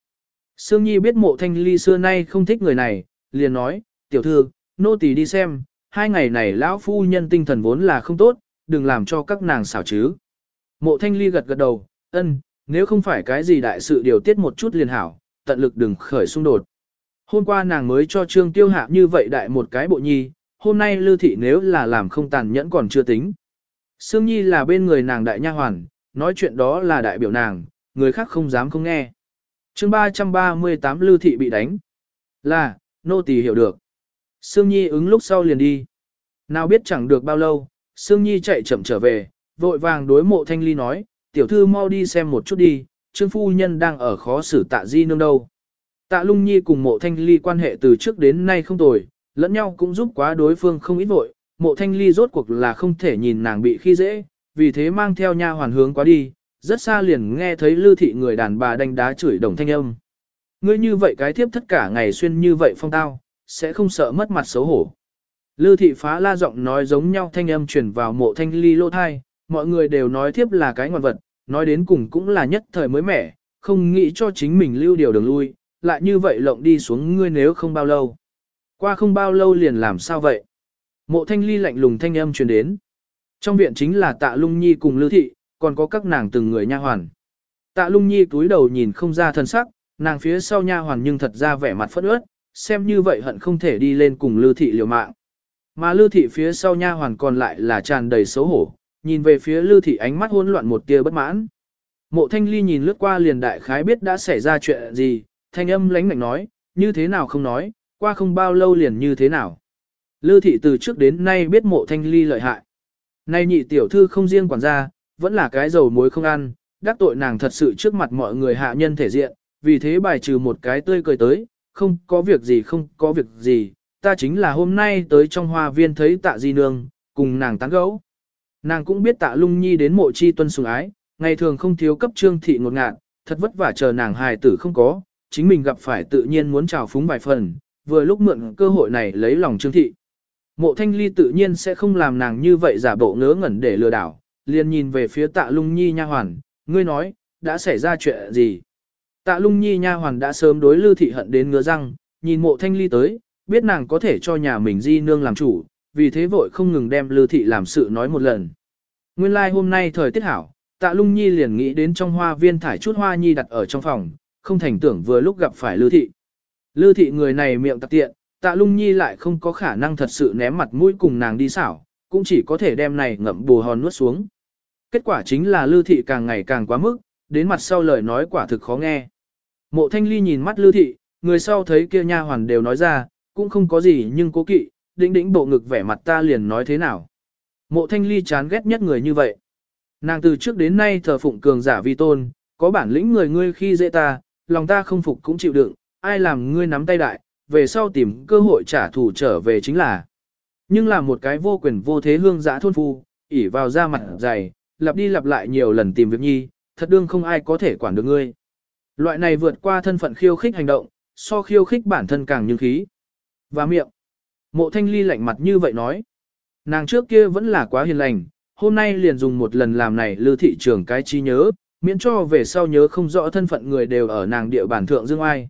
Speaker 1: Sương Nhi biết mộ thanh ly xưa nay không thích người này, liền nói, tiểu thư, nô tỳ đi xem, hai ngày này lão phu nhân tinh thần vốn là không tốt, đừng làm cho các nàng xảo chứ. Mộ thanh ly gật gật đầu, ân, nếu không phải cái gì đại sự điều tiết một chút liền hảo, tận lực đừng khởi xung đột. Hôm qua nàng mới cho trương tiêu hạ như vậy đại một cái bộ nhi, hôm nay lưu thị nếu là làm không tàn nhẫn còn chưa tính. Sương Nhi là bên người nàng đại nha hoàn, nói chuyện đó là đại biểu nàng, người khác không dám không nghe. chương 338 lưu thị bị đánh. Là, nô tỳ hiểu được. Sương Nhi ứng lúc sau liền đi. Nào biết chẳng được bao lâu, Sương Nhi chạy chậm trở về, vội vàng đối mộ thanh ly nói, tiểu thư mau đi xem một chút đi, trương phu nhân đang ở khó xử tạ di nương đâu. Tạ lung nhi cùng mộ thanh ly quan hệ từ trước đến nay không tồi, lẫn nhau cũng giúp quá đối phương không ít vội, mộ thanh ly rốt cuộc là không thể nhìn nàng bị khi dễ, vì thế mang theo nha hoàn hướng quá đi, rất xa liền nghe thấy lưu thị người đàn bà đánh đá chửi đồng thanh âm. Ngươi như vậy cái thiếp tất cả ngày xuyên như vậy phong tao, sẽ không sợ mất mặt xấu hổ. Lưu thị phá la giọng nói giống nhau thanh âm truyền vào mộ thanh ly lô thai, mọi người đều nói thiếp là cái ngoan vật, nói đến cùng cũng là nhất thời mới mẻ, không nghĩ cho chính mình lưu điều đường lui, lại như vậy lộng đi xuống ngươi nếu không bao lâu. Qua không bao lâu liền làm sao vậy? Mộ thanh ly lạnh lùng thanh âm truyền đến. Trong viện chính là tạ lung nhi cùng lưu thị, còn có các nàng từng người nha hoàn. Tạ lung nhi túi đầu nhìn không ra thân sắc, nàng phía sau nha hoàn nhưng thật ra vẻ mặt phất ướt, xem như vậy hận không thể đi lên cùng lưu thị liều mạng. Mà lưu thị phía sau nha hoàn còn lại là tràn đầy xấu hổ, nhìn về phía lưu thị ánh mắt hỗn loạn một tia bất mãn. Mộ thanh ly nhìn lướt qua liền đại khái biết đã xảy ra chuyện gì, thanh âm lánh lạnh nói, như thế nào không nói, qua không bao lâu liền như thế nào. Lưu thị từ trước đến nay biết mộ thanh ly lợi hại. Nay nhị tiểu thư không riêng quản gia, vẫn là cái dầu muối không ăn, đắc tội nàng thật sự trước mặt mọi người hạ nhân thể diện, vì thế bài trừ một cái tươi cười tới, không có việc gì không có việc gì, ta chính là hôm nay tới trong hoa viên thấy tạ di nương, cùng nàng tán gẫu. Nàng cũng biết tạ lung nhi đến mộ chi tuân sùng ái, ngày thường không thiếu cấp trương thị ngột ngạt, thật vất vả chờ nàng hài tử không có, chính mình gặp phải tự nhiên muốn chào phúng bài phần, vừa lúc mượn cơ hội này lấy lòng trương thị. Mộ thanh ly tự nhiên sẽ không làm nàng như vậy giả bộ ngớ ngẩn để lừa đảo, liền nhìn về phía tạ lung nhi nha hoàn, ngươi nói, đã xảy ra chuyện gì? Tạ lung nhi nha hoàn đã sớm đối lưu thị hận đến ngứa răng, nhìn mộ thanh ly tới, biết nàng có thể cho nhà mình di nương làm chủ, vì thế vội không ngừng đem lưu thị làm sự nói một lần. Nguyên lai like hôm nay thời tiết hảo, tạ lung nhi liền nghĩ đến trong hoa viên thải chút hoa nhi đặt ở trong phòng, không thành tưởng vừa lúc gặp phải lưu thị. Lưu thị người này miệng tặc tiện, tạ lung nhi lại không có khả năng thật sự ném mặt mũi cùng nàng đi xảo, cũng chỉ có thể đem này ngậm bù hòn nuốt xuống. Kết quả chính là lưu thị càng ngày càng quá mức, đến mặt sau lời nói quả thực khó nghe. Mộ thanh ly nhìn mắt lưu thị, người sau thấy kia nha hoàn đều nói ra, cũng không có gì nhưng cố kỵ, đĩnh đĩnh bộ ngực vẻ mặt ta liền nói thế nào. Mộ thanh ly chán ghét nhất người như vậy. Nàng từ trước đến nay thờ phụng cường giả vi tôn, có bản lĩnh người ngươi khi dễ ta, lòng ta không phục cũng chịu đựng, ai làm ngươi nắm tay đại, về sau tìm cơ hội trả thù trở về chính là. Nhưng là một cái vô quyền vô thế hương giã thôn phu, ỉ vào da mặt dày, lặp đi lặp lại nhiều lần tìm việc nhi, thật đương không ai có thể quản được ngươi. Loại này vượt qua thân phận khiêu khích hành động, so khiêu khích bản thân càng như khí. Và miệng. Mộ thanh ly lạnh mặt như vậy nói. Nàng trước kia vẫn là quá hiền lành, hôm nay liền dùng một lần làm này lưu thị trường cái trí nhớ, miễn cho về sau nhớ không rõ thân phận người đều ở nàng địa bản thượng dương ai.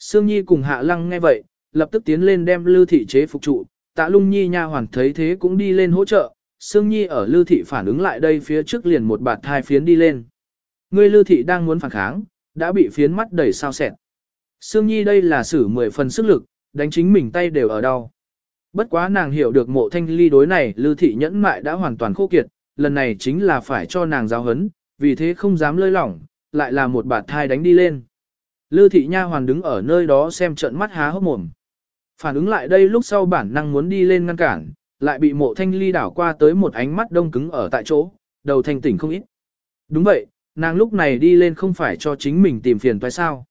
Speaker 1: Sương Nhi cùng Hạ Lăng nghe vậy, lập tức tiến lên đem lưu thị chế phục trụ, tạ lung nhi nha hoàn thấy thế cũng đi lên hỗ trợ, Sương Nhi ở lưu thị phản ứng lại đây phía trước liền một bạt thai phiến đi lên. Người lưu thị đang muốn phản kháng, đã bị phiến mắt đẩy sao sẹt. Sương Nhi đây là sử mười phần sức lực, đánh chính mình tay đều ở đau. Bất quá nàng hiểu được mộ thanh ly đối này lưu thị nhẫn mại đã hoàn toàn khô kiệt, lần này chính là phải cho nàng giáo hấn, vì thế không dám lơi lỏng, lại là một bạt thai đánh đi lên. Lưu thị nha hoàn đứng ở nơi đó xem trận mắt há hốc mồm. Phản ứng lại đây lúc sau bản năng muốn đi lên ngăn cản, lại bị mộ thanh ly đảo qua tới một ánh mắt đông cứng ở tại chỗ, đầu thanh tỉnh không ít. Đúng vậy, nàng lúc này đi lên không phải cho chính mình tìm phiền toái sao.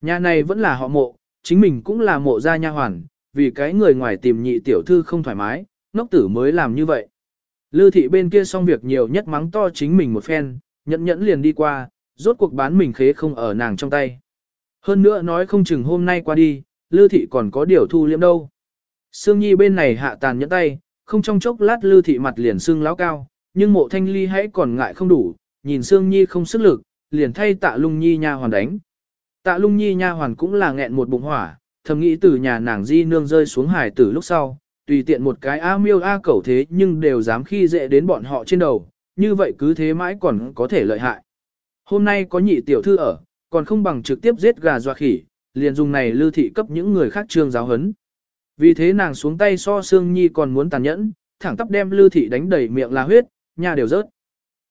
Speaker 1: Nhà này vẫn là họ mộ, chính mình cũng là mộ gia nha hoàn, vì cái người ngoài tìm nhị tiểu thư không thoải mái, ngốc tử mới làm như vậy. Lư thị bên kia xong việc nhiều nhất mắng to chính mình một phen, nhẫn nhẫn liền đi qua, rốt cuộc bán mình khế không ở nàng trong tay. Hơn nữa nói không chừng hôm nay qua đi, Lư thị còn có điều thu liễm đâu. Sương Nhi bên này hạ tàn nhẫn tay, không trong chốc lát Lư thị mặt liền sưng láo cao, nhưng mộ thanh ly hãy còn ngại không đủ, nhìn Sương Nhi không sức lực, liền thay tạ lung nhi nha hoàn đánh. Tạ lung nhi nha hoàn cũng là nghẹn một bụng hỏa, thầm nghĩ từ nhà nàng di nương rơi xuống hải tử lúc sau, tùy tiện một cái a miêu a cẩu thế nhưng đều dám khi dễ đến bọn họ trên đầu, như vậy cứ thế mãi còn có thể lợi hại. Hôm nay có nhị tiểu thư ở, còn không bằng trực tiếp giết gà dọa khỉ, liền dùng này lưu thị cấp những người khác trương giáo hấn. Vì thế nàng xuống tay so xương nhi còn muốn tàn nhẫn, thẳng tắp đem lưu thị đánh đầy miệng là huyết, nhà đều rớt.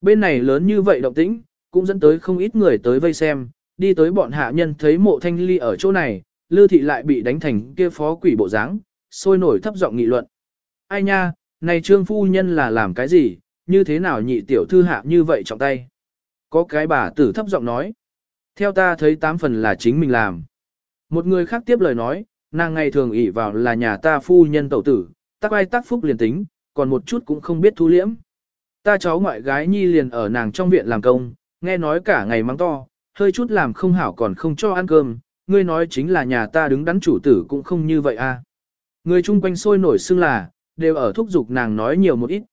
Speaker 1: Bên này lớn như vậy động tĩnh, cũng dẫn tới không ít người tới vây xem, đi tới bọn hạ nhân thấy mộ thanh ly ở chỗ này, lưu thị lại bị đánh thành kia phó quỷ bộ dáng, sôi nổi thấp giọng nghị luận. Ai nha, này trương phu nhân là làm cái gì, như thế nào nhị tiểu thư hạ như vậy trọng tay. Có cái bà tử thấp giọng nói. Theo ta thấy tám phần là chính mình làm. Một người khác tiếp lời nói, nàng ngày thường ỷ vào là nhà ta phu nhân tẩu tử, tác ai tác phúc liền tính, còn một chút cũng không biết thu liễm. Ta cháu ngoại gái nhi liền ở nàng trong viện làm công, nghe nói cả ngày mắng to, hơi chút làm không hảo còn không cho ăn cơm, ngươi nói chính là nhà ta đứng đắn chủ tử cũng không như vậy. À. Người chung quanh sôi nổi xưng là, đều ở thúc giục nàng nói nhiều một ít.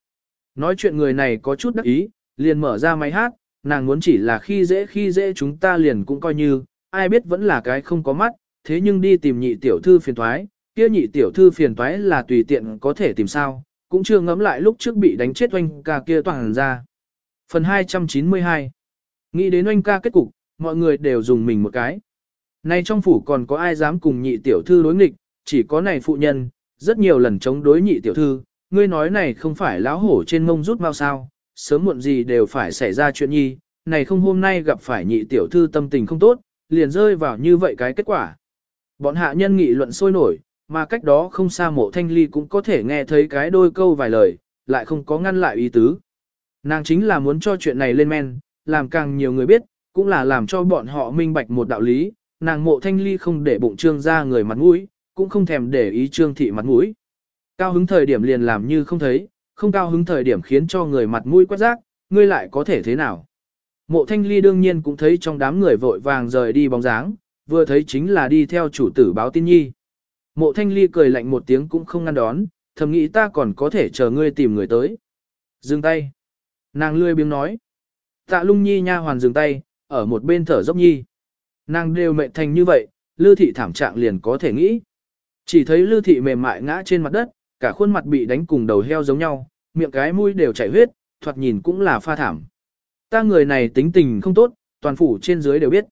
Speaker 1: Nói chuyện người này có chút đắc ý, liền mở ra máy hát, nàng muốn chỉ là khi dễ khi dễ chúng ta liền cũng coi như, ai biết vẫn là cái không có mắt, thế nhưng đi tìm nhị tiểu thư phiền toái, kia nhị tiểu thư phiền toái là tùy tiện có thể tìm sao, cũng chưa ngẫm lại lúc trước bị đánh chết oanh ca kia toàn ra. Phần 292 Nghĩ đến oanh ca kết cục, mọi người đều dùng mình một cái. Nay trong phủ còn có ai dám cùng nhị tiểu thư đối nghịch, chỉ có này phụ nhân, rất nhiều lần chống đối nhị tiểu thư, ngươi nói này không phải lão hổ trên mông rút mau sao, sớm muộn gì đều phải xảy ra chuyện nhi, này không hôm nay gặp phải nhị tiểu thư tâm tình không tốt, liền rơi vào như vậy cái kết quả. Bọn hạ nhân nghị luận sôi nổi, mà cách đó không xa mộ thanh ly cũng có thể nghe thấy cái đôi câu vài lời, lại không có ngăn lại ý tứ. Nàng chính là muốn cho chuyện này lên men, làm càng nhiều người biết, cũng là làm cho bọn họ minh bạch một đạo lý, nàng mộ thanh ly không để bụng trương ra người mặt mũi, cũng không thèm để ý trương thị mặt mũi. Cao hứng thời điểm liền làm như không thấy, không cao hứng thời điểm khiến cho người mặt mũi quét rác, ngươi lại có thể thế nào. Mộ thanh ly đương nhiên cũng thấy trong đám người vội vàng rời đi bóng dáng, vừa thấy chính là đi theo chủ tử báo tin nhi. Mộ thanh ly cười lạnh một tiếng cũng không ngăn đón, thầm nghĩ ta còn có thể chờ ngươi tìm người tới. Dừng tay. Nàng lươi biếng nói. Tạ lung nhi nha hoàn dừng tay, ở một bên thở dốc nhi. Nàng đều mệnh thành như vậy, lư thị thảm trạng liền có thể nghĩ. Chỉ thấy lư thị mềm mại ngã trên mặt đất, cả khuôn mặt bị đánh cùng đầu heo giống nhau, miệng cái mũi đều chảy huyết, thoạt nhìn cũng là pha thảm. Ta người này tính tình không tốt, toàn phủ trên dưới đều biết.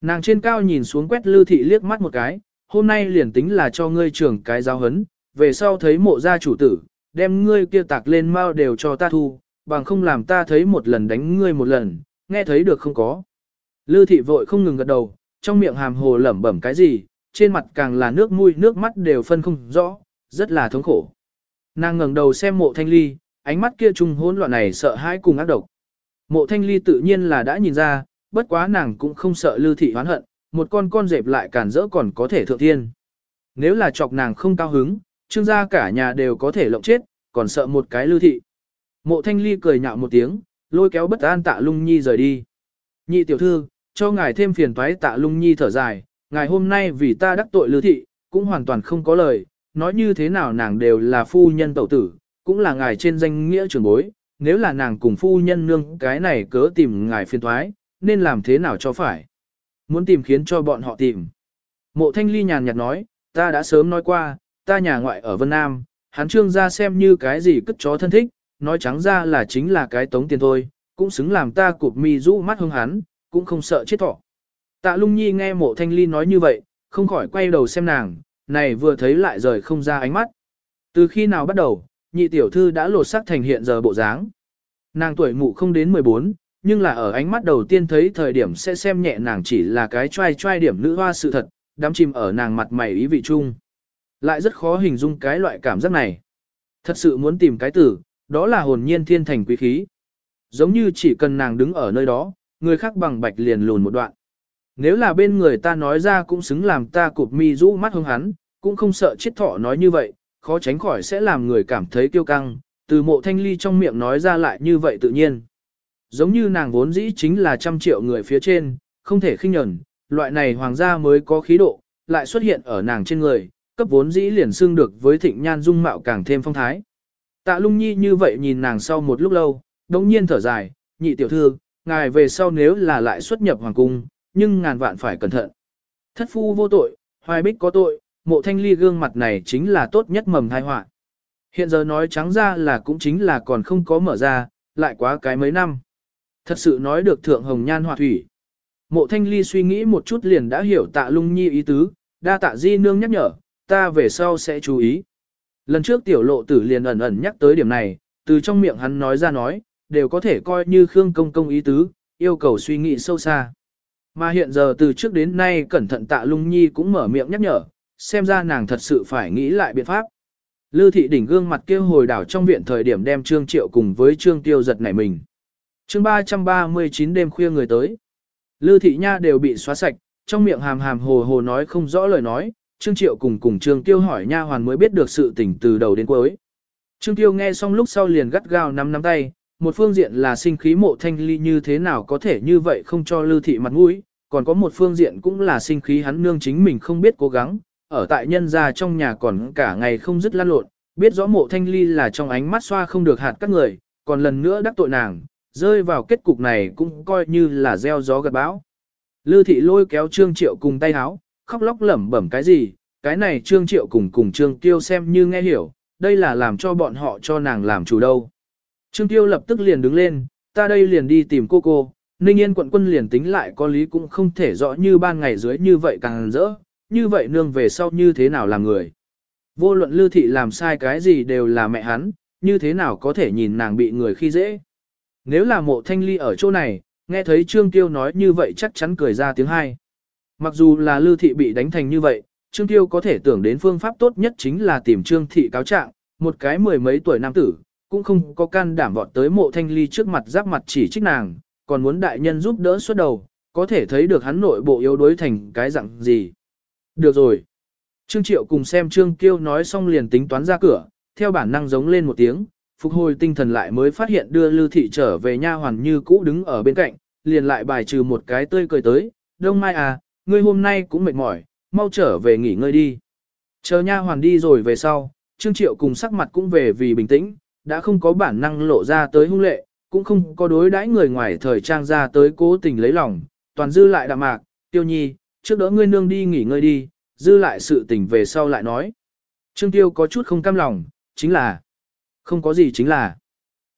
Speaker 1: Nàng trên cao nhìn xuống quét lư thị liếc mắt một cái, hôm nay liền tính là cho ngươi trưởng cái giáo hấn, về sau thấy mộ gia chủ tử, đem ngươi kia tạc lên mau đều cho ta thu, bằng không làm ta thấy một lần đánh ngươi một lần, nghe thấy được không có. Lư thị vội không ngừng gật đầu, trong miệng hàm hồ lẩm bẩm cái gì, trên mặt càng là nước mũi nước mắt đều phân không rõ, rất là thống khổ. Nàng ngẩng đầu xem mộ thanh ly, ánh mắt kia trung hỗn loạn này sợ hãi cùng ác độc. Mộ thanh ly tự nhiên là đã nhìn ra, bất quá nàng cũng không sợ lưu thị hoán hận, một con con dẹp lại cản rỡ còn có thể thượng thiên. Nếu là chọc nàng không cao hứng, trương gia cả nhà đều có thể lộng chết, còn sợ một cái lưu thị. Mộ thanh ly cười nhạo một tiếng, lôi kéo bất an tạ lung nhi rời đi. Nhị tiểu thư, cho ngài thêm phiền toái tạ lung nhi thở dài, ngài hôm nay vì ta đắc tội lưu thị, cũng hoàn toàn không có lời, nói như thế nào nàng đều là phu nhân tẩu tử, cũng là ngài trên danh nghĩa trưởng bối, nếu là nàng cùng phu nhân nương cái này cớ tìm ngài phiền thoái, nên làm thế nào cho phải. Muốn tìm khiến cho bọn họ tìm. Mộ thanh ly nhàn nhạt nói, ta đã sớm nói qua, ta nhà ngoại ở Vân Nam, hắn trương ra xem như cái gì cất chó thân thích, nói trắng ra là chính là cái tống tiền thôi, cũng xứng làm ta cụp mi rũ mắt hương hắn, cũng không sợ chết thọ. Tạ lung nhi nghe mộ thanh ly nói như vậy, không khỏi quay đầu xem nàng, này vừa thấy lại rời không ra ánh mắt. Từ khi nào bắt đầu, nhị tiểu thư đã lột sắc thành hiện giờ bộ dáng. Nàng tuổi mụ không đến 14, nhưng là ở ánh mắt đầu tiên thấy thời điểm sẽ xem nhẹ nàng chỉ là cái trai trai điểm nữ hoa sự thật, đắm chìm ở nàng mặt mày ý vị chung. Lại rất khó hình dung cái loại cảm giác này. Thật sự muốn tìm cái tử, đó là hồn nhiên thiên thành quý khí. Giống như chỉ cần nàng đứng ở nơi đó, người khác bằng bạch liền lùn một đoạn. Nếu là bên người ta nói ra cũng xứng làm ta cụp mi rũ mắt hông hắn, cũng không sợ chết thọ nói như vậy, khó tránh khỏi sẽ làm người cảm thấy kiêu căng, từ mộ thanh ly trong miệng nói ra lại như vậy tự nhiên. Giống như nàng vốn dĩ chính là trăm triệu người phía trên, không thể khinh nhẫn, loại này hoàng gia mới có khí độ, lại xuất hiện ở nàng trên người, cấp vốn dĩ liền xương được với thịnh nhan dung mạo càng thêm phong thái. Tạ lung nhi như vậy nhìn nàng sau một lúc lâu, đồng nhiên thở dài, nhị tiểu thư, ngài về sau nếu là lại xuất nhập hoàng cung, nhưng ngàn vạn phải cẩn thận. Thất phu vô tội, hoài bích có tội, mộ thanh ly gương mặt này chính là tốt nhất mầm thai họa Hiện giờ nói trắng ra là cũng chính là còn không có mở ra, lại quá cái mấy năm. Thật sự nói được thượng hồng nhan họa thủy. Mộ thanh ly suy nghĩ một chút liền đã hiểu tạ lung nhi ý tứ, đa tạ di nương nhắc nhở, ta về sau sẽ chú ý. Lần trước tiểu lộ tử liền ẩn ẩn nhắc tới điểm này, từ trong miệng hắn nói ra nói, đều có thể coi như Khương Công Công ý tứ, yêu cầu suy nghĩ sâu xa. Mà hiện giờ từ trước đến nay cẩn thận tạ lung nhi cũng mở miệng nhắc nhở, xem ra nàng thật sự phải nghĩ lại biện pháp. Lư thị đỉnh gương mặt kia hồi đảo trong viện thời điểm đem Trương Triệu cùng với Trương Tiêu giật nảy mình. chương 339 đêm khuya người tới. Lư thị nha đều bị xóa sạch, trong miệng hàm hàm hồ hồ nói không rõ lời nói, Trương Triệu cùng cùng Trương Tiêu hỏi nha hoàn mới biết được sự tình từ đầu đến cuối. Trương Tiêu nghe xong lúc sau liền gắt gao nắm nắm tay, một phương diện là sinh khí mộ thanh ly như thế nào có thể như vậy không cho Lưu thị mặt mũi, còn có một phương diện cũng là sinh khí hắn nương chính mình không biết cố gắng, ở tại nhân gia trong nhà còn cả ngày không dứt lan lộn, biết rõ mộ thanh ly là trong ánh mắt xoa không được hạt các người, còn lần nữa đắc tội nàng, rơi vào kết cục này cũng coi như là gieo gió gật bão. Lư thị lôi kéo Trương Triệu cùng tay háo, khóc lóc lẩm bẩm cái gì, cái này Trương Triệu cùng cùng Trương Tiêu xem như nghe hiểu, đây là làm cho bọn họ cho nàng làm chủ đâu. Trương Tiêu lập tức liền đứng lên, ta đây liền đi tìm cô cô, Ninh Yên quận quân liền tính lại có lý cũng không thể rõ như ban ngày dưới như vậy càng rỡ, như vậy nương về sau như thế nào là người. Vô luận lưu thị làm sai cái gì đều là mẹ hắn, như thế nào có thể nhìn nàng bị người khi dễ. Nếu là mộ thanh ly ở chỗ này, nghe thấy Trương Tiêu nói như vậy chắc chắn cười ra tiếng hai. Mặc dù là lưu thị bị đánh thành như vậy, Trương Tiêu có thể tưởng đến phương pháp tốt nhất chính là tìm Trương thị cáo trạng, một cái mười mấy tuổi nam tử, cũng không có can đảm vọt tới mộ thanh ly trước mặt giáp mặt chỉ trích nàng, còn muốn đại nhân giúp đỡ suốt đầu, có thể thấy được hắn nội bộ yếu đối thành cái dạng gì. Được rồi. Trương Triệu cùng xem Trương Kiêu nói xong liền tính toán ra cửa, theo bản năng giống lên một tiếng, phục hồi tinh thần lại mới phát hiện đưa Lưu Thị trở về nha hoàn như cũ đứng ở bên cạnh, liền lại bài trừ một cái tươi cười tới, Đông Mai à, ngươi hôm nay cũng mệt mỏi, mau trở về nghỉ ngơi đi. Chờ nha hoàn đi rồi về sau, Trương Triệu cùng sắc mặt cũng về vì bình tĩnh, đã không có bản năng lộ ra tới hung lệ, cũng không có đối đãi người ngoài thời trang ra tới cố tình lấy lòng, toàn dư lại đạm mạc, tiêu nhi, trước đỡ ngươi nương đi nghỉ ngơi đi, dư lại sự tình về sau lại nói. Trương Tiêu có chút không cam lòng, chính là, không có gì chính là.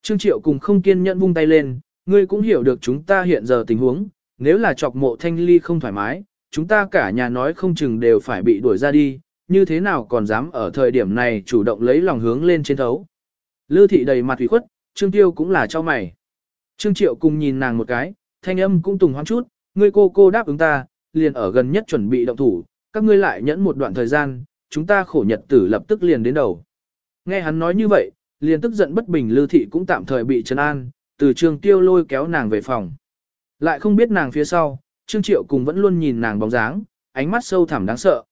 Speaker 1: Trương Triệu cùng không kiên nhẫn vung tay lên, ngươi cũng hiểu được chúng ta hiện giờ tình huống, nếu là chọc mộ thanh ly không thoải mái, chúng ta cả nhà nói không chừng đều phải bị đuổi ra đi, như thế nào còn dám ở thời điểm này chủ động lấy lòng hướng lên trên thấu. Lư thị đầy mặt ủy khuất, Trương Tiêu cũng là cho mày. Trương Triệu cùng nhìn nàng một cái, thanh âm cũng tùng hoang chút, ngươi cô cô đáp ứng ta, liền ở gần nhất chuẩn bị động thủ, các ngươi lại nhẫn một đoạn thời gian, chúng ta khổ nhật tử lập tức liền đến đầu. Nghe hắn nói như vậy, liền tức giận bất bình Lư thị cũng tạm thời bị trấn an, từ Trương Tiêu lôi kéo nàng về phòng. Lại không biết nàng phía sau, Trương Triệu cùng vẫn luôn nhìn nàng bóng dáng, ánh mắt sâu thẳm đáng sợ.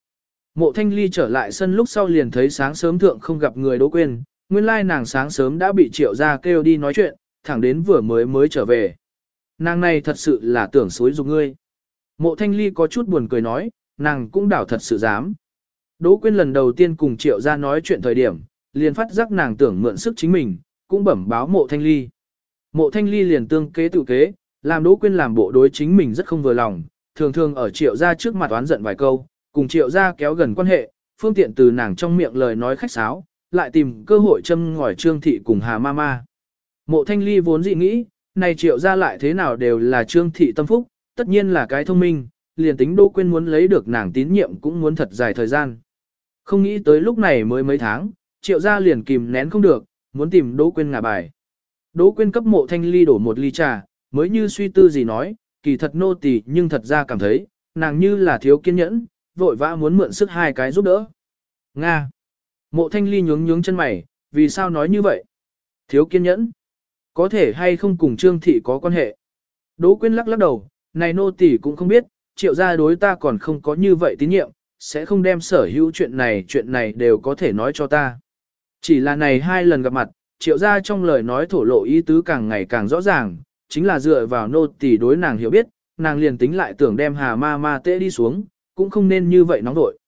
Speaker 1: Mộ Thanh Ly trở lại sân lúc sau liền thấy sáng sớm thượng không gặp người đỗ quên, nguyên lai nàng sáng sớm đã bị Triệu ra kêu đi nói chuyện, thẳng đến vừa mới mới trở về. Nàng này thật sự là tưởng xối dục ngươi. Mộ Thanh Ly có chút buồn cười nói, nàng cũng đảo thật sự dám. Đỗ Quyên lần đầu tiên cùng Triệu ra nói chuyện thời điểm, liền phát giác nàng tưởng mượn sức chính mình, cũng bẩm báo Mộ Thanh Ly. Mộ Thanh Ly liền tương kế tự kế, làm Đỗ Quyên làm bộ đối chính mình rất không vừa lòng, thường thường ở Triệu ra trước mặt oán giận vài câu, cùng Triệu ra kéo gần quan hệ, phương tiện từ nàng trong miệng lời nói khách sáo, lại tìm cơ hội châm ngòi Trương Thị cùng Hà Mama. Mộ Thanh Ly vốn dị nghĩ, này Triệu ra lại thế nào đều là Trương Thị tâm phúc, tất nhiên là cái thông minh, liền tính Đỗ Quyên muốn lấy được nàng tín nhiệm cũng muốn thật dài thời gian. Không nghĩ tới lúc này mới mấy tháng, Triệu ra liền kìm nén không được, muốn tìm Đỗ Quyên ngả bài. Đỗ Quyên cấp Mộ Thanh Ly đổ một ly trà, mới như suy tư gì nói, kỳ thật nô tỳ nhưng thật ra cảm thấy, nàng như là thiếu kiên nhẫn, vội vã muốn mượn sức hai cái giúp đỡ. Nga. Mộ thanh ly nhướng nhướng chân mày, vì sao nói như vậy? Thiếu kiên nhẫn. Có thể hay không cùng trương thị có quan hệ? Đỗ quyên lắc lắc đầu, này nô tỳ cũng không biết, triệu gia đối ta còn không có như vậy tín nhiệm, sẽ không đem sở hữu chuyện này chuyện này đều có thể nói cho ta. Chỉ là này hai lần gặp mặt, triệu gia trong lời nói thổ lộ ý tứ càng ngày càng rõ ràng, chính là dựa vào nô tỳ đối nàng hiểu biết, nàng liền tính lại tưởng đem hà ma ma tệ đi xuống, cũng không nên như vậy nóng vội.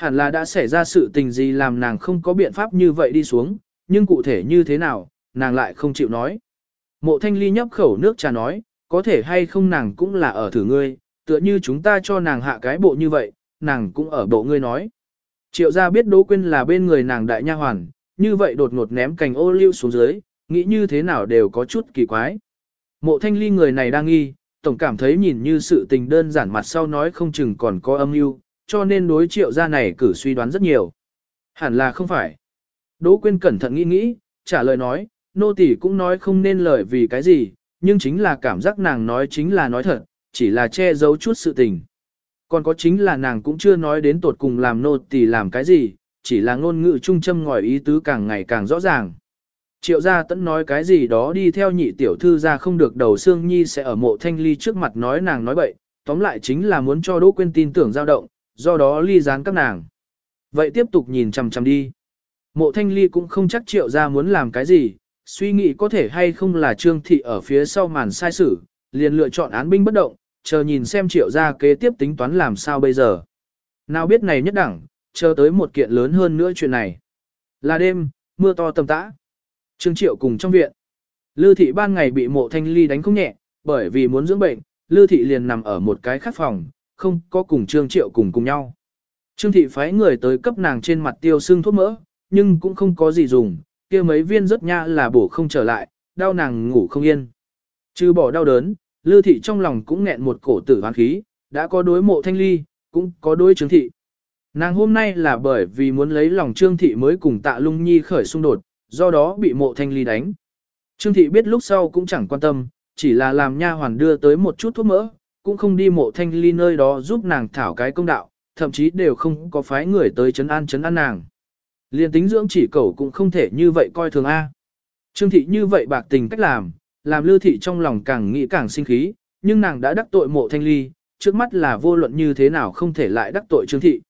Speaker 1: Hẳn là đã xảy ra sự tình gì làm nàng không có biện pháp như vậy đi xuống, nhưng cụ thể như thế nào, nàng lại không chịu nói. Mộ thanh ly nhấp khẩu nước trà nói, có thể hay không nàng cũng là ở thử ngươi, tựa như chúng ta cho nàng hạ cái bộ như vậy, nàng cũng ở bộ ngươi nói. Triệu gia biết Đỗ Quyên là bên người nàng đại nha hoàn, như vậy đột ngột ném cành ô liu xuống dưới, nghĩ như thế nào đều có chút kỳ quái. Mộ thanh ly người này đang nghi, tổng cảm thấy nhìn như sự tình đơn giản mặt sau nói không chừng còn có âm mưu, cho nên đối triệu gia này cử suy đoán rất nhiều. Hẳn là không phải. Đỗ Quyên cẩn thận nghĩ nghĩ, trả lời nói, nô tỳ cũng nói không nên lời vì cái gì, nhưng chính là cảm giác nàng nói chính là nói thật, chỉ là che giấu chút sự tình. Còn có chính là nàng cũng chưa nói đến tột cùng làm nô tỳ làm cái gì, chỉ là ngôn ngữ trung châm ngòi ý tứ càng ngày càng rõ ràng. Triệu gia tẫn nói cái gì đó đi theo nhị tiểu thư ra không được đầu xương nhi sẽ ở mộ thanh ly trước mặt nói nàng nói bậy, tóm lại chính là muốn cho Đỗ Quyên tin tưởng dao động, do đó ly gián các nàng. Vậy tiếp tục nhìn chằm chằm đi. Mộ thanh ly cũng không chắc triệu gia muốn làm cái gì, suy nghĩ có thể hay không là trương thị ở phía sau màn sai sử, liền lựa chọn án binh bất động, chờ nhìn xem triệu gia kế tiếp tính toán làm sao bây giờ. Nào biết này nhất đẳng, chờ tới một kiện lớn hơn nữa chuyện này. Là đêm, mưa to tầm tã. Trương Triệu cùng trong viện. Lư thị ban ngày bị mộ thanh ly đánh không nhẹ, bởi vì muốn dưỡng bệnh, Lư thị liền nằm ở một cái khắc phòng, không có cùng Trương Triệu cùng cùng nhau. Trương thị phái người tới cấp nàng trên mặt tiêu xương thuốc mỡ, nhưng cũng không có gì dùng, kia mấy viên rất nha là bổ không trở lại, đau nàng ngủ không yên. Trừ bỏ đau đớn, Lư thị trong lòng cũng nghẹn một cổ tử hoán khí, đã có đối mộ thanh ly, cũng có đối Trương thị. Nàng hôm nay là bởi vì muốn lấy lòng Trương thị mới cùng tạ lung nhi khởi xung đột, do đó bị mộ thanh ly đánh. Trương thị biết lúc sau cũng chẳng quan tâm, chỉ là làm nha hoàn đưa tới một chút thuốc mỡ, cũng không đi mộ thanh ly nơi đó giúp nàng thảo cái công đạo, thậm chí đều không có phái người tới chấn an chấn an nàng. Liên tính dưỡng chỉ cầu cũng không thể như vậy coi thường A. Trương thị như vậy bạc tình cách làm, làm lưu thị trong lòng càng nghĩ càng sinh khí, nhưng nàng đã đắc tội mộ thanh ly, trước mắt là vô luận như thế nào không thể lại đắc tội trương thị.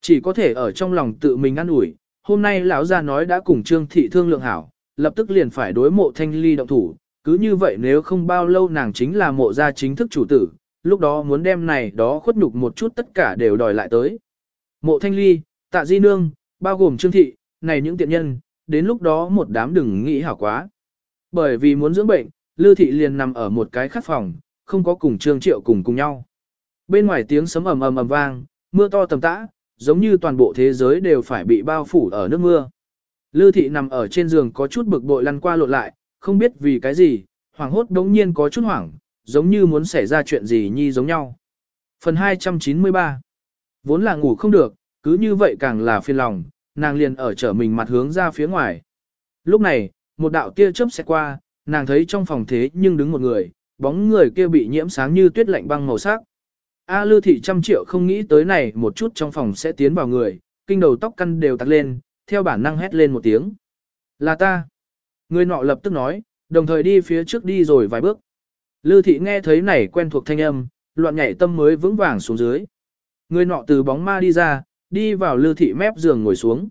Speaker 1: Chỉ có thể ở trong lòng tự mình ăn ủi, hôm nay lão gia nói đã cùng Trương thị thương lượng hảo, lập tức liền phải đối mộ thanh ly động thủ, cứ như vậy nếu không bao lâu nàng chính là mộ gia chính thức chủ tử, lúc đó muốn đem này đó khuất nhục một chút tất cả đều đòi lại tới. Mộ thanh ly, tạ di nương, bao gồm Trương thị, này những tiện nhân, đến lúc đó một đám đừng nghĩ hảo quá. Bởi vì muốn dưỡng bệnh, Lư thị liền nằm ở một cái khắc phòng, không có cùng Trương Triệu cùng cùng nhau. Bên ngoài tiếng sấm ầm ầm ầm vang, mưa to tầm tã, giống như toàn bộ thế giới đều phải bị bao phủ ở nước mưa. Lư thị nằm ở trên giường có chút bực bội lăn qua lộn lại, không biết vì cái gì, hoảng hốt đống nhiên có chút hoảng, giống như muốn xảy ra chuyện gì nhi giống nhau. Phần 293 Vốn là ngủ không được, cứ như vậy càng là phiền lòng, nàng liền ở trở mình mặt hướng ra phía ngoài. Lúc này, một đạo tia chớp sẽ qua, nàng thấy trong phòng thế nhưng đứng một người, bóng người kia bị nhiễm sáng như tuyết lạnh băng màu sắc. A lư thị trăm triệu không nghĩ tới này một chút trong phòng sẽ tiến vào người, kinh đầu tóc căn đều tắt lên, theo bản năng hét lên một tiếng. Là ta. Người nọ lập tức nói, đồng thời đi phía trước đi rồi vài bước. Lư thị nghe thấy này quen thuộc thanh âm, loạn nhảy tâm mới vững vàng xuống dưới. Người nọ từ bóng ma đi ra, đi vào lư thị mép giường ngồi xuống.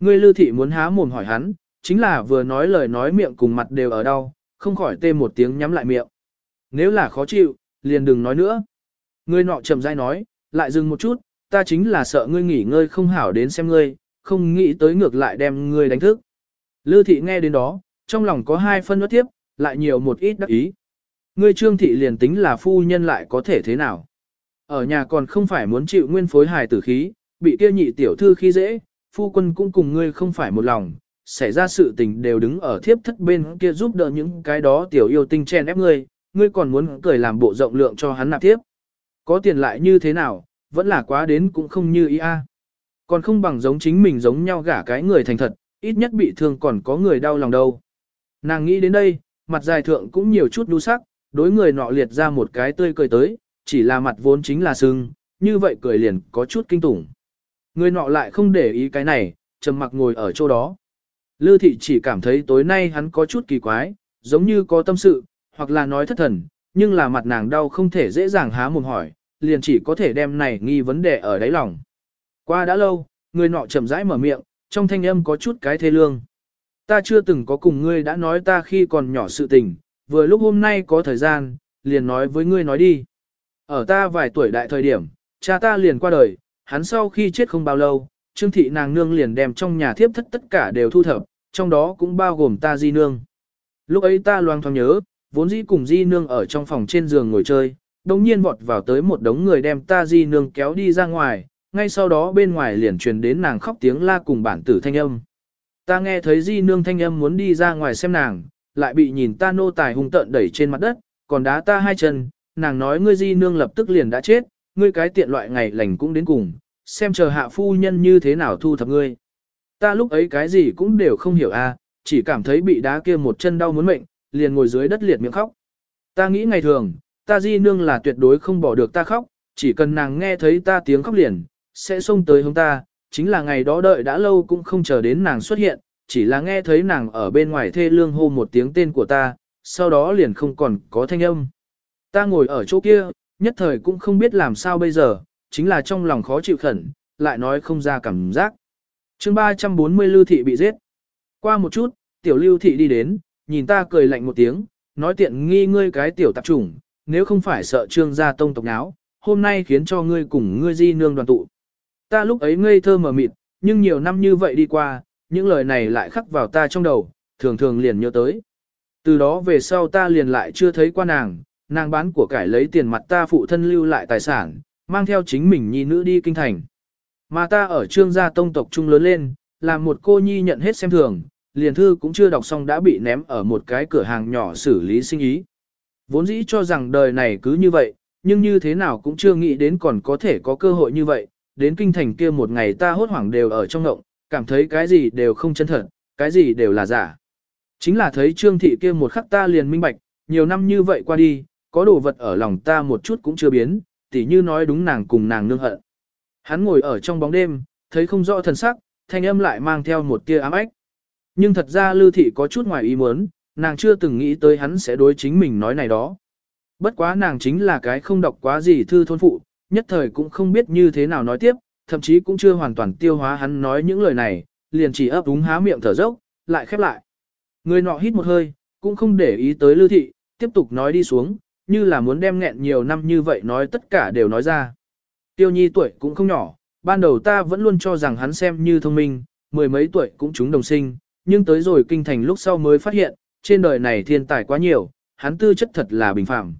Speaker 1: Người lư thị muốn há mồm hỏi hắn, chính là vừa nói lời nói miệng cùng mặt đều ở đau, không khỏi tê một tiếng nhắm lại miệng. Nếu là khó chịu, liền đừng nói nữa. Người nọ chậm rãi nói, lại dừng một chút, ta chính là sợ ngươi nghỉ ngơi không hảo đến xem ngươi, không nghĩ tới ngược lại đem ngươi đánh thức. Lư thị nghe đến đó, trong lòng có hai phân nuốt tiếp, lại nhiều một ít đắc ý. Ngươi trương thị liền tính là phu nhân lại có thể thế nào. Ở nhà còn không phải muốn chịu nguyên phối hài tử khí, bị kia nhị tiểu thư khi dễ, phu quân cũng cùng ngươi không phải một lòng, xảy ra sự tình đều đứng ở thiếp thất bên kia giúp đỡ những cái đó tiểu yêu tinh chen ép ngươi, ngươi còn muốn cười làm bộ rộng lượng cho hắn nạp tiếp. Có tiền lại như thế nào, vẫn là quá đến cũng không như ý a. Còn không bằng giống chính mình giống nhau gả cái người thành thật, ít nhất bị thương còn có người đau lòng đâu. Nàng nghĩ đến đây, mặt dài thượng cũng nhiều chút đu sắc, đối người nọ liệt ra một cái tươi cười tới, chỉ là mặt vốn chính là sưng, như vậy cười liền có chút kinh tủng. Người nọ lại không để ý cái này, trầm mặc ngồi ở chỗ đó. Lư thị chỉ cảm thấy tối nay hắn có chút kỳ quái, giống như có tâm sự, hoặc là nói thất thần, nhưng là mặt nàng đau không thể dễ dàng há mồm hỏi, liền chỉ có thể đem này nghi vấn đề ở đáy lòng. Qua đã lâu, người nọ chậm rãi mở miệng, trong thanh âm có chút cái thê lương. Ta chưa từng có cùng ngươi đã nói ta khi còn nhỏ sự tình, vừa lúc hôm nay có thời gian, liền nói với ngươi nói đi. Ở ta vài tuổi đại thời điểm, cha ta liền qua đời, hắn sau khi chết không bao lâu, Trương thị nàng nương liền đem trong nhà thiếp thất tất cả đều thu thập, trong đó cũng bao gồm ta di nương. Lúc ấy ta loang thoáng nhớ, vốn dĩ cùng di nương ở trong phòng trên giường ngồi chơi, đồng nhiên vọt vào tới một đống người đem ta di nương kéo đi ra ngoài, ngay sau đó bên ngoài liền truyền đến nàng khóc tiếng la cùng bản tử thanh âm. Ta nghe thấy di nương thanh âm muốn đi ra ngoài xem nàng, lại bị nhìn ta nô tài hung tợn đẩy trên mặt đất, còn đá ta hai chân, nàng nói ngươi di nương lập tức liền đã chết, ngươi cái tiện loại ngày lành cũng đến cùng, xem chờ hạ phu nhân như thế nào thu thập ngươi. Ta lúc ấy cái gì cũng đều không hiểu a, chỉ cảm thấy bị đá kia một chân đau muốn mệnh, liền ngồi dưới đất liệt miệng khóc. Ta nghĩ ngày thường, ta di nương là tuyệt đối không bỏ được ta khóc, chỉ cần nàng nghe thấy ta tiếng khóc liền, sẽ xông tới hướng ta, chính là ngày đó đợi đã lâu cũng không chờ đến nàng xuất hiện, chỉ là nghe thấy nàng ở bên ngoài thê lương hô một tiếng tên của ta, sau đó liền không còn có thanh âm. Ta ngồi ở chỗ kia, nhất thời cũng không biết làm sao bây giờ, chính là trong lòng khó chịu khẩn, lại nói không ra cảm giác. chương 340 Lưu Thị bị giết. Qua một chút, tiểu Lưu Thị đi đến, nhìn ta cười lạnh một tiếng, nói tiện nghi ngươi cái tiểu tạp chủng, nếu không phải sợ trương gia tông tộc náo, hôm nay khiến cho ngươi cùng ngươi di nương đoàn tụ. Ta lúc ấy ngây thơ mờ mịt, nhưng nhiều năm như vậy đi qua, những lời này lại khắc vào ta trong đầu, thường thường liền nhớ tới. Từ đó về sau ta liền lại chưa thấy qua nàng, nàng bán của cải lấy tiền mặt ta phụ thân lưu lại tài sản, mang theo chính mình nhi nữ đi kinh thành. Mà ta ở trương gia tông tộc trung lớn lên, làm một cô nhi nhận hết xem thường, liền thư cũng chưa đọc xong đã bị ném ở một cái cửa hàng nhỏ xử lý sinh ý. Vốn dĩ cho rằng đời này cứ như vậy, nhưng như thế nào cũng chưa nghĩ đến còn có thể có cơ hội như vậy, đến kinh thành kia một ngày ta hốt hoảng đều ở trong ngộng, cảm thấy cái gì đều không chân thật, cái gì đều là giả. Chính là thấy trương thị kia một khắc ta liền minh bạch, nhiều năm như vậy qua đi, có đồ vật ở lòng ta một chút cũng chưa biến, tỉ như nói đúng nàng cùng nàng nương hận. Hắn ngồi ở trong bóng đêm, thấy không rõ thần sắc, thanh âm lại mang theo một tia ám ếch. Nhưng thật ra Lưu Thị có chút ngoài ý muốn, nàng chưa từng nghĩ tới hắn sẽ đối chính mình nói này đó. Bất quá nàng chính là cái không đọc quá gì thư thôn phụ, nhất thời cũng không biết như thế nào nói tiếp, thậm chí cũng chưa hoàn toàn tiêu hóa hắn nói những lời này, liền chỉ ấp úng há miệng thở dốc, lại khép lại. Người nọ hít một hơi, cũng không để ý tới lưu thị, tiếp tục nói đi xuống, như là muốn đem nghẹn nhiều năm như vậy nói tất cả đều nói ra. Tiêu nhi tuổi cũng không nhỏ, ban đầu ta vẫn luôn cho rằng hắn xem như thông minh, mười mấy tuổi cũng chúng đồng sinh, nhưng tới rồi kinh thành lúc sau mới phát hiện, trên đời này thiên tài quá nhiều, hắn tư chất thật là bình phạm.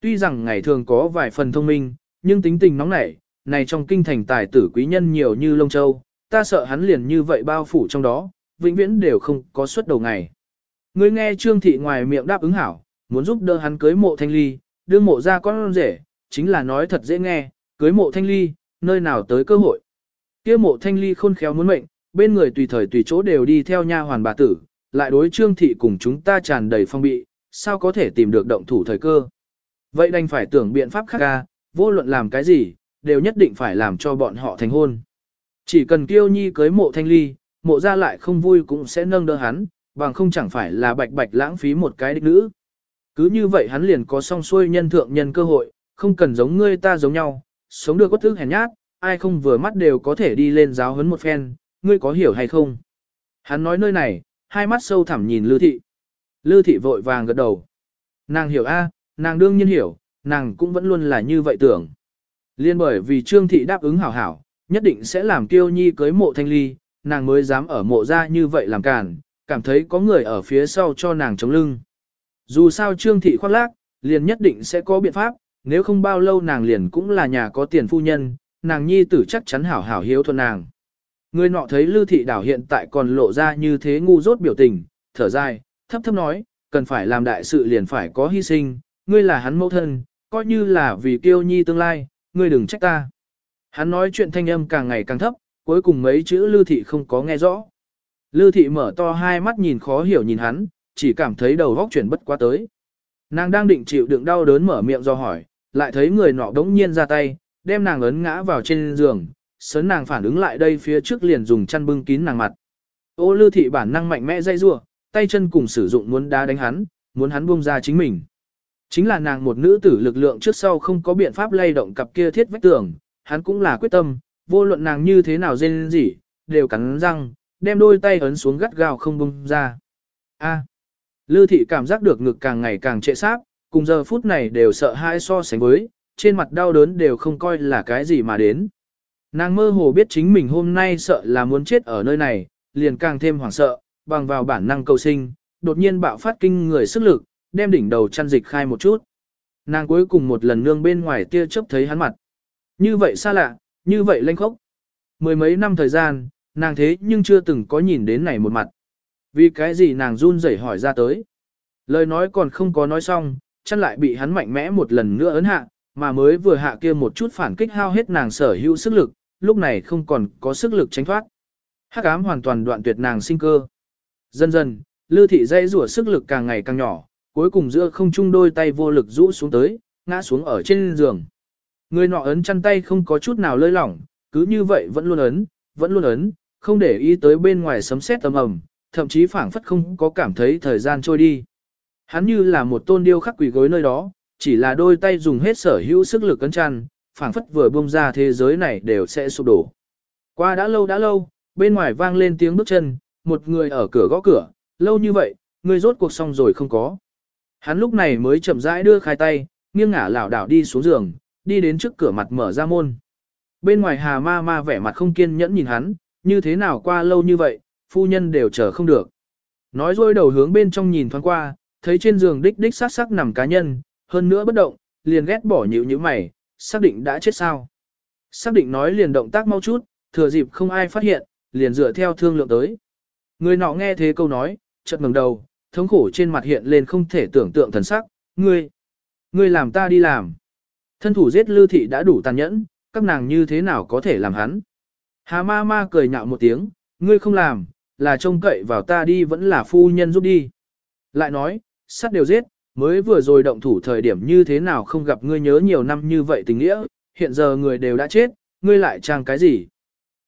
Speaker 1: Tuy rằng ngày thường có vài phần thông minh, nhưng tính tình nóng nảy, này trong kinh thành tài tử quý nhân nhiều như lông châu, ta sợ hắn liền như vậy bao phủ trong đó, vĩnh viễn đều không có suất đầu ngày. Ngươi nghe Trương Thị ngoài miệng đáp ứng hảo, muốn giúp đỡ hắn cưới mộ thanh ly, đưa mộ ra con rể, chính là nói thật dễ nghe, cưới mộ thanh ly, nơi nào tới cơ hội. kia mộ thanh ly khôn khéo muốn mệnh, bên người tùy thời tùy chỗ đều đi theo nha hoàn bà tử, lại đối Trương Thị cùng chúng ta tràn đầy phong bị, sao có thể tìm được động thủ thời cơ. Vậy đành phải tưởng biện pháp khác ca, vô luận làm cái gì, đều nhất định phải làm cho bọn họ thành hôn. Chỉ cần kiêu nhi cưới mộ thanh ly, mộ ra lại không vui cũng sẽ nâng đỡ hắn, bằng không chẳng phải là bạch bạch lãng phí một cái đích nữ. Cứ như vậy hắn liền có song xuôi nhân thượng nhân cơ hội, không cần giống ngươi ta giống nhau, sống được có thức hèn nhát, ai không vừa mắt đều có thể đi lên giáo huấn một phen, ngươi có hiểu hay không? Hắn nói nơi này, hai mắt sâu thẳm nhìn Lư Thị. Lư Thị vội vàng gật đầu. Nàng hiểu a, nàng đương nhiên hiểu, nàng cũng vẫn luôn là như vậy tưởng. Liên bởi vì Trương Thị đáp ứng hảo hảo, nhất định sẽ làm Kiêu Nhi cưới mộ thanh ly, nàng mới dám ở mộ ra như vậy làm càn, cảm thấy có người ở phía sau cho nàng chống lưng. Dù sao Trương Thị khoác lác, liền nhất định sẽ có biện pháp, nếu không bao lâu nàng liền cũng là nhà có tiền phu nhân, nàng nhi tử chắc chắn hảo hảo hiếu thuận nàng. Người nọ thấy Lưu Thị Đảo hiện tại còn lộ ra như thế ngu dốt biểu tình, thở dài, thấp thấp nói, cần phải làm đại sự liền phải có hy sinh, ngươi là hắn mẫu thân, coi như là vì kiêu nhi tương lai, ngươi đừng trách ta. Hắn nói chuyện thanh âm càng ngày càng thấp, cuối cùng mấy chữ Lưu Thị không có nghe rõ. Lưu Thị mở to hai mắt nhìn khó hiểu nhìn hắn, chỉ cảm thấy đầu góc chuyển bất quá tới. Nàng đang định chịu đựng đau đớn mở miệng do hỏi, lại thấy người nọ đống nhiên ra tay, đem nàng ấn ngã vào trên giường, sớn nàng phản ứng lại đây phía trước liền dùng chăn bưng kín nàng mặt. Ô Lưu Thị bản năng mạnh mẽ dây rua, tay chân cùng sử dụng muốn đá đánh hắn, muốn hắn buông ra chính mình. Chính là nàng một nữ tử lực lượng trước sau không có biện pháp lay động cặp kia thiết vách tường, hắn cũng là quyết tâm, vô luận nàng như thế nào dên gì, đều cắn răng, đem đôi tay ấn xuống gắt gao không bung ra. A. Lư thị cảm giác được ngực càng ngày càng trệ sáp, cùng giờ phút này đều sợ hãi so sánh với, trên mặt đau đớn đều không coi là cái gì mà đến. Nàng mơ hồ biết chính mình hôm nay sợ là muốn chết ở nơi này, liền càng thêm hoảng sợ, bằng vào bản năng cầu sinh, đột nhiên bạo phát kinh người sức lực, đem đỉnh đầu chăn dịch khai một chút. Nàng cuối cùng một lần nương bên ngoài tia chớp thấy hắn mặt. Như vậy xa lạ, như vậy lanh khốc. Mười mấy năm thời gian, nàng thế nhưng chưa từng có nhìn đến này một mặt. Vì cái gì nàng run rẩy hỏi ra tới. Lời nói còn không có nói xong, chăn lại bị hắn mạnh mẽ một lần nữa ấn hạ, mà mới vừa hạ kia một chút phản kích hao hết nàng sở hữu sức lực, lúc này không còn có sức lực tránh thoát. Hắc ám hoàn toàn đoạn tuyệt nàng sinh cơ. Dần dần, Lư thị dây rủa sức lực càng ngày càng nhỏ, cuối cùng giữa không trung đôi tay vô lực rũ xuống tới, ngã xuống ở trên giường. Người nọ ấn chăn tay không có chút nào lơi lỏng, cứ như vậy vẫn luôn ấn, vẫn luôn ấn, không để ý tới bên ngoài sấm sét tầm ầm, thậm chí phảng phất không có cảm thấy thời gian trôi đi. Hắn như là một tôn điêu khắc quỷ gối nơi đó, chỉ là đôi tay dùng hết sở hữu sức lực ấn chăn, phảng phất vừa bung ra thế giới này đều sẽ sụp đổ. Qua đã lâu đã lâu, bên ngoài vang lên tiếng bước chân, một người ở cửa gõ cửa, lâu như vậy, người rốt cuộc xong rồi không có. Hắn lúc này mới chậm rãi đưa khai tay, nghiêng ngả lảo đảo đi xuống giường, đi đến trước cửa mặt mở ra môn. Bên ngoài hà ma ma vẻ mặt không kiên nhẫn nhìn hắn, như thế nào qua lâu như vậy, phu nhân đều chờ không được. Nói rồi đầu hướng bên trong nhìn thoáng qua, thấy trên giường đích đích sát sắc nằm cá nhân, hơn nữa bất động, liền ghét bỏ nhịu như mày, xác định đã chết sao. Xác định nói liền động tác mau chút, thừa dịp không ai phát hiện, liền dựa theo thương lượng tới. Người nọ nghe thế câu nói, chợt ngẩng đầu, thống khổ trên mặt hiện lên không thể tưởng tượng thần sắc, ngươi, ngươi làm ta đi làm. Thân thủ giết Lư Thị đã đủ tàn nhẫn, các nàng như thế nào có thể làm hắn. Hà ma ma cười nhạo một tiếng, ngươi không làm, là trông cậy vào ta đi vẫn là phu nhân giúp đi. Lại nói, sát đều giết, mới vừa rồi động thủ thời điểm như thế nào không gặp ngươi nhớ nhiều năm như vậy tình nghĩa, hiện giờ người đều đã chết, ngươi lại trang cái gì.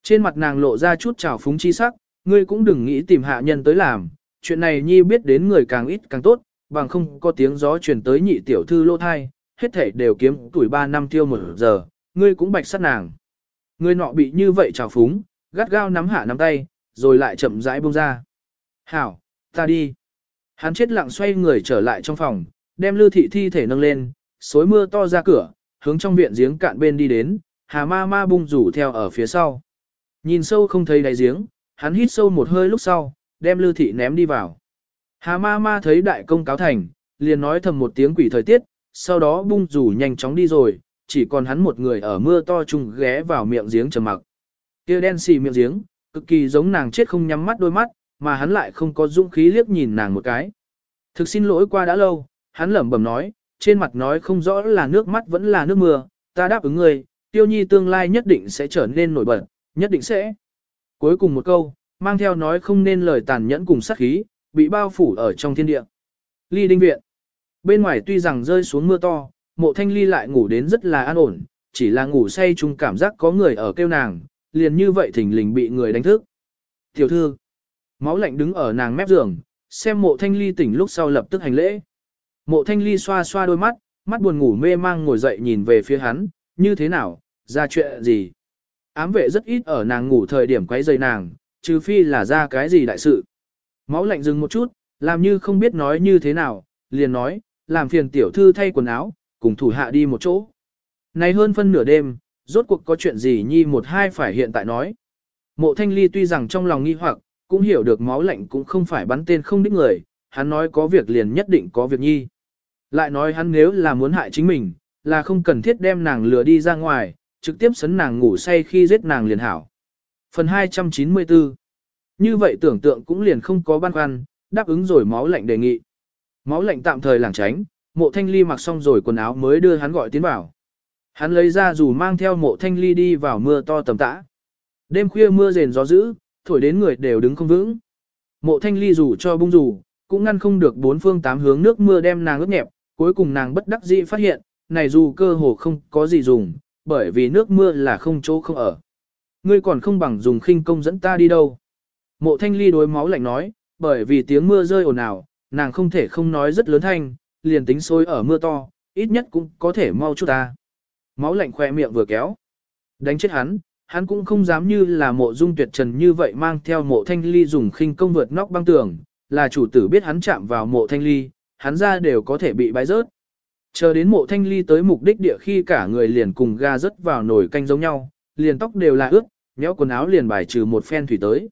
Speaker 1: Trên mặt nàng lộ ra chút trào phúng chi sắc, ngươi cũng đừng nghĩ tìm hạ nhân tới làm, chuyện này nhi biết đến người càng ít càng tốt, bằng không có tiếng gió truyền tới nhị tiểu thư lô thai, hết thể đều kiếm tuổi 3 năm tiêu một giờ, ngươi cũng bạch sát nàng. ngươi nọ bị như vậy trào phúng, gắt gao nắm hạ nắm tay, rồi lại chậm rãi buông ra. Hảo, ta đi. Hắn chết lặng xoay người trở lại trong phòng, đem lưu thị thi thể nâng lên, xối mưa to ra cửa, hướng trong viện giếng cạn bên đi đến, hà ma ma bung rủ theo ở phía sau. Nhìn sâu không thấy đáy giếng, hắn hít sâu một hơi lúc sau, đem lưu thị ném đi vào. Hà ma ma thấy đại công cáo thành, liền nói thầm một tiếng quỷ thời tiết, sau đó bung rủ nhanh chóng đi rồi, chỉ còn hắn một người ở mưa to trùng ghé vào miệng giếng trầm mặc. Kia đen xì miệng giếng, cực kỳ giống nàng chết không nhắm mắt đôi mắt, mà hắn lại không có dũng khí liếc nhìn nàng một cái. Thực xin lỗi qua đã lâu, hắn lẩm bẩm nói, trên mặt nói không rõ là nước mắt vẫn là nước mưa, ta đáp ứng ngươi, tiêu nhi tương lai nhất định sẽ trở nên nổi bật, nhất định sẽ. Cuối cùng một câu, mang theo nói không nên lời tàn nhẫn cùng sát khí, bị bao phủ ở trong thiên địa. Ly đinh viện. Bên ngoài tuy rằng rơi xuống mưa to, mộ thanh ly lại ngủ đến rất là an ổn, chỉ là ngủ say chung cảm giác có người ở kêu nàng, liền như vậy thỉnh lình bị người đánh thức. Tiểu thư, máu lạnh đứng ở nàng mép giường, xem mộ thanh ly tỉnh lúc sau lập tức hành lễ. Mộ thanh ly xoa xoa đôi mắt, mắt buồn ngủ mê mang ngồi dậy nhìn về phía hắn, như thế nào, ra chuyện gì. Ám vệ rất ít ở nàng ngủ thời điểm quấy rầy nàng, trừ phi là ra cái gì đại sự. Máu lạnh dừng một chút, làm như không biết nói như thế nào, liền nói, làm phiền tiểu thư thay quần áo, cùng thủ hạ đi một chỗ. Này hơn phân nửa đêm, rốt cuộc có chuyện gì nhi một hai phải hiện tại nói. Mộ thanh ly tuy rằng trong lòng nghi hoặc, cũng hiểu được máu lạnh cũng không phải bắn tên không đích người, hắn nói có việc liền nhất định có việc nhi. Lại nói hắn nếu là muốn hại chính mình, là không cần thiết đem nàng lừa đi ra ngoài, trực tiếp sấn nàng ngủ say khi giết nàng liền hảo. Phần 294 Như vậy tưởng tượng cũng liền không có băn khoăn, đáp ứng rồi máu lạnh đề nghị. Máu lạnh tạm thời lảng tránh, mộ thanh ly mặc xong rồi quần áo mới đưa hắn gọi tiến vào. Hắn lấy ra dù mang theo mộ thanh ly đi vào mưa to tầm tã. Đêm khuya mưa rền gió dữ, thổi đến người đều đứng không vững. Mộ thanh ly dù cho bung dù, cũng ngăn không được bốn phương tám hướng nước mưa đem nàng ướt nhẹp, cuối cùng nàng bất đắc dĩ phát hiện, này dù cơ hồ không có gì dùng, bởi vì nước mưa là không chỗ không ở. Ngươi còn không bằng dùng khinh công dẫn ta đi đâu. Mộ thanh ly đối máu lạnh nói, bởi vì tiếng mưa rơi ồn ào, nàng không thể không nói rất lớn thanh, liền tính xôi ở mưa to, ít nhất cũng có thể mau chút ta. Máu lạnh khoe miệng vừa kéo. Đánh chết hắn, hắn cũng không dám như là mộ dung tuyệt trần như vậy mang theo mộ thanh ly dùng khinh công vượt nóc băng tường, là chủ tử biết hắn chạm vào mộ thanh ly, hắn ra đều có thể bị bãi rớt. Chờ đến mộ thanh ly tới mục đích địa khi cả người liền cùng ga rớt vào nồi canh giống nhau, liền tóc đều là ướt, méo quần áo liền bài trừ một phen thủy tới.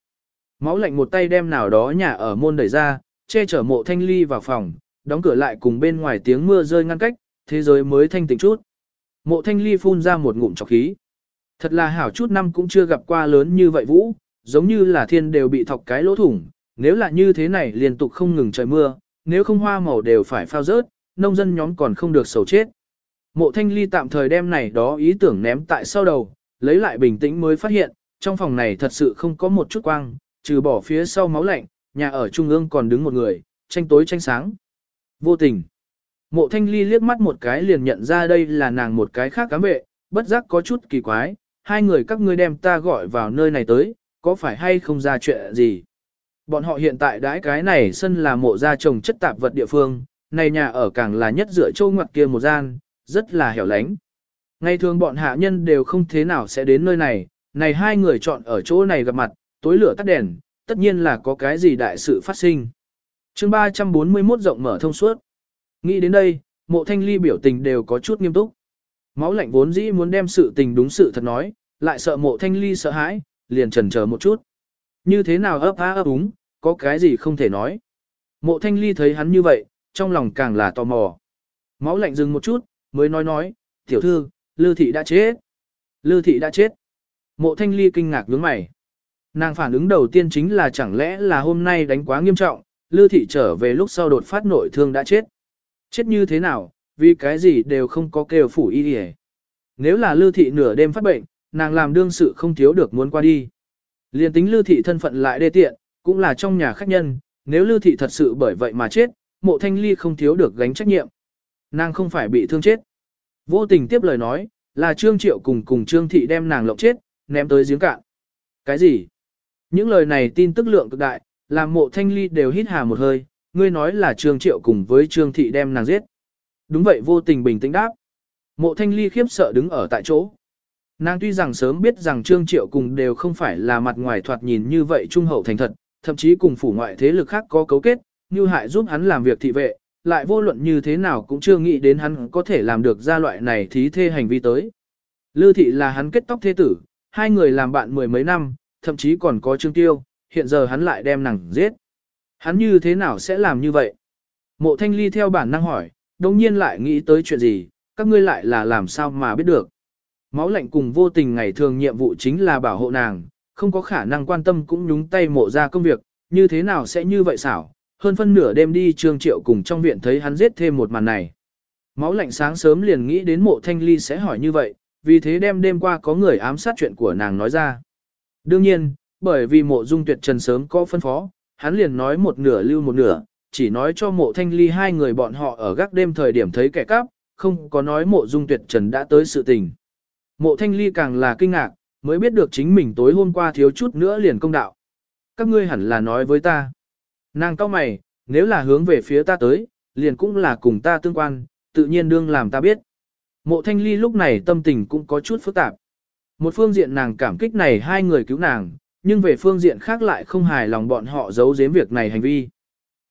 Speaker 1: Máu lạnh một tay đem nào đó nhà ở môn đẩy ra, che chở mộ thanh ly vào phòng, đóng cửa lại cùng bên ngoài tiếng mưa rơi ngăn cách, thế giới mới thanh tịnh chút. Mộ thanh ly phun ra một ngụm chọc khí. Thật là hảo chút năm cũng chưa gặp qua lớn như vậy vũ, giống như là thiên đều bị thọc cái lỗ thủng, nếu là như thế này liên tục không ngừng trời mưa, nếu không hoa màu đều phải phao rớt, nông dân nhóm còn không được sầu chết. Mộ thanh ly tạm thời đem này đó ý tưởng ném tại sau đầu, lấy lại bình tĩnh mới phát hiện, trong phòng này thật sự không có một chút quang, trừ bỏ phía sau máu lạnh, nhà ở trung ương còn đứng một người, tranh tối tranh sáng. Vô tình. Mộ thanh ly liếc mắt một cái liền nhận ra đây là nàng một cái khác cám vệ, bất giác có chút kỳ quái, hai người các ngươi đem ta gọi vào nơi này tới, có phải hay không ra chuyện gì? Bọn họ hiện tại đãi cái này sân là mộ gia trồng chất tạp vật địa phương, này nhà ở càng là nhất dựa châu ngoặc kia một gian, rất là hẻo lánh. Ngày thường bọn hạ nhân đều không thế nào sẽ đến nơi này, này hai người chọn ở chỗ này gặp mặt, tối lửa tắt đèn, tất nhiên là có cái gì đại sự phát sinh. chương 341 rộng mở thông suốt. Nghĩ đến đây, mộ thanh ly biểu tình đều có chút nghiêm túc. Máu lạnh vốn dĩ muốn đem sự tình đúng sự thật nói, lại sợ mộ thanh ly sợ hãi, liền trần chờ một chút. Như thế nào ấp á ấp úng, có cái gì không thể nói. Mộ thanh ly thấy hắn như vậy, trong lòng càng là tò mò. Máu lạnh dừng một chút, mới nói nói, tiểu thư, Lư thị đã chết. Lư thị đã chết. Mộ thanh ly kinh ngạc nhướng mày. Nàng phản ứng đầu tiên chính là chẳng lẽ là hôm nay đánh quá nghiêm trọng, Lư thị trở về lúc sau đột phát nội thương đã chết. Chết như thế nào, vì cái gì đều không có kêu phủ y đi Nếu là Lư thị nửa đêm phát bệnh, nàng làm đương sự không thiếu được muốn qua đi. Liên tính Lư thị thân phận lại đê tiện, cũng là trong nhà khách nhân, nếu Lư thị thật sự bởi vậy mà chết, mộ thanh ly không thiếu được gánh trách nhiệm. Nàng không phải bị thương chết. Vô tình tiếp lời nói, là Trương Triệu cùng cùng Trương Thị đem nàng lộng chết, ném tới giếng cạn. Cái gì? Những lời này tin tức lượng cực đại, làm mộ thanh ly đều hít hà một hơi, ngươi nói là Trương Triệu cùng với Trương Thị đem nàng giết. Đúng vậy vô tình bình tĩnh đáp. Mộ thanh ly khiếp sợ đứng ở tại chỗ. Nàng tuy rằng sớm biết rằng Trương Triệu cùng đều không phải là mặt ngoài thoạt nhìn như vậy trung hậu thành thật, thậm chí cùng phủ ngoại thế lực khác có cấu kết, như hại giúp hắn làm việc thị vệ, lại vô luận như thế nào cũng chưa nghĩ đến hắn có thể làm được ra loại này thí thê hành vi tới. Lư thị là hắn kết tóc thế tử, hai người làm bạn mười mấy năm, thậm chí còn có Trương Tiêu, hiện giờ hắn lại đem nàng giết. Hắn như thế nào sẽ làm như vậy? Mộ thanh ly theo bản năng hỏi, đồng nhiên lại nghĩ tới chuyện gì, các ngươi lại là làm sao mà biết được. Máu lạnh cùng vô tình ngày thường nhiệm vụ chính là bảo hộ nàng, không có khả năng quan tâm cũng nhúng tay mộ ra công việc, như thế nào sẽ như vậy xảo, hơn phân nửa đêm đi trương triệu cùng trong viện thấy hắn giết thêm một màn này. Máu lạnh sáng sớm liền nghĩ đến mộ thanh ly sẽ hỏi như vậy, vì thế đêm đêm qua có người ám sát chuyện của nàng nói ra. Đương nhiên, bởi vì mộ dung tuyệt trần sớm có phân phó, hắn liền nói một nửa lưu một nửa, chỉ nói cho mộ thanh ly hai người bọn họ ở gác đêm thời điểm thấy kẻ cắp, không có nói mộ dung tuyệt trần đã tới sự tình. Mộ thanh ly càng là kinh ngạc, mới biết được chính mình tối hôm qua thiếu chút nữa liền công đạo. Các ngươi hẳn là nói với ta. Nàng cao mày, nếu là hướng về phía ta tới, liền cũng là cùng ta tương quan, tự nhiên đương làm ta biết. Mộ thanh ly lúc này tâm tình cũng có chút phức tạp. Một phương diện nàng cảm kích này hai người cứu nàng, nhưng về phương diện khác lại không hài lòng bọn họ giấu giếm việc này hành vi.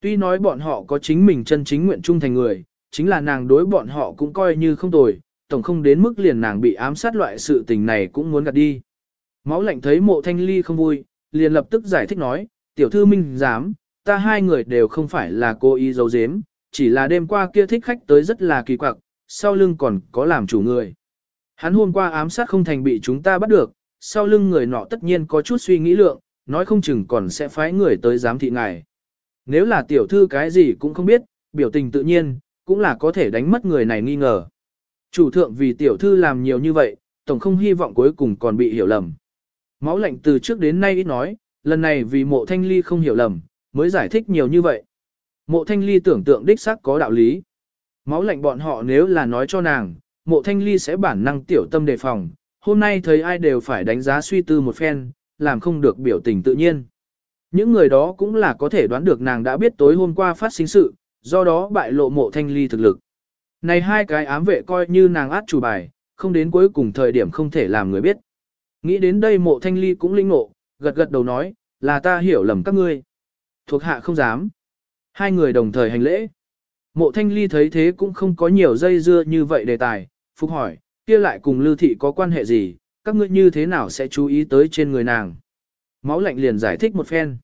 Speaker 1: Tuy nói bọn họ có chính mình chân chính nguyện trung thành người, chính là nàng đối bọn họ cũng coi như không tồi, tổng không đến mức liền nàng bị ám sát loại sự tình này cũng muốn gạt đi. Máu lạnh thấy mộ thanh ly không vui, liền lập tức giải thích nói, tiểu thư minh dám, ta hai người đều không phải là cố ý giấu giếm, chỉ là đêm qua kia thích khách tới rất là kỳ quặc, sau lưng còn có làm chủ người. Hắn hôm qua ám sát không thành bị chúng ta bắt được, sau lưng người nọ tất nhiên có chút suy nghĩ lượng, nói không chừng còn sẽ phái người tới giám thị ngài. Nếu là tiểu thư cái gì cũng không biết, biểu tình tự nhiên, cũng là có thể đánh mất người này nghi ngờ. Chủ thượng vì tiểu thư làm nhiều như vậy, tổng không hy vọng cuối cùng còn bị hiểu lầm. Máu lạnh từ trước đến nay ít nói, lần này vì mộ thanh ly không hiểu lầm, mới giải thích nhiều như vậy. Mộ thanh ly tưởng tượng đích xác có đạo lý. Máu lạnh bọn họ nếu là nói cho nàng, mộ thanh ly sẽ bản năng tiểu tâm đề phòng, hôm nay thấy ai đều phải đánh giá suy tư một phen, làm không được biểu tình tự nhiên. Những người đó cũng là có thể đoán được nàng đã biết tối hôm qua phát sinh sự, do đó bại lộ mộ thanh ly thực lực. Này hai cái ám vệ coi như nàng át chủ bài, không đến cuối cùng thời điểm không thể làm người biết. Nghĩ đến đây mộ thanh ly cũng linh ngộ, gật gật đầu nói, là ta hiểu lầm các ngươi. Thuộc hạ không dám. Hai người đồng thời hành lễ. Mộ thanh ly thấy thế cũng không có nhiều dây dưa như vậy đề tài, phục hỏi, kia lại cùng lưu thị có quan hệ gì, các ngươi như thế nào sẽ chú ý tới trên người nàng. Máu lạnh liền giải thích một phen.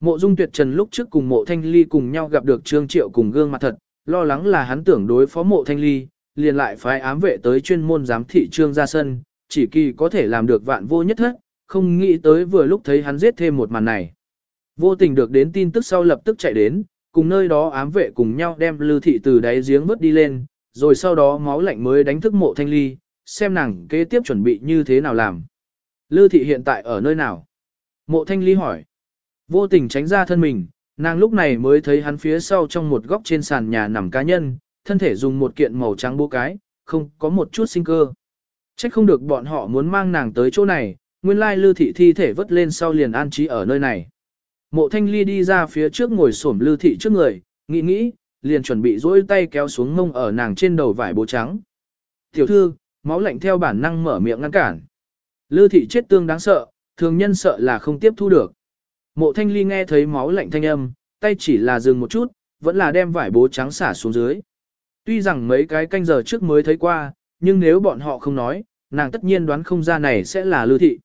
Speaker 1: Mộ dung tuyệt trần lúc trước cùng mộ thanh ly cùng nhau gặp được trương triệu cùng gương mặt thật, lo lắng là hắn tưởng đối phó mộ thanh ly, liền lại phái ám vệ tới chuyên môn giám thị trương ra sân, chỉ kỳ có thể làm được vạn vô nhất thất, không nghĩ tới vừa lúc thấy hắn giết thêm một màn này. Vô tình được đến tin tức sau lập tức chạy đến, cùng nơi đó ám vệ cùng nhau đem lưu thị từ đáy giếng vớt đi lên, rồi sau đó máu lạnh mới đánh thức mộ thanh ly, xem nàng kế tiếp chuẩn bị như thế nào làm. Lưu thị hiện tại ở nơi nào? Mộ thanh ly hỏi. Vô tình tránh ra thân mình, nàng lúc này mới thấy hắn phía sau trong một góc trên sàn nhà nằm cá nhân, thân thể dùng một kiện màu trắng bố cái, không có một chút sinh cơ. Chắc không được bọn họ muốn mang nàng tới chỗ này, nguyên lai lưu thị thi thể vớt lên sau liền an trí ở nơi này. Mộ thanh ly đi ra phía trước ngồi xổm lưu thị trước người, nghĩ nghĩ, liền chuẩn bị dỗi tay kéo xuống mông ở nàng trên đầu vải bố trắng. Tiểu thư, máu lạnh theo bản năng mở miệng ngăn cản. Lưu thị chết tương đáng sợ, thường nhân sợ là không tiếp thu được. Mộ thanh ly nghe thấy máu lạnh thanh âm, tay chỉ là dừng một chút, vẫn là đem vải bố trắng xả xuống dưới. Tuy rằng mấy cái canh giờ trước mới thấy qua, nhưng nếu bọn họ không nói, nàng tất nhiên đoán không ra này sẽ là lưu thị.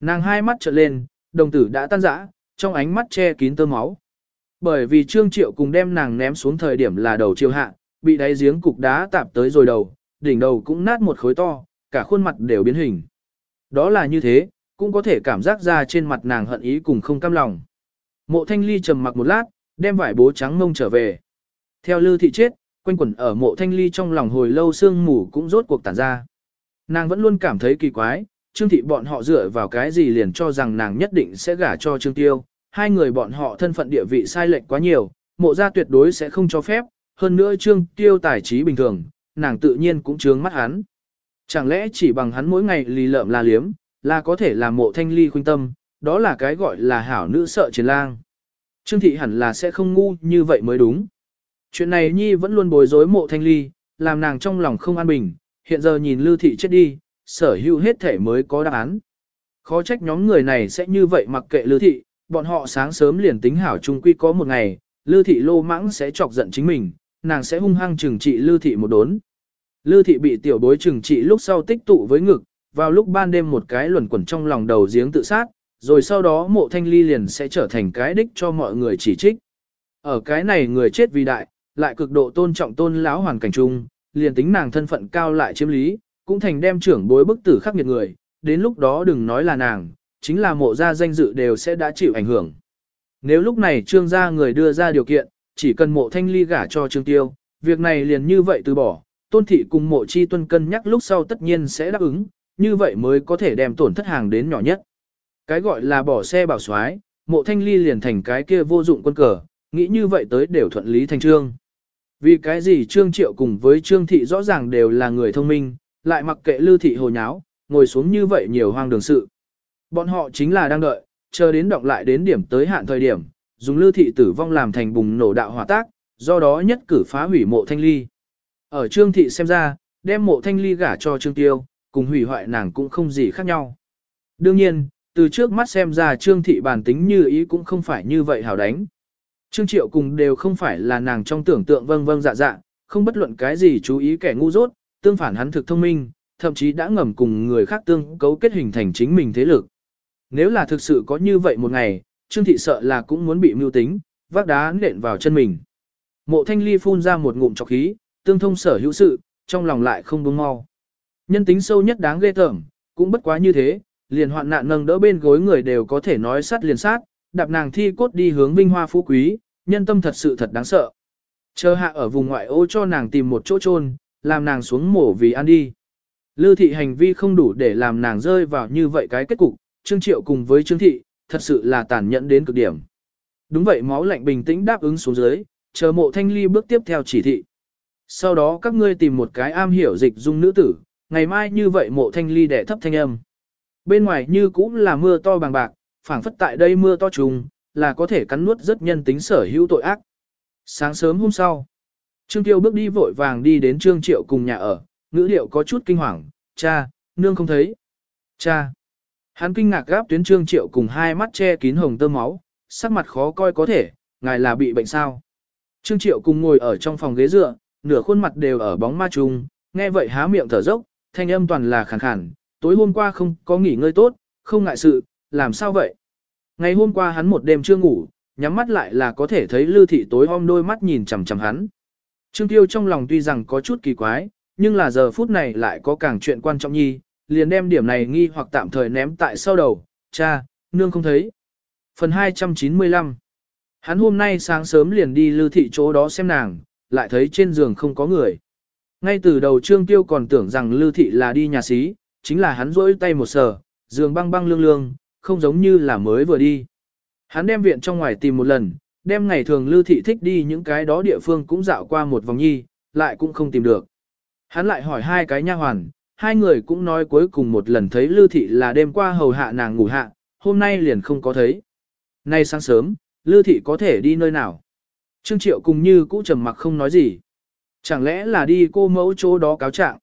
Speaker 1: Nàng hai mắt trợn lên, đồng tử đã tan rã, trong ánh mắt che kín tơ máu. Bởi vì Trương Triệu cùng đem nàng ném xuống thời điểm là đầu chiều hạ, bị đáy giếng cục đá tạp tới rồi đầu, đỉnh đầu cũng nát một khối to, cả khuôn mặt đều biến hình. Đó là như thế, cũng có thể cảm giác ra trên mặt nàng hận ý cùng không cam lòng. Mộ thanh ly trầm mặc một lát, đem vải bố trắng mông trở về. Theo lư thị chết, quanh quẩn ở mộ thanh ly trong lòng hồi lâu sương mù cũng rốt cuộc tản ra. Nàng vẫn luôn cảm thấy kỳ quái, Trương thị bọn họ dựa vào cái gì liền cho rằng nàng nhất định sẽ gả cho Trương Tiêu, hai người bọn họ thân phận địa vị sai lệch quá nhiều, mộ gia tuyệt đối sẽ không cho phép, hơn nữa Trương Tiêu tài trí bình thường, nàng tự nhiên cũng trướng mắt hắn. Chẳng lẽ chỉ bằng hắn mỗi ngày lì lợm la liếm, là có thể làm mộ thanh ly khuynh tâm, đó là cái gọi là hảo nữ sợ chiến lang. Trương thị hẳn là sẽ không ngu như vậy mới đúng. Chuyện này Nhi vẫn luôn bối rối mộ thanh ly, làm nàng trong lòng không an bình, hiện giờ nhìn Lưu thị chết đi, sở hữu hết thể mới có đáp án. Khó trách nhóm người này sẽ như vậy mặc kệ Lư Thị, bọn họ sáng sớm liền tính hảo chung quy có một ngày, Lư Thị lô mãng sẽ chọc giận chính mình, nàng sẽ hung hăng trừng trị Lư Thị một đốn. Lư Thị bị tiểu bối trừng trị lúc sau tích tụ với ngực, vào lúc ban đêm một cái luẩn quẩn trong lòng đầu giếng tự sát, rồi sau đó mộ thanh ly liền sẽ trở thành cái đích cho mọi người chỉ trích. Ở cái này người chết vì đại, lại cực độ tôn trọng tôn lão hoàn cảnh chung, liền tính nàng thân phận cao lại chiếm lý, cũng thành đem trưởng bối bức tử khắc nghiệt người, đến lúc đó đừng nói là nàng, chính là mộ gia danh dự đều sẽ đã chịu ảnh hưởng. Nếu lúc này trương gia người đưa ra điều kiện, chỉ cần mộ thanh ly gả cho trương tiêu, việc này liền như vậy từ bỏ, tôn thị cùng mộ chi tuân cân nhắc lúc sau tất nhiên sẽ đáp ứng, như vậy mới có thể đem tổn thất hàng đến nhỏ nhất. Cái gọi là bỏ xe bảo xoái, mộ thanh ly liền thành cái kia vô dụng quân cờ, nghĩ như vậy tới đều thuận lý thành trương. Vì cái gì trương triệu cùng với trương thị rõ ràng đều là người thông minh, lại mặc kệ lưu thị hồ nháo, ngồi xuống như vậy nhiều hoang đường sự. Bọn họ chính là đang đợi, chờ đến động lại đến điểm tới hạn thời điểm, dùng lưu thị tử vong làm thành bùng nổ đạo hỏa tác, do đó nhất cử phá hủy mộ thanh ly. Ở trương thị xem ra, đem mộ thanh ly gả cho trương tiêu, cùng hủy hoại nàng cũng không gì khác nhau. Đương nhiên, từ trước mắt xem ra trương thị bản tính như ý cũng không phải như vậy hảo đánh. Trương triệu cùng đều không phải là nàng trong tưởng tượng vâng vâng dạ dạ, không bất luận cái gì chú ý kẻ ngu dốt, tương phản hắn thực thông minh, thậm chí đã ngầm cùng người khác tương cấu kết hình thành chính mình thế lực. Nếu là thực sự có như vậy một ngày, Trương thị sợ là cũng muốn bị mưu tính, vác đá nện vào chân mình. Mộ thanh ly phun ra một ngụm trọc khí, tương thông sở hữu sự, trong lòng lại không buông mau. Nhân tính sâu nhất đáng ghê tởm, cũng bất quá như thế, liền hoạn nạn nâng đỡ bên gối người đều có thể nói sát liền sát, đạp nàng thi cốt đi hướng vinh hoa phú quý, nhân tâm thật sự thật đáng sợ. Chờ hạ ở vùng ngoại ô cho nàng tìm một chỗ chôn, làm nàng xuống mổ vì ăn đi. Lư thị hành vi không đủ để làm nàng rơi vào như vậy cái kết cục, Trương Triệu cùng với Trương Thị, thật sự là tàn nhẫn đến cực điểm. Đúng vậy máu lạnh bình tĩnh đáp ứng xuống dưới, chờ mộ thanh ly bước tiếp theo chỉ thị. Sau đó các ngươi tìm một cái am hiểu dịch dung nữ tử, ngày mai như vậy mộ thanh ly đẻ thấp thanh âm. Bên ngoài như cũng là mưa to bằng bạc, phảng phất tại đây mưa to trùng, là có thể cắn nuốt rất nhân tính sở hữu tội ác. Sáng sớm hôm sau, Trương Tiêu bước đi vội vàng đi đến Trương Triệu cùng nhà ở, ngữ liệu có chút kinh hoàng, cha, nương không thấy. Cha. Hắn kinh ngạc gáp tuyến Trương Triệu cùng hai mắt che kín hồng tơ máu, sắc mặt khó coi có thể, ngài là bị bệnh sao. Trương Triệu cùng ngồi ở trong phòng ghế dựa, nửa khuôn mặt đều ở bóng ma trùng, nghe vậy há miệng thở dốc, thanh âm toàn là khàn khàn, tối hôm qua không có nghỉ ngơi tốt, không ngại sự, làm sao vậy? Ngày hôm qua hắn một đêm chưa ngủ, nhắm mắt lại là có thể thấy Lư Thị tối om đôi mắt nhìn chằm chằm hắn. Trương Tiêu trong lòng tuy rằng có chút kỳ quái, nhưng là giờ phút này lại có càng chuyện quan trọng nhi, liền đem điểm này nghi hoặc tạm thời ném tại sau đầu, cha, nương không thấy. Phần 295 Hắn hôm nay sáng sớm liền đi Lưu Thị chỗ đó xem nàng, lại thấy trên giường không có người. Ngay từ đầu Trương Tiêu còn tưởng rằng Lưu Thị là đi nhà xí, chính là hắn rỗi tay một sờ, giường băng băng lương lương, không giống như là mới vừa đi. Hắn đem viện trong ngoài tìm một lần, đem ngày thường Lưu Thị thích đi những cái đó địa phương cũng dạo qua một vòng nhi, lại cũng không tìm được. Hắn lại hỏi hai cái nha hoàn, hai người cũng nói cuối cùng một lần thấy Lưu Thị là đêm qua hầu hạ nàng ngủ hạ, hôm nay liền không có thấy. Nay sáng sớm, Lưu Thị có thể đi nơi nào? Trương Triệu cùng như cũ trầm mặc không nói gì. Chẳng lẽ là đi cô mẫu chỗ đó cáo trạng?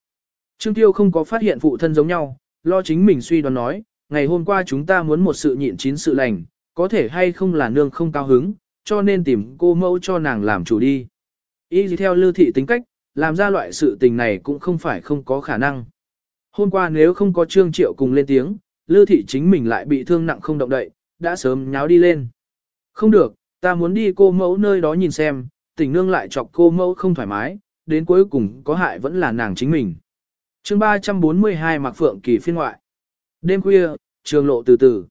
Speaker 1: Trương Tiêu không có phát hiện phụ thân giống nhau, lo chính mình suy đoán nói, ngày hôm qua chúng ta muốn một sự nhịn chín sự lành, có thể hay không là nương không cao hứng, cho nên tìm cô mẫu cho nàng làm chủ đi. Ý gì theo lưu thị tính cách, làm ra loại sự tình này cũng không phải không có khả năng. Hôm qua nếu không có Trương Triệu cùng lên tiếng, lưu thị chính mình lại bị thương nặng không động đậy, đã sớm nháo đi lên. Không được, ta muốn đi cô mẫu nơi đó nhìn xem, tình nương lại chọc cô mẫu không thoải mái, đến cuối cùng có hại vẫn là nàng chính mình. chương 342 Mạc Phượng Kỳ phiên ngoại. Đêm khuya, trường lộ từ từ.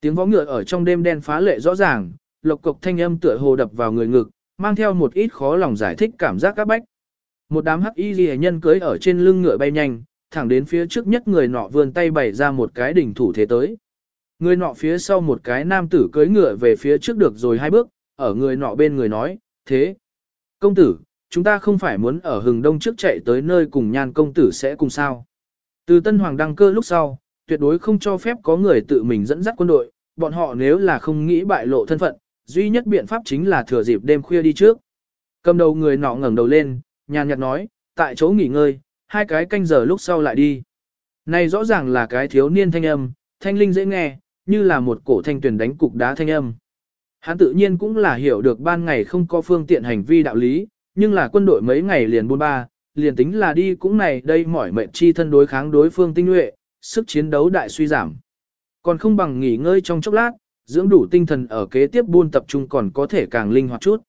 Speaker 1: Tiếng võ ngựa ở trong đêm đen phá lệ rõ ràng, lộc cộc thanh âm tựa hồ đập vào người ngực, mang theo một ít khó lòng giải thích cảm giác các bách. Một đám hắc y ghi nhân cưới ở trên lưng ngựa bay nhanh, thẳng đến phía trước nhất người nọ vươn tay bày ra một cái đỉnh thủ thế tới. Người nọ phía sau một cái nam tử cưới ngựa về phía trước được rồi hai bước, ở người nọ bên người nói, thế. Công tử, chúng ta không phải muốn ở hừng đông trước chạy tới nơi cùng nhan công tử sẽ cùng sao. Từ tân hoàng đăng cơ lúc sau, tuyệt đối không cho phép có người tự mình dẫn dắt quân đội, bọn họ nếu là không nghĩ bại lộ thân phận, duy nhất biện pháp chính là thừa dịp đêm khuya đi trước. Cầm đầu người nọ ngẩng đầu lên, nhàn nhạt nói, tại chỗ nghỉ ngơi, hai cái canh giờ lúc sau lại đi. Này rõ ràng là cái thiếu niên thanh âm, thanh linh dễ nghe, như là một cổ thanh tuyển đánh cục đá thanh âm. Hắn tự nhiên cũng là hiểu được ban ngày không có phương tiện hành vi đạo lý, nhưng là quân đội mấy ngày liền buôn ba, liền tính là đi cũng này đây mỏi mệt chi thân đối kháng đối phương tinh nhuệ, sức chiến đấu đại suy giảm. Còn không bằng nghỉ ngơi trong chốc lát, dưỡng đủ tinh thần ở kế tiếp buôn tập trung còn có thể càng linh hoạt chút.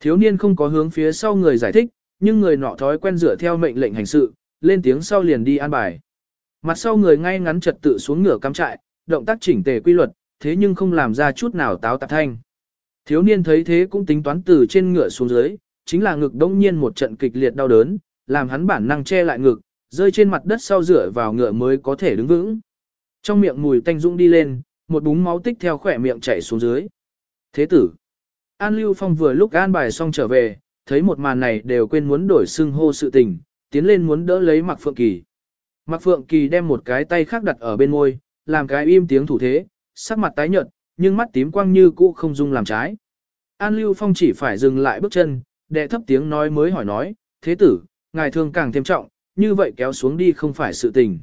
Speaker 1: Thiếu niên không có hướng phía sau người giải thích, nhưng người nọ thói quen dựa theo mệnh lệnh hành sự, lên tiếng sau liền đi an bài. Mặt sau người ngay ngắn trật tự xuống ngửa cắm trại, động tác chỉnh tề quy luật, thế nhưng không làm ra chút nào táo tạp thanh. Thiếu niên thấy thế cũng tính toán từ trên ngựa xuống dưới, chính là ngực đông nhiên một trận kịch liệt đau đớn, làm hắn bản năng che lại ngực, rơi trên mặt đất sau rửa vào ngựa mới có thể đứng vững. Trong miệng mùi tanh dũng đi lên, một búng máu tích theo khỏe miệng chảy xuống dưới. Thế tử. An Lưu Phong vừa lúc an bài xong trở về, thấy một màn này đều quên muốn đổi xưng hô sự tình, tiến lên muốn đỡ lấy Mạc Phượng Kỳ. Mạc Phượng Kỳ đem một cái tay khác đặt ở bên môi, làm cái im tiếng thủ thế, sắc mặt tái nhợt, nhưng mắt tím quang như cũ không dung làm trái. An Lưu Phong chỉ phải dừng lại bước chân, đệ thấp tiếng nói mới hỏi nói, thế tử, ngài thương càng thêm trọng, như vậy kéo xuống đi không phải sự tình.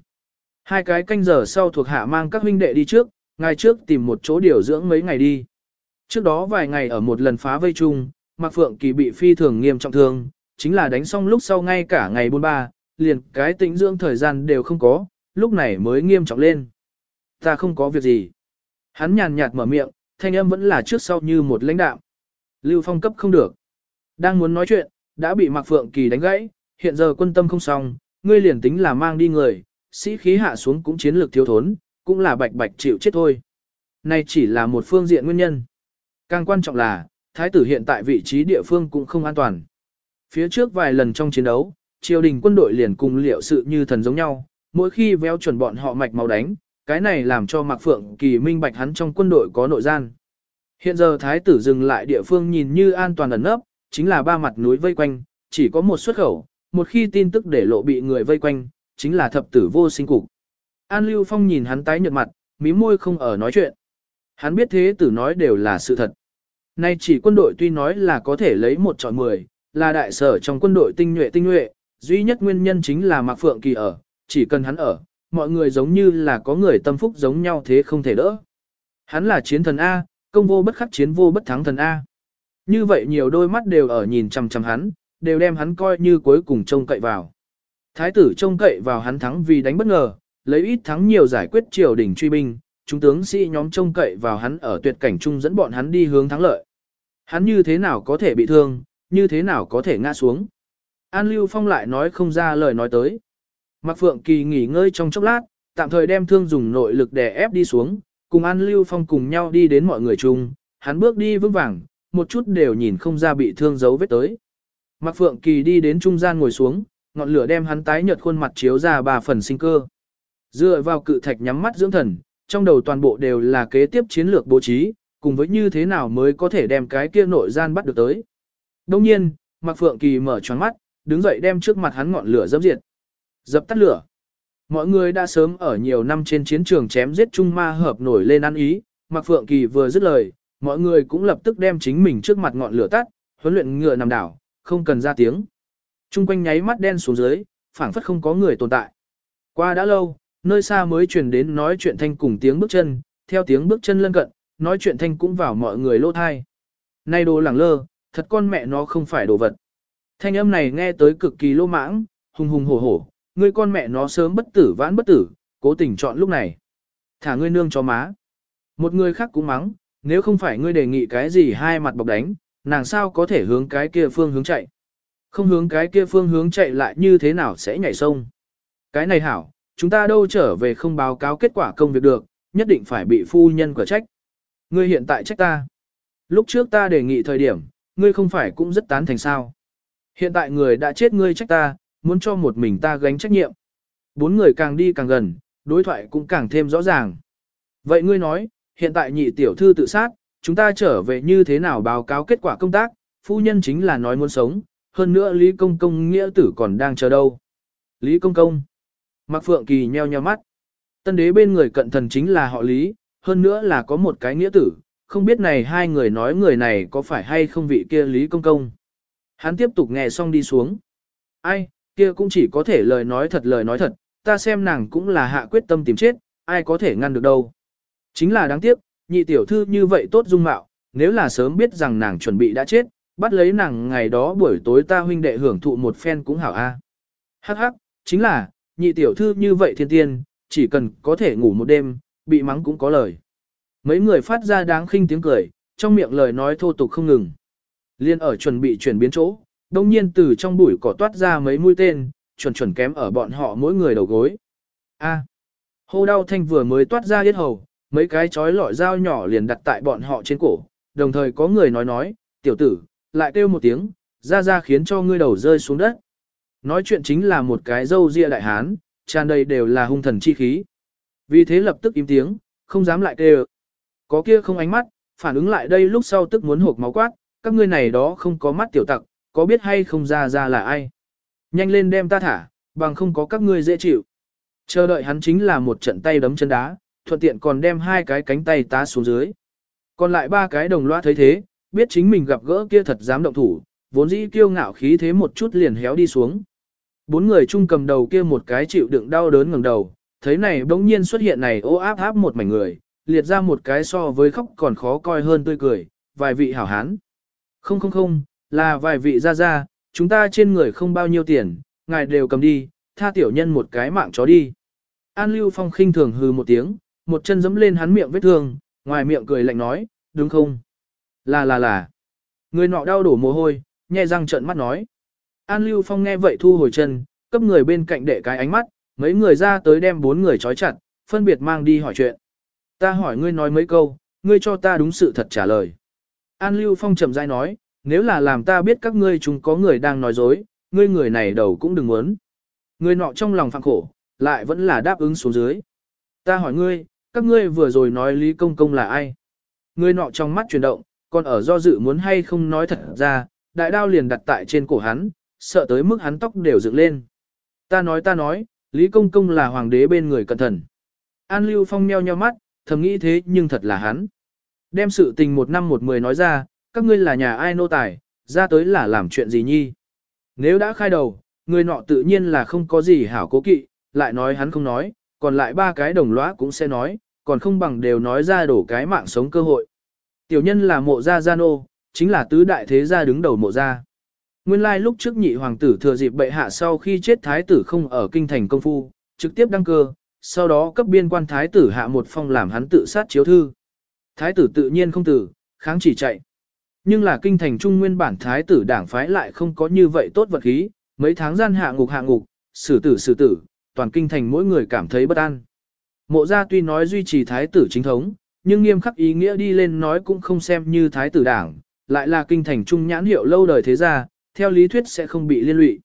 Speaker 1: Hai cái canh giờ sau thuộc hạ mang các huynh đệ đi trước, ngài trước tìm một chỗ điều dưỡng mấy ngày đi. Trước đó vài ngày ở một lần phá vây chung, Mạc Phượng Kỳ bị phi thường nghiêm trọng thương, chính là đánh xong lúc sau ngay cả ngày buôn ba, liền cái tĩnh dưỡng thời gian đều không có, lúc này mới nghiêm trọng lên. Ta không có việc gì. Hắn nhàn nhạt mở miệng, thanh âm vẫn là trước sau như một lãnh đạo. Lưu Phong cấp không được. Đang muốn nói chuyện, đã bị Mạc Phượng Kỳ đánh gãy, hiện giờ quân tâm không xong, ngươi liền tính là mang đi người, sĩ khí hạ xuống cũng chiến lược thiếu thốn, cũng là bạch bạch chịu chết thôi. Này chỉ là một phương diện nguyên nhân. Càng quan trọng là, thái tử hiện tại vị trí địa phương cũng không an toàn. Phía trước vài lần trong chiến đấu, triều đình quân đội liền cùng liệu sự như thần giống nhau, mỗi khi véo chuẩn bọn họ mạch máu đánh, cái này làm cho Mạc Phượng Kỳ minh bạch hắn trong quân đội có nội gian. Hiện giờ thái tử dừng lại địa phương nhìn như an toàn ẩn nấp, chính là ba mặt núi vây quanh, chỉ có một xuất khẩu, một khi tin tức để lộ bị người vây quanh, chính là thập tử vô sinh cục. An Lưu Phong nhìn hắn tái nhợt mặt, mí môi không ở nói chuyện. Hắn biết thế tử nói đều là sự thật. Nay chỉ quân đội tuy nói là có thể lấy một chọn mười, là đại sở trong quân đội tinh nhuệ tinh nhuệ, duy nhất nguyên nhân chính là Mạc Phượng Kỳ ở, chỉ cần hắn ở, mọi người giống như là có người tâm phúc giống nhau thế không thể đỡ. Hắn là chiến thần A, công vô bất khắc chiến vô bất thắng thần A. Như vậy nhiều đôi mắt đều ở nhìn chằm chằm hắn, đều đem hắn coi như cuối cùng trông cậy vào. Thái tử trông cậy vào hắn thắng vì đánh bất ngờ, lấy ít thắng nhiều giải quyết triều đình truy binh, chúng tướng sĩ nhóm trông cậy vào hắn ở tuyệt cảnh chung dẫn bọn hắn đi hướng thắng lợi. Hắn như thế nào có thể bị thương, như thế nào có thể ngã xuống. An Lưu Phong lại nói không ra lời nói tới. Mạc Phượng Kỳ nghỉ ngơi trong chốc lát, tạm thời đem thương dùng nội lực đè ép đi xuống, cùng An Lưu Phong cùng nhau đi đến mọi người chung, hắn bước đi vững vàng, một chút đều nhìn không ra bị thương dấu vết tới. Mạc Phượng Kỳ đi đến trung gian ngồi xuống, ngọn lửa đem hắn tái nhợt khuôn mặt chiếu ra ba phần sinh cơ. Dựa vào cự thạch nhắm mắt dưỡng thần, trong đầu toàn bộ đều là kế tiếp chiến lược bố trí, cùng với như thế nào mới có thể đem cái kia nội gian bắt được tới. Đông nhiên, Mạc Phượng Kỳ mở choáng mắt, đứng dậy đem trước mặt hắn ngọn lửa dập diệt. Dập tắt lửa. Mọi người đã sớm ở nhiều năm trên chiến trường chém giết Trung Ma hợp nổi lên ăn ý, Mạc Phượng Kỳ vừa dứt lời, mọi người cũng lập tức đem chính mình trước mặt ngọn lửa tắt, huấn luyện ngựa nằm đảo, không cần ra tiếng. Trung quanh nháy mắt đen xuống dưới, phảng phất không có người tồn tại. Qua đã lâu, nơi xa mới truyền đến nói chuyện thanh cùng tiếng bước chân, theo tiếng bước chân lân cận, nói chuyện thanh cũng vào mọi người lỗ thai. Này đồ lẳng lơ, thật con mẹ nó không phải đồ vật. Thanh âm này nghe tới cực kỳ lô mãng, hùng hùng hổ hổ, ngươi con mẹ nó sớm bất tử vãn bất tử, cố tình chọn lúc này. Thả ngươi nương cho má. Một người khác cũng mắng, nếu không phải ngươi đề nghị cái gì hai mặt bọc đánh, nàng sao có thể hướng cái kia phương hướng chạy. Không hướng cái kia phương hướng chạy lại như thế nào sẽ nhảy sông. Cái này hảo, chúng ta đâu trở về không báo cáo kết quả công việc được, nhất định phải bị phu nhân quả trách. Ngươi hiện tại trách ta. Lúc trước ta đề nghị thời điểm, ngươi không phải cũng rất tán thành sao. Hiện tại người đã chết ngươi trách ta, muốn cho một mình ta gánh trách nhiệm. Bốn người càng đi càng gần, đối thoại cũng càng thêm rõ ràng. Vậy ngươi nói, hiện tại nhị tiểu thư tự sát, chúng ta trở về như thế nào báo cáo kết quả công tác, phu nhân chính là nói muốn sống, hơn nữa Lý Công Công nghĩa tử còn đang chờ đâu. Lý Công Công. Mạc Phượng Kỳ nheo nheo mắt. Tân đế bên người cận thần chính là họ Lý, hơn nữa là có một cái nghĩa tử, không biết này hai người nói người này có phải hay không vị kia Lý Công Công. Hắn tiếp tục nghe xong đi xuống. Ai, kia cũng chỉ có thể lời nói thật lời nói thật, ta xem nàng cũng là hạ quyết tâm tìm chết, ai có thể ngăn được đâu. Chính là đáng tiếc, nhị tiểu thư như vậy tốt dung mạo, nếu là sớm biết rằng nàng chuẩn bị đã chết, bắt lấy nàng ngày đó buổi tối ta huynh đệ hưởng thụ một phen cũng hảo a. Hắc hắc, chính là, nhị tiểu thư như vậy thiên tiên, chỉ cần có thể ngủ một đêm, bị mắng cũng có lời. Mấy người phát ra đáng khinh tiếng cười, trong miệng lời nói thô tục không ngừng. Liên ở chuẩn bị chuyển biến chỗ, đông nhiên từ trong bụi cỏ toát ra mấy mũi tên, chuẩn chuẩn kém ở bọn họ mỗi người đầu gối. A. À. Hô đau thanh vừa mới toát ra hết hầu, mấy cái chói lọi dao nhỏ liền đặt tại bọn họ trên cổ, đồng thời có người nói nói, tiểu tử, lại kêu một tiếng, ra ra khiến cho ngươi đầu rơi xuống đất. Nói chuyện chính là một cái dâu ria đại hán, tràn đầy đều là hung thần chi khí. Vì thế lập tức im tiếng, không dám lại kêu. Có kia không ánh mắt, phản ứng lại đây lúc sau tức muốn hộp máu quát, các ngươi này đó không có mắt tiểu tặc, có biết hay không ra ra là ai. Nhanh lên đem ta thả, bằng không có các ngươi dễ chịu. Chờ đợi hắn chính là một trận tay đấm chân đá, thuận tiện còn đem hai cái cánh tay tá xuống dưới. Còn lại ba cái đồng loa thấy thế, biết chính mình gặp gỡ kia thật dám động thủ, vốn dĩ kiêu ngạo khí thế một chút liền héo đi xuống. Bốn người chung cầm đầu kia một cái chịu đựng đau đớn ngẩng đầu, thấy này bỗng nhiên xuất hiện này ô áp áp một mảnh người, liệt ra một cái so với khóc còn khó coi hơn tươi cười, vài vị hảo hán. Không không không, là vài vị ra ra, chúng ta trên người không bao nhiêu tiền, ngài đều cầm đi, tha tiểu nhân một cái mạng chó đi. An Lưu Phong khinh thường hừ một tiếng, một chân giẫm lên hắn miệng vết thương, ngoài miệng cười lạnh nói, đúng không? Là là là. Người nọ đau đổ mồ hôi, nhẹ răng trợn mắt nói. An Lưu Phong nghe vậy thu hồi chân, cấp người bên cạnh để cái ánh mắt, mấy người ra tới đem bốn người trói chặt, phân biệt mang đi hỏi chuyện. Ta hỏi ngươi nói mấy câu, ngươi cho ta đúng sự thật trả lời. An Lưu Phong chậm rãi nói, nếu là làm ta biết các ngươi chúng có người đang nói dối, ngươi người này đầu cũng đừng muốn. Ngươi nọ trong lòng phạm khổ, lại vẫn là đáp ứng xuống dưới. Ta hỏi ngươi, các ngươi vừa rồi nói Lý Công Công là ai? Ngươi nọ trong mắt chuyển động, còn ở do dự muốn hay không nói thật ra, đại đao liền đặt tại trên cổ hắn, sợ tới mức hắn tóc đều dựng lên. Ta nói ta nói, Lý Công Công là hoàng đế bên người cẩn thận. An Lưu Phong meo nheo mắt, thầm nghĩ thế nhưng thật là hắn. Đem sự tình một năm một mười nói ra, các ngươi là nhà ai nô tài, ra tới là làm chuyện gì nhi. Nếu đã khai đầu, người nọ tự nhiên là không có gì hảo cố kỵ, lại nói hắn không nói, còn lại ba cái đồng lõa cũng sẽ nói, còn không bằng đều nói ra đổ cái mạng sống cơ hội. Tiểu nhân là mộ gia gia nô, chính là tứ đại thế gia đứng đầu mộ gia. Nguyên lai lúc trước nhị hoàng tử thừa dịp bệ hạ sau khi chết thái tử không ở kinh thành công phu, trực tiếp đăng cơ, sau đó cấp biên quan thái tử hạ một phong làm hắn tự sát chiếu thư. Thái tử tự nhiên không tử, kháng chỉ chạy. Nhưng là kinh thành trung nguyên bản thái tử đảng phái lại không có như vậy tốt vật khí, mấy tháng gian hạ ngục hạ ngục, xử tử xử tử, toàn kinh thành mỗi người cảm thấy bất an. Mộ gia tuy nói duy trì thái tử chính thống, nhưng nghiêm khắc ý nghĩa đi lên nói cũng không xem như thái tử đảng, lại là kinh thành trung nhãn hiệu lâu đời thế gia, theo lý thuyết sẽ không bị liên lụy.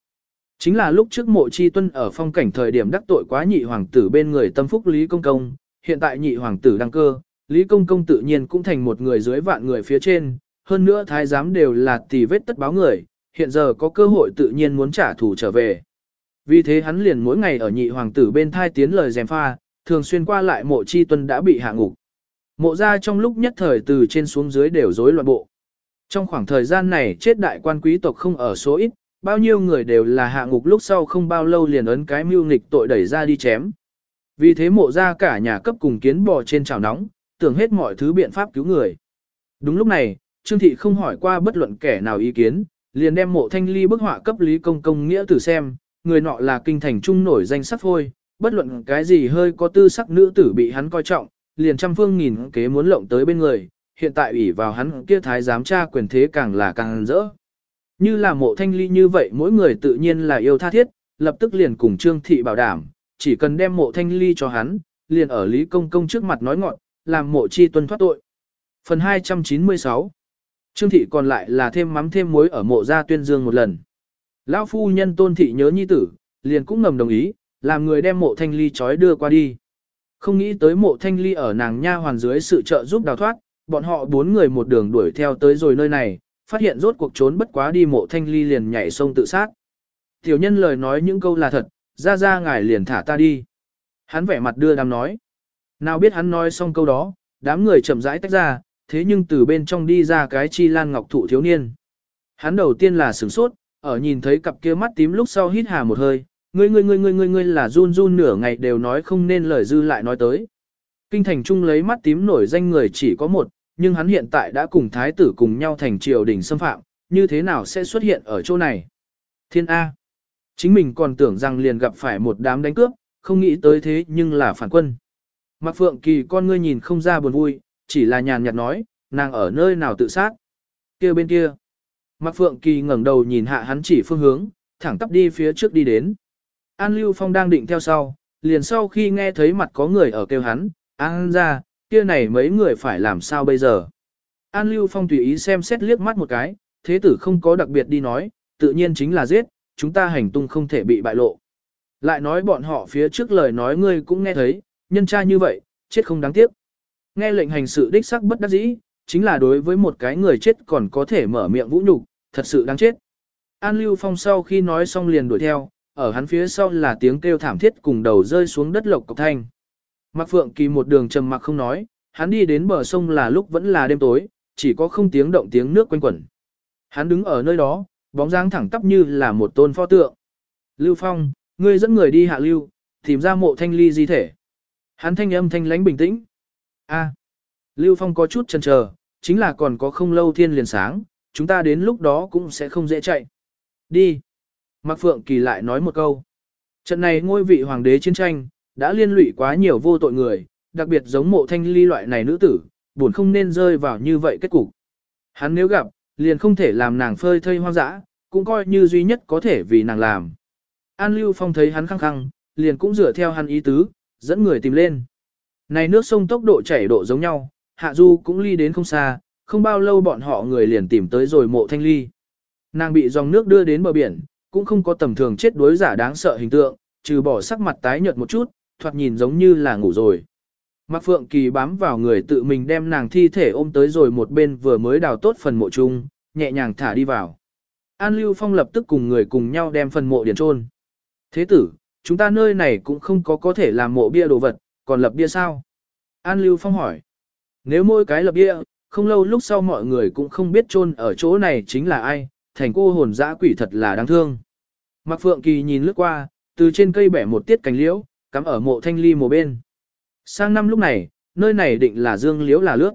Speaker 1: Chính là lúc trước mộ chi tuân ở phong cảnh thời điểm đắc tội quá nhị hoàng tử bên người tâm phúc Lý Công Công, hiện tại nhị hoàng tử đăng cơ, Lý Công Công tự nhiên cũng thành một người dưới vạn người phía trên, hơn nữa thái giám đều là tỷ vết tất báo người, hiện giờ có cơ hội tự nhiên muốn trả thù trở về. Vì thế hắn liền mỗi ngày ở nhị hoàng tử bên thai tiến lời dèm pha, thường xuyên qua lại mộ chi tuân đã bị hạ ngục. Mộ ra trong lúc nhất thời từ trên xuống dưới đều rối loạn bộ. Trong khoảng thời gian này chết đại quan quý tộc không ở số ít, bao nhiêu người đều là hạ ngục lúc sau không bao lâu liền ấn cái mưu nghịch tội đẩy ra đi chém. Vì thế mộ ra cả nhà cấp cùng kiến bò trên chảo nóng, tưởng hết mọi thứ biện pháp cứu người. Đúng lúc này, Trương Thị không hỏi qua bất luận kẻ nào ý kiến, liền đem mộ thanh ly bức họa cấp Lý Công Công nghĩa tử xem, người nọ là kinh thành trung nổi danh sắc phôi, bất luận cái gì hơi có tư sắc nữ tử bị hắn coi trọng, liền trăm phương nghìn kế muốn lộng tới bên người, hiện tại ủy vào hắn kia thái giám tra quyền thế càng là càng rỡ. Như là mộ thanh ly như vậy mỗi người tự nhiên là yêu tha thiết, lập tức liền cùng Trương Thị bảo đảm, chỉ cần đem mộ thanh ly cho hắn, liền ở Lý Công Công trước mặt nói ngọn, làm mộ chi tuân thoát tội. Phần 296 Trương Thị còn lại là thêm mắm thêm muối ở mộ gia tuyên dương một lần. Lão phu nhân tôn thị nhớ nhi tử, liền cũng ngầm đồng ý, làm người đem mộ thanh ly trói đưa qua đi. Không nghĩ tới mộ thanh ly ở nàng nha hoàn dưới sự trợ giúp đào thoát, bọn họ bốn người một đường đuổi theo tới rồi nơi này, phát hiện rốt cuộc trốn bất quá đi mộ thanh ly liền nhảy sông tự sát. Tiểu nhân lời nói những câu là thật, ra ra ngài liền thả ta đi. Hắn vẻ mặt đưa đám nói. Nào biết hắn nói xong câu đó, đám người chậm rãi tách ra, thế nhưng từ bên trong đi ra cái chi lan ngọc thụ thiếu niên. Hắn đầu tiên là sửng sốt, ở nhìn thấy cặp kia mắt tím lúc sau hít hà một hơi, Ngươi ngươi ngươi ngươi ngươi ngươi là run run nửa ngày đều nói không nên lời dư lại nói tới. Kinh thành trung lấy mắt tím nổi danh người chỉ có một, nhưng hắn hiện tại đã cùng thái tử cùng nhau thành triều đình xâm phạm, như thế nào sẽ xuất hiện ở chỗ này? Thiên A. Chính mình còn tưởng rằng liền gặp phải một đám đánh cướp, không nghĩ tới thế nhưng là phản quân. Mạc Phượng Kỳ con ngươi nhìn không ra buồn vui, chỉ là nhàn nhạt nói, nàng ở nơi nào tự sát. kia bên kia. Mạc Phượng Kỳ ngẩng đầu nhìn hạ hắn chỉ phương hướng, thẳng tắp đi phía trước đi đến. An Lưu Phong đang định theo sau, liền sau khi nghe thấy mặt có người ở kêu hắn, An ra, kia này mấy người phải làm sao bây giờ. An Lưu Phong tùy ý xem xét liếc mắt một cái, thế tử không có đặc biệt đi nói, tự nhiên chính là giết, chúng ta hành tung không thể bị bại lộ. Lại nói bọn họ phía trước lời nói ngươi cũng nghe thấy, nhân tra như vậy, chết không đáng tiếc. Nghe lệnh hành sự đích sắc bất đắc dĩ, chính là đối với một cái người chết còn có thể mở miệng vũ nhục, thật sự đáng chết. An Lưu Phong sau khi nói xong liền đuổi theo, ở hắn phía sau là tiếng kêu thảm thiết cùng đầu rơi xuống đất lộc cọc thanh. Mạc Phượng Kỳ một đường trầm mặc không nói, hắn đi đến bờ sông là lúc vẫn là đêm tối, chỉ có không tiếng động tiếng nước quanh quẩn. Hắn đứng ở nơi đó, bóng dáng thẳng tắp như là một tôn pho tượng. Lưu Phong, ngươi dẫn người đi hạ lưu, tìm ra mộ thanh ly di thể. Hắn thanh âm thanh lãnh bình tĩnh. A. Lưu Phong có chút chần chờ, chính là còn có không lâu thiên liền sáng, chúng ta đến lúc đó cũng sẽ không dễ chạy. Đi. Mạc Phượng Kỳ lại nói một câu. Trận này ngôi vị hoàng đế chiến tranh, đã liên lụy quá nhiều vô tội người, đặc biệt giống mộ thanh ly loại này nữ tử, buồn không nên rơi vào như vậy kết cục. Hắn nếu gặp, liền không thể làm nàng phơi thây hoang dã, cũng coi như duy nhất có thể vì nàng làm. An Lưu Phong thấy hắn khăng khăng, liền cũng dựa theo hắn ý tứ, dẫn người tìm lên. Này nước sông tốc độ chảy độ giống nhau, Hạ Du cũng ly đến không xa, không bao lâu bọn họ người liền tìm tới rồi mộ thanh ly. Nàng bị dòng nước đưa đến bờ biển, cũng không có tầm thường chết đối giả đáng sợ hình tượng, trừ bỏ sắc mặt tái nhợt một chút, thoạt nhìn giống như là ngủ rồi. Mạc Phượng Kỳ bám vào người tự mình đem nàng thi thể ôm tới rồi một bên vừa mới đào tốt phần mộ chung, nhẹ nhàng thả đi vào. An Lưu Phong lập tức cùng người cùng nhau đem phần mộ điền trôn. Thế tử, chúng ta nơi này cũng không có có thể làm mộ bia đồ vật, còn lập bia sao? An Lưu Phong hỏi. Nếu mỗi cái lập bia, không lâu lúc sau mọi người cũng không biết trôn ở chỗ này chính là ai, thành cô hồn dã quỷ thật là đáng thương. Mạc Phượng Kỳ nhìn lướt qua, từ trên cây bẻ một tiết cành liễu, cắm ở mộ thanh ly một bên. Sang năm lúc này, nơi này định là dương liễu là lước.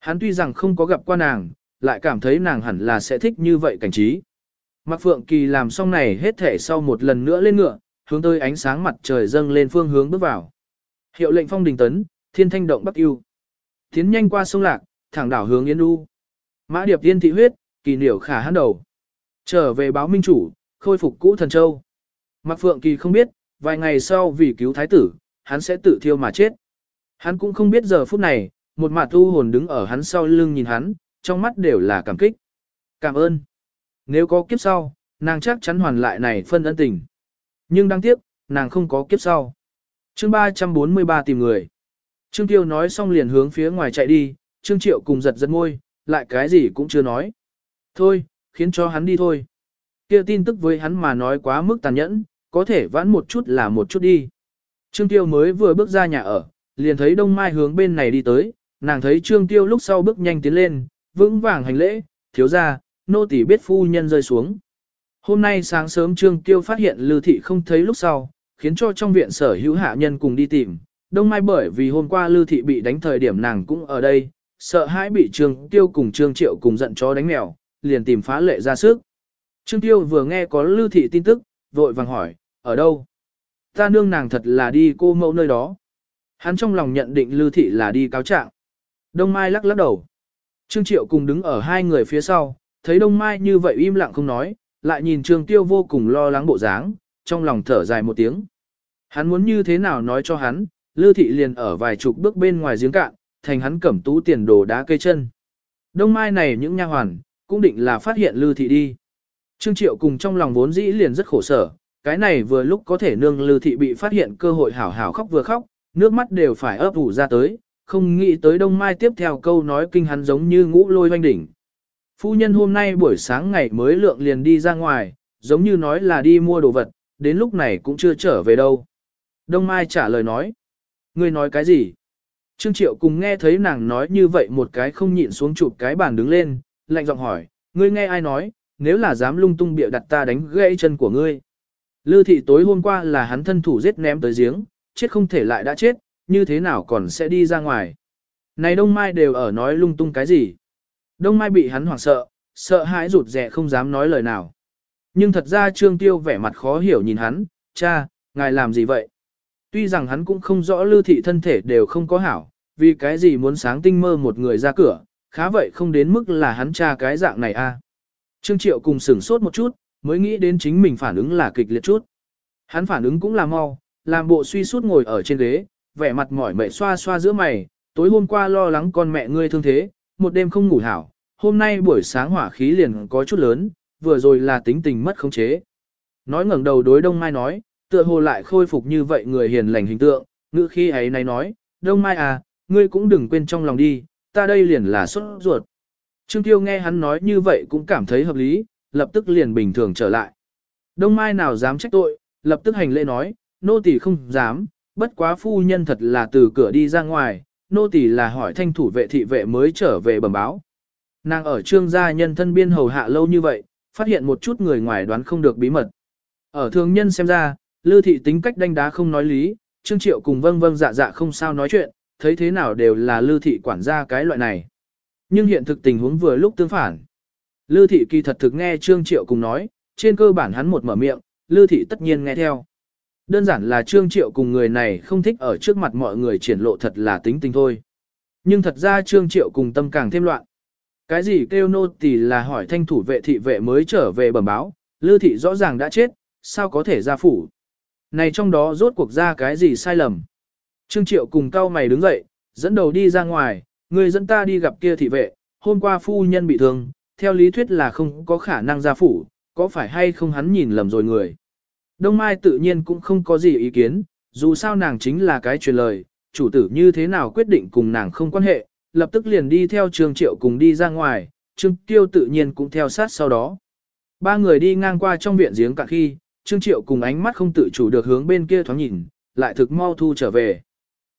Speaker 1: Hắn tuy rằng không có gặp qua nàng, lại cảm thấy nàng hẳn là sẽ thích như vậy cảnh trí. Mạc Phượng Kỳ làm xong này hết thể sau một lần nữa lên ngựa, hướng tới ánh sáng mặt trời dâng lên phương hướng bước vào. Hiệu lệnh phong đình tấn, thiên thanh động bắc ưu. Tiến nhanh qua sông Lạc, thẳng đảo hướng Yên Du. Mã điệp tiên thị huyết, kỳ niểu khả hắn đầu. Trở về báo minh chủ, khôi phục cũ thần châu. Mạc Phượng Kỳ không biết, vài ngày sau vì cứu thái tử, hắn sẽ tự thiêu mà chết. Hắn cũng không biết giờ phút này, một mặt tu hồn đứng ở hắn sau lưng nhìn hắn, trong mắt đều là cảm kích. Cảm ơn. Nếu có kiếp sau, nàng chắc chắn hoàn lại này phân ân tình. Nhưng đáng tiếc, nàng không có kiếp sau. Chương 343 tìm người. Trương Tiêu nói xong liền hướng phía ngoài chạy đi, Trương Triệu cùng giật giật môi, lại cái gì cũng chưa nói. Thôi, khiến cho hắn đi thôi. Kia tin tức với hắn mà nói quá mức tàn nhẫn, có thể vãn một chút là một chút đi. Trương Tiêu mới vừa bước ra nhà ở, liền thấy Đông Mai hướng bên này đi tới, nàng thấy Trương Tiêu lúc sau bước nhanh tiến lên, vững vàng hành lễ, thiếu ra, nô tỳ biết phu nhân rơi xuống. Hôm nay sáng sớm Trương Tiêu phát hiện Lưu Thị không thấy lúc sau, khiến cho trong viện sở hữu hạ nhân cùng đi tìm. Đông Mai bởi vì hôm qua Lưu Thị bị đánh thời điểm nàng cũng ở đây, sợ hãi bị Trương Tiêu cùng Trương Triệu cùng giận chó đánh mèo, liền tìm phá lệ ra sức. Trương Tiêu vừa nghe có Lưu Thị tin tức, vội vàng hỏi, ở đâu? Ta nương nàng thật là đi cô mẫu nơi đó. Hắn trong lòng nhận định Lưu Thị là đi cáo trạng. Đông Mai lắc lắc đầu. Trương Triệu cùng đứng ở hai người phía sau, thấy Đông Mai như vậy im lặng không nói, lại nhìn Trương Tiêu vô cùng lo lắng bộ dáng, trong lòng thở dài một tiếng. Hắn muốn như thế nào nói cho hắn, Lưu Thị liền ở vài chục bước bên ngoài giếng cạn, thành hắn cẩm tú tiền đồ đá cây chân. Đông Mai này những nha hoàn, cũng định là phát hiện Lưu Thị đi. Trương Triệu cùng trong lòng vốn dĩ liền rất khổ sở, cái này vừa lúc có thể nương Lưu Thị bị phát hiện cơ hội hảo hảo khóc vừa khóc, nước mắt đều phải ấp ủ ra tới, không nghĩ tới Đông Mai tiếp theo câu nói kinh hắn giống như ngũ lôi hoanh đỉnh. Phu nhân hôm nay buổi sáng ngày mới lượng liền đi ra ngoài, giống như nói là đi mua đồ vật, đến lúc này cũng chưa trở về đâu. Đông Mai trả lời nói. Ngươi nói cái gì? Trương Triệu cùng nghe thấy nàng nói như vậy một cái không nhịn xuống chụp cái bàn đứng lên, lạnh giọng hỏi, ngươi nghe ai nói, nếu là dám lung tung bịa đặt ta đánh gãy chân của ngươi. Lư thị tối hôm qua là hắn thân thủ giết ném tới giếng, chết không thể lại đã chết, như thế nào còn sẽ đi ra ngoài. Này Đông Mai đều ở nói lung tung cái gì. Đông Mai bị hắn hoảng sợ, sợ hãi rụt rè không dám nói lời nào. Nhưng thật ra Trương Tiêu vẻ mặt khó hiểu nhìn hắn, cha, ngài làm gì vậy? Tuy rằng hắn cũng không rõ lưu thị thân thể đều không có hảo, vì cái gì muốn sáng tinh mơ một người ra cửa, khá vậy không đến mức là hắn cha cái dạng này a. À. Trương Triệu cùng sửng sốt một chút, mới nghĩ đến chính mình phản ứng là kịch liệt chút. Hắn phản ứng cũng là mau, làm bộ suy sút ngồi ở trên ghế, vẻ mặt mỏi mệt xoa xoa giữa mày, tối hôm qua lo lắng con mẹ ngươi thương thế, một đêm không ngủ hảo, hôm nay buổi sáng hỏa khí liền có chút lớn, vừa rồi là tính tình mất khống chế. Nói ngẩng đầu đối Đông Mai nói, tựa hồ lại khôi phục như vậy người hiền lành hình tượng, ngữ khi ấy này nói, Đông Mai à, ngươi cũng đừng quên trong lòng đi, ta đây liền là xuất ruột. Trương Tiêu nghe hắn nói như vậy cũng cảm thấy hợp lý, lập tức liền bình thường trở lại. Đông Mai nào dám trách tội, lập tức hành lễ nói, nô tỳ không dám, bất quá phu nhân thật là từ cửa đi ra ngoài, nô tỳ là hỏi thanh thủ vệ thị vệ mới trở về bẩm báo. Nàng ở trương gia nhân thân biên hầu hạ lâu như vậy, phát hiện một chút người ngoài đoán không được bí mật. Ở thường nhân xem ra, Lư thị tính cách đanh đá không nói lý, Trương Triệu cùng vâng vâng dạ dạ không sao nói chuyện, thấy thế nào đều là Lư thị quản gia cái loại này. Nhưng hiện thực tình huống vừa lúc tương phản. Lư thị kỳ thật thực nghe Trương Triệu cùng nói, trên cơ bản hắn một mở miệng, Lư thị tất nhiên nghe theo. Đơn giản là Trương Triệu cùng người này không thích ở trước mặt mọi người triển lộ thật là tính tình thôi. Nhưng thật ra Trương Triệu cùng tâm càng thêm loạn. Cái gì kêu nô tỳ là hỏi thanh thủ vệ thị vệ mới trở về bẩm báo, Lư thị rõ ràng đã chết, sao có thể ra phủ. Này trong đó rốt cuộc ra cái gì sai lầm. Trương Triệu cùng cao mày đứng dậy, dẫn đầu đi ra ngoài, người dẫn ta đi gặp kia thị vệ, hôm qua phu nhân bị thương, theo lý thuyết là không có khả năng ra phủ, có phải hay không hắn nhìn lầm rồi người. Đông Mai tự nhiên cũng không có gì ý kiến, dù sao nàng chính là cái truyền lời, chủ tử như thế nào quyết định cùng nàng không quan hệ, lập tức liền đi theo Trương Triệu cùng đi ra ngoài, Trương Tiêu tự nhiên cũng theo sát sau đó. Ba người đi ngang qua trong viện giếng cả khi, Trương Triệu cùng ánh mắt không tự chủ được hướng bên kia thoáng nhìn, lại thực mau thu trở về.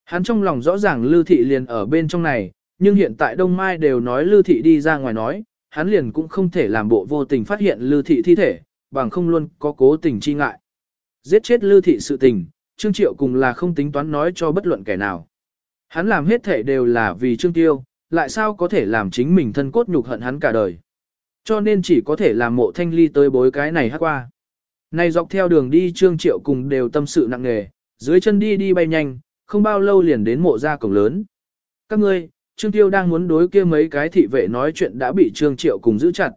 Speaker 1: Hắn trong lòng rõ ràng Lưu Thị liền ở bên trong này, nhưng hiện tại Đông Mai đều nói Lưu Thị đi ra ngoài nói, hắn liền cũng không thể làm bộ vô tình phát hiện Lưu Thị thi thể, bằng không luôn có cố tình chi ngại. Giết chết Lưu Thị sự tình, Trương Triệu cùng là không tính toán nói cho bất luận kẻ nào. Hắn làm hết thể đều là vì Trương Tiêu, lại sao có thể làm chính mình thân cốt nhục hận hắn cả đời. Cho nên chỉ có thể làm mộ thanh ly tới bối cái này hát qua. Này dọc theo đường đi Trương Triệu cùng đều tâm sự nặng nề, dưới chân đi đi bay nhanh, không bao lâu liền đến mộ ra cổng lớn. Các ngươi, Trương Tiêu đang muốn đối kia mấy cái thị vệ nói chuyện đã bị Trương Triệu cùng giữ chặt.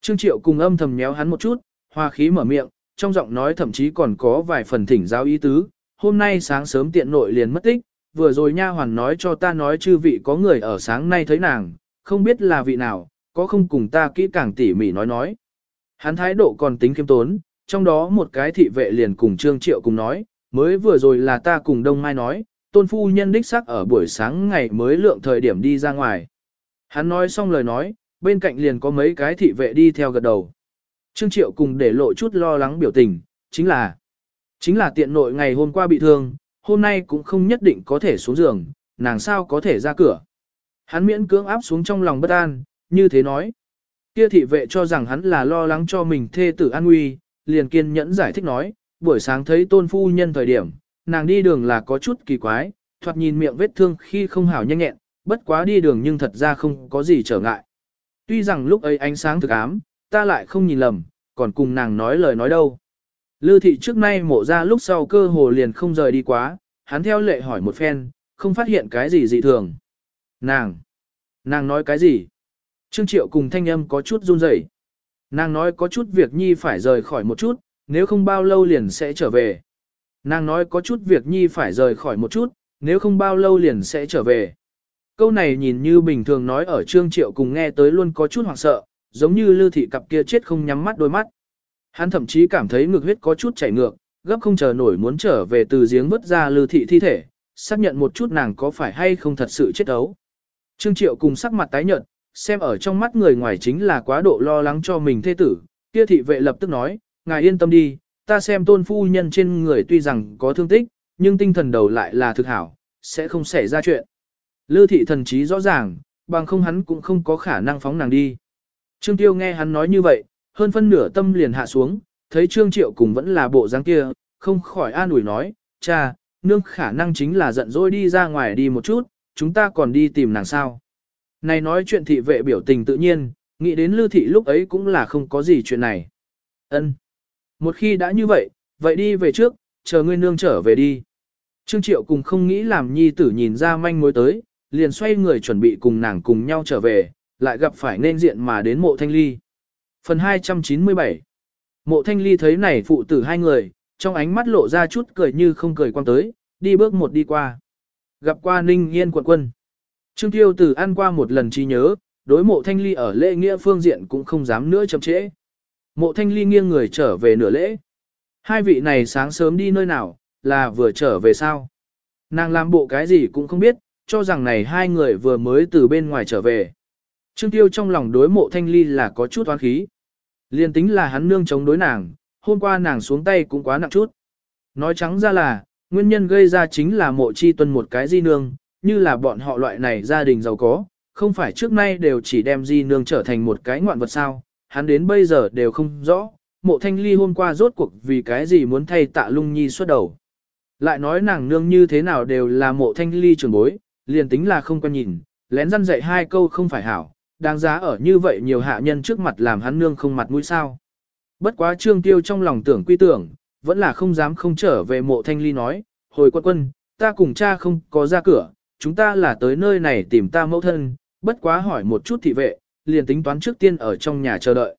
Speaker 1: Trương Triệu cùng âm thầm nhéo hắn một chút, hoa khí mở miệng, trong giọng nói thậm chí còn có vài phần thỉnh giáo ý tứ. Hôm nay sáng sớm tiện nội liền mất tích, vừa rồi nha hoàn nói cho ta nói chư vị có người ở sáng nay thấy nàng, không biết là vị nào, có không cùng ta kỹ càng tỉ mỉ nói nói. Hắn thái độ còn tính khiêm tốn, trong đó một cái thị vệ liền cùng Trương Triệu cùng nói, mới vừa rồi là ta cùng Đông Mai nói, tôn phu nhân đích xác ở buổi sáng ngày mới lượng thời điểm đi ra ngoài. Hắn nói xong lời nói, bên cạnh liền có mấy cái thị vệ đi theo gật đầu. Trương Triệu cùng để lộ chút lo lắng biểu tình, chính là, chính là tiện nội ngày hôm qua bị thương, hôm nay cũng không nhất định có thể xuống giường, nàng sao có thể ra cửa. Hắn miễn cưỡng áp xuống trong lòng bất an, như thế nói. Kia thị vệ cho rằng hắn là lo lắng cho mình thê tử an nguy, liền kiên nhẫn giải thích nói, buổi sáng thấy tôn phu nhân thời điểm, nàng đi đường là có chút kỳ quái, thoạt nhìn miệng vết thương khi không hảo nhanh nhẹn, bất quá đi đường nhưng thật ra không có gì trở ngại. Tuy rằng lúc ấy ánh sáng thực ám, ta lại không nhìn lầm, còn cùng nàng nói lời nói đâu. Lư thị trước nay mộ ra lúc sau cơ hồ liền không rời đi quá, hắn theo lệ hỏi một phen, không phát hiện cái gì dị thường. Nàng! Nàng nói cái gì? Trương Triệu cùng thanh âm có chút run rẩy. Nàng nói có chút việc nhi phải rời khỏi một chút, nếu không bao lâu liền sẽ trở về. Nàng nói có chút việc nhi phải rời khỏi một chút, nếu không bao lâu liền sẽ trở về. Câu này nhìn như bình thường nói ở Trương Triệu cùng nghe tới luôn có chút hoảng sợ, giống như lư thị cặp kia chết không nhắm mắt đôi mắt. Hắn thậm chí cảm thấy ngực huyết có chút chảy ngược, gấp không chờ nổi muốn trở về từ giếng vứt ra lư thị thi thể, xác nhận một chút nàng có phải hay không thật sự chết ấu. Trương Triệu cùng sắc mặt tái nhợt, xem ở trong mắt người ngoài chính là quá độ lo lắng cho mình thê tử, kia thị vệ lập tức nói, ngài yên tâm đi, ta xem tôn phu nhân trên người tuy rằng có thương tích, nhưng tinh thần đầu lại là thực hảo, sẽ không xảy ra chuyện. Lư thị thần trí rõ ràng, bằng không hắn cũng không có khả năng phóng nàng đi. Trương Tiêu nghe hắn nói như vậy, hơn phân nửa tâm liền hạ xuống, thấy Trương Triệu cùng vẫn là bộ dáng kia, không khỏi an ủi nói, cha, nương khả năng chính là giận dỗi đi ra ngoài đi một chút, chúng ta còn đi tìm nàng sao. Này nói chuyện thị vệ biểu tình tự nhiên, nghĩ đến lư thị lúc ấy cũng là không có gì chuyện này. ân một khi đã như vậy, vậy đi về trước, chờ ngươi nương trở về đi. Trương Triệu cùng không nghĩ làm nhi tử nhìn ra manh mối tới, liền xoay người chuẩn bị cùng nàng cùng nhau trở về, lại gặp phải nên diện mà đến mộ thanh ly. Phần 297 Mộ thanh ly thấy này phụ tử hai người, trong ánh mắt lộ ra chút cười như không cười quan tới, đi bước một đi qua. Gặp qua ninh yên quận quân. Trương Tiêu Tử ăn qua một lần trí nhớ, đối mộ thanh ly ở lễ nghĩa phương diện cũng không dám nữa chậm trễ. Mộ thanh ly nghiêng người trở về nửa lễ. Hai vị này sáng sớm đi nơi nào, là vừa trở về sao? Nàng làm bộ cái gì cũng không biết, cho rằng này hai người vừa mới từ bên ngoài trở về. Trương Tiêu trong lòng đối mộ thanh ly là có chút oán khí. Liên tính là hắn nương chống đối nàng, hôm qua nàng xuống tay cũng quá nặng chút. Nói trắng ra là, nguyên nhân gây ra chính là mộ chi tuân một cái di nương, như là bọn họ loại này gia đình giàu có, không phải trước nay đều chỉ đem di nương trở thành một cái ngoạn vật sao, hắn đến bây giờ đều không rõ, mộ thanh ly hôm qua rốt cuộc vì cái gì muốn thay tạ lung nhi xuất đầu. Lại nói nàng nương như thế nào đều là mộ thanh ly trường bối, liền tính là không quen nhìn, lén răn dạy hai câu không phải hảo, đáng giá ở như vậy nhiều hạ nhân trước mặt làm hắn nương không mặt mũi sao. Bất quá trương tiêu trong lòng tưởng quy tưởng, vẫn là không dám không trở về mộ thanh ly nói, hồi quân quân, ta cùng cha không có ra cửa, chúng ta là tới nơi này tìm ta mẫu thân, bất quá hỏi một chút thị vệ, liền tính toán trước tiên ở trong nhà chờ đợi.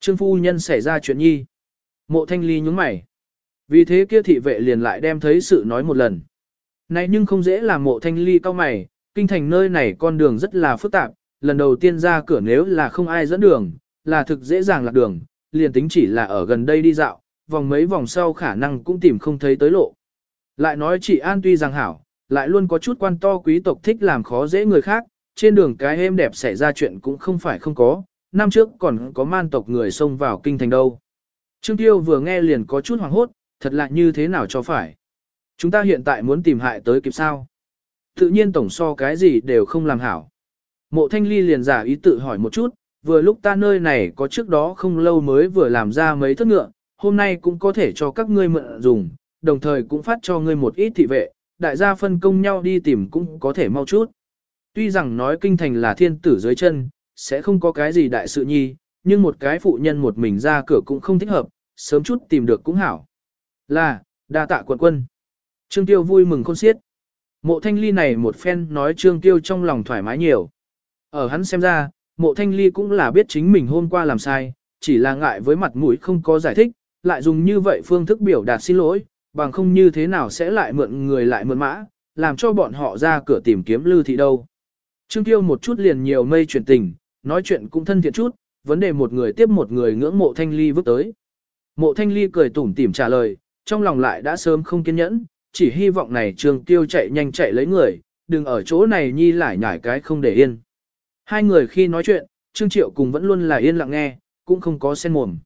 Speaker 1: Trương phu nhân xảy ra chuyện nhi. Mộ thanh ly nhúng mày. Vì thế kia thị vệ liền lại đem thấy sự nói một lần. Này nhưng không dễ làm mộ thanh ly cao mày, kinh thành nơi này con đường rất là phức tạp, lần đầu tiên ra cửa nếu là không ai dẫn đường, là thực dễ dàng lạc đường, liền tính chỉ là ở gần đây đi dạo, vòng mấy vòng sau khả năng cũng tìm không thấy tới lộ. Lại nói chị An tuy rằng hảo, lại luôn có chút quan to quý tộc thích làm khó dễ người khác, trên đường cái êm đẹp xảy ra chuyện cũng không phải không có, năm trước còn có man tộc người xông vào kinh thành đâu. Trương Tiêu vừa nghe liền có chút hoảng hốt, thật lạ như thế nào cho phải. Chúng ta hiện tại muốn tìm hại tới kịp sao. Tự nhiên tổng so cái gì đều không làm hảo. Mộ thanh ly liền giả ý tự hỏi một chút, vừa lúc ta nơi này có trước đó không lâu mới vừa làm ra mấy thất ngựa, hôm nay cũng có thể cho các ngươi mượn dùng, đồng thời cũng phát cho ngươi một ít thị vệ, đại gia phân công nhau đi tìm cũng có thể mau chút. Tuy rằng nói kinh thành là thiên tử dưới chân, sẽ không có cái gì đại sự nhi, nhưng một cái phụ nhân một mình ra cửa cũng không thích hợp, sớm chút tìm được cũng hảo. Là, đa tạ quận quân. Trương Tiêu vui mừng khôn xiết. Mộ thanh ly này một phen nói Trương Tiêu trong lòng thoải mái nhiều. Ở hắn xem ra, mộ thanh ly cũng là biết chính mình hôm qua làm sai, chỉ là ngại với mặt mũi không có giải thích, lại dùng như vậy phương thức biểu đạt xin lỗi, bằng không như thế nào sẽ lại mượn người lại mượn mã, làm cho bọn họ ra cửa tìm kiếm lưu thị đâu. Trương Tiêu một chút liền nhiều mây chuyển tình, nói chuyện cũng thân thiện chút, vấn đề một người tiếp một người ngưỡng mộ thanh ly vứt tới. Mộ thanh ly cười tủm tỉm trả lời, trong lòng lại đã sớm không kiên nhẫn, chỉ hy vọng này Trương Tiêu chạy nhanh chạy lấy người, đừng ở chỗ này nhi lại nhải cái không để yên. Hai người khi nói chuyện, Trương Triệu cùng vẫn luôn là yên lặng nghe, cũng không có sen mồm.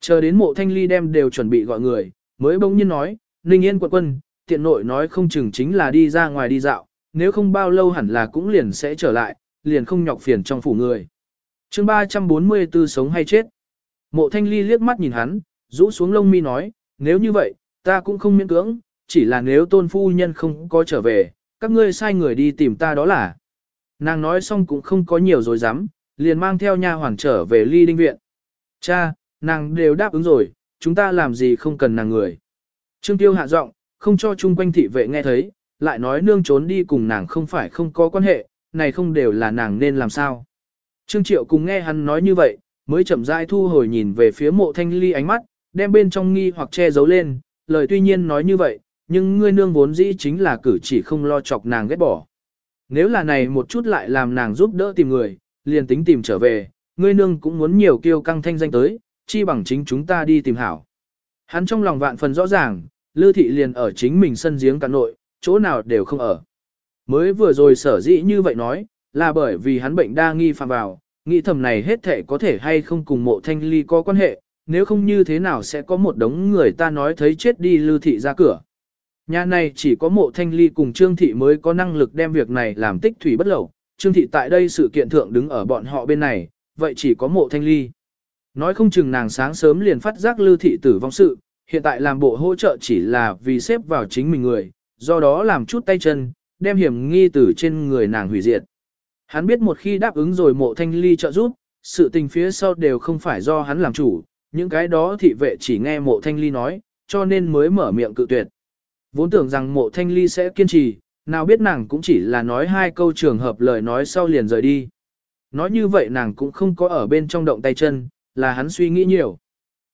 Speaker 1: Chờ đến mộ thanh ly đem đều chuẩn bị gọi người, mới bỗng nhiên nói, Ninh Yên quận quân, tiện nội nói không chừng chính là đi ra ngoài đi dạo, nếu không bao lâu hẳn là cũng liền sẽ trở lại, liền không nhọc phiền trong phủ người. chương 344 sống hay chết. Mộ thanh ly liếc mắt nhìn hắn, rũ xuống lông mi nói, nếu như vậy, ta cũng không miễn cưỡng, chỉ là nếu tôn phu nhân không có trở về, các ngươi sai người đi tìm ta đó là. Nàng nói xong cũng không có nhiều rồi dám, liền mang theo nha hoàn trở về ly đinh viện. Cha, nàng đều đáp ứng rồi, chúng ta làm gì không cần nàng người. Trương Tiêu hạ giọng, không cho chung quanh thị vệ nghe thấy, lại nói nương trốn đi cùng nàng không phải không có quan hệ, này không đều là nàng nên làm sao. Trương Triệu cùng nghe hắn nói như vậy, mới chậm rãi thu hồi nhìn về phía mộ thanh ly ánh mắt, đem bên trong nghi hoặc che giấu lên, lời tuy nhiên nói như vậy, nhưng ngươi nương vốn dĩ chính là cử chỉ không lo chọc nàng ghét bỏ. Nếu là này một chút lại làm nàng giúp đỡ tìm người, liền tính tìm trở về, ngươi nương cũng muốn nhiều kêu căng thanh danh tới, chi bằng chính chúng ta đi tìm hảo. Hắn trong lòng vạn phần rõ ràng, Lư Thị liền ở chính mình sân giếng cả nội, chỗ nào đều không ở. Mới vừa rồi sở dĩ như vậy nói, là bởi vì hắn bệnh đa nghi phạm vào, nghĩ thầm này hết thể có thể hay không cùng mộ thanh ly có quan hệ, nếu không như thế nào sẽ có một đống người ta nói thấy chết đi lưu Thị ra cửa. Nhà này chỉ có mộ thanh ly cùng Trương Thị mới có năng lực đem việc này làm tích thủy bất lẩu. Trương Thị tại đây sự kiện thượng đứng ở bọn họ bên này, vậy chỉ có mộ thanh ly. Nói không chừng nàng sáng sớm liền phát giác lưu thị tử vong sự, hiện tại làm bộ hỗ trợ chỉ là vì xếp vào chính mình người, do đó làm chút tay chân, đem hiểm nghi từ trên người nàng hủy diệt. Hắn biết một khi đáp ứng rồi mộ thanh ly trợ giúp, sự tình phía sau đều không phải do hắn làm chủ, những cái đó thị vệ chỉ nghe mộ thanh ly nói, cho nên mới mở miệng cự tuyệt. Vốn tưởng rằng mộ thanh ly sẽ kiên trì, nào biết nàng cũng chỉ là nói hai câu trường hợp lời nói sau liền rời đi. Nói như vậy nàng cũng không có ở bên trong động tay chân, là hắn suy nghĩ nhiều.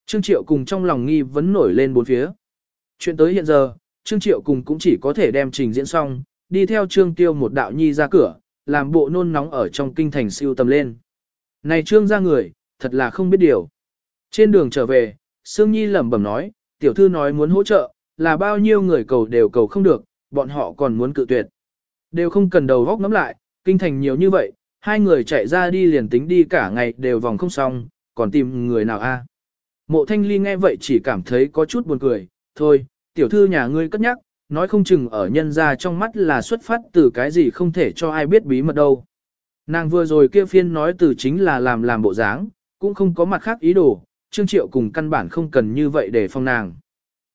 Speaker 1: Trương Triệu cùng trong lòng nghi vấn nổi lên bốn phía. Chuyện tới hiện giờ, Trương Triệu cùng cũng chỉ có thể đem trình diễn xong, đi theo Trương Tiêu một đạo nhi ra cửa, làm bộ nôn nóng ở trong kinh thành siêu tầm lên. Này Trương ra người, thật là không biết điều. Trên đường trở về, Sương Nhi lẩm bẩm nói, tiểu thư nói muốn hỗ trợ, là bao nhiêu người cầu đều cầu không được, bọn họ còn muốn cự tuyệt. Đều không cần đầu góc ngắm lại, kinh thành nhiều như vậy, hai người chạy ra đi liền tính đi cả ngày đều vòng không xong, còn tìm người nào a? Mộ thanh ly nghe vậy chỉ cảm thấy có chút buồn cười, thôi, tiểu thư nhà ngươi cất nhắc, nói không chừng ở nhân ra trong mắt là xuất phát từ cái gì không thể cho ai biết bí mật đâu. Nàng vừa rồi kia phiên nói từ chính là làm làm bộ dáng, cũng không có mặt khác ý đồ, Trương Triệu cùng căn bản không cần như vậy để phong nàng.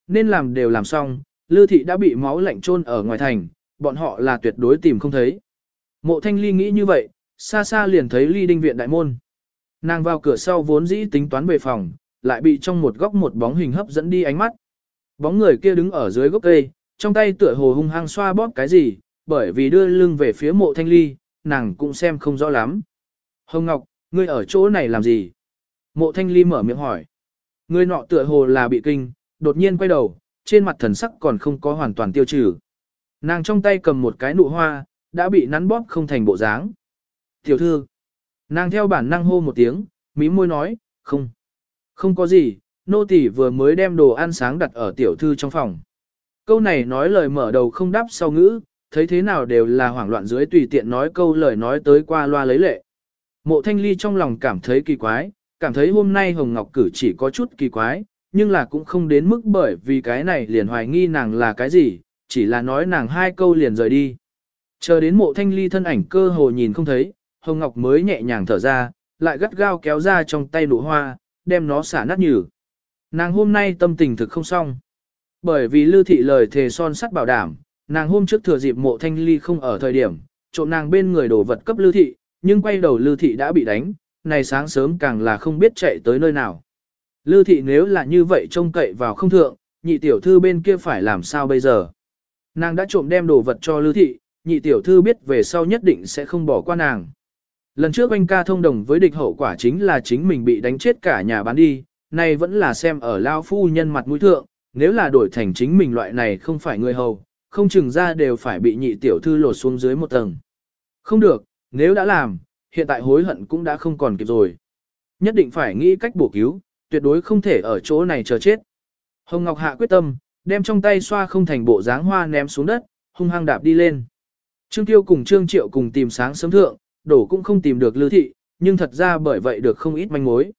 Speaker 1: Nên làm đều làm xong, Lư Thị đã bị máu lạnh chôn ở ngoài thành, bọn họ là tuyệt đối tìm không thấy. Mộ Thanh Ly nghĩ như vậy, xa xa liền thấy Ly Đinh viện đại môn. Nàng vào cửa sau vốn dĩ tính toán về phòng, lại bị trong một góc một bóng hình hấp dẫn đi ánh mắt. Bóng người kia đứng ở dưới gốc cây, trong tay tựa hồ hung hăng xoa bóp cái gì, bởi vì đưa lưng về phía mộ thanh ly, nàng cũng xem không rõ lắm. Hồng Ngọc, ngươi ở chỗ này làm gì? Mộ thanh ly mở miệng hỏi. Người nọ tựa hồ là bị kinh, đột nhiên quay đầu, trên mặt thần sắc còn không có hoàn toàn tiêu trừ. Nàng trong tay cầm một cái nụ hoa, đã bị nắn bóp không thành bộ dáng. Tiểu thư, nàng theo bản năng hô một tiếng, mí môi nói, không, không có gì, nô tỳ vừa mới đem đồ ăn sáng đặt ở tiểu thư trong phòng. Câu này nói lời mở đầu không đáp sau ngữ, thấy thế nào đều là hoảng loạn dưới tùy tiện nói câu lời nói tới qua loa lấy lệ. Mộ thanh ly trong lòng cảm thấy kỳ quái, cảm thấy hôm nay Hồng Ngọc cử chỉ có chút kỳ quái, nhưng là cũng không đến mức bởi vì cái này liền hoài nghi nàng là cái gì, chỉ là nói nàng hai câu liền rời đi. Chờ đến mộ thanh ly thân ảnh cơ hồ nhìn không thấy, Hồng Ngọc mới nhẹ nhàng thở ra, lại gắt gao kéo ra trong tay nụ hoa, đem nó xả nát nhừ. Nàng hôm nay tâm tình thực không xong. Bởi vì lưu thị lời thề son sắt bảo đảm, nàng hôm trước thừa dịp mộ thanh ly không ở thời điểm, trộm nàng bên người đổ vật cấp lưu thị, nhưng quay đầu lưu thị đã bị đánh, này sáng sớm càng là không biết chạy tới nơi nào. Lưu thị nếu là như vậy trông cậy vào không thượng, nhị tiểu thư bên kia phải làm sao bây giờ. Nàng đã trộm đem đồ vật cho lưu thị, nhị tiểu thư biết về sau nhất định sẽ không bỏ qua nàng. Lần trước anh ca thông đồng với địch hậu quả chính là chính mình bị đánh chết cả nhà bán đi, nay vẫn là xem ở lao phu nhân mặt mũi thượng, nếu là đổi thành chính mình loại này không phải người hầu, không chừng ra đều phải bị nhị tiểu thư lột xuống dưới một tầng. Không được, nếu đã làm, hiện tại hối hận cũng đã không còn kịp rồi. Nhất định phải nghĩ cách bổ cứu, tuyệt đối không thể ở chỗ này chờ chết. Hồng Ngọc Hạ quyết tâm, đem trong tay xoa không thành bộ dáng hoa ném xuống đất, hung hăng đạp đi lên. Trương Tiêu cùng Trương Triệu cùng tìm sáng sớm thượng, đổ cũng không tìm được Lưu Thị, nhưng thật ra bởi vậy được không ít manh mối.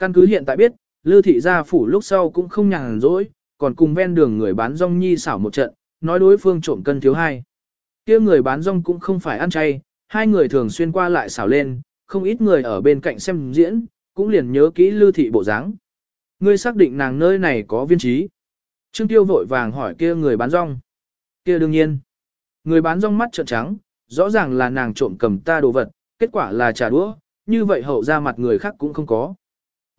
Speaker 1: Căn cứ hiện tại biết, Lư Thị gia phủ lúc sau cũng không nhàn rỗi, còn cùng ven đường người bán rong nhi xảo một trận, nói đối phương trộm cân thiếu hai. kia người bán rong cũng không phải ăn chay, hai người thường xuyên qua lại xảo lên, không ít người ở bên cạnh xem diễn, cũng liền nhớ kỹ Lư Thị bộ dáng. Ngươi xác định nàng nơi này có viên trí. Trương Tiêu vội vàng hỏi kia người bán rong. Kia đương nhiên. Người bán rong mắt trợn trắng, rõ ràng là nàng trộm cầm ta đồ vật, kết quả là trả đũa, như vậy hậu ra mặt người khác cũng không có.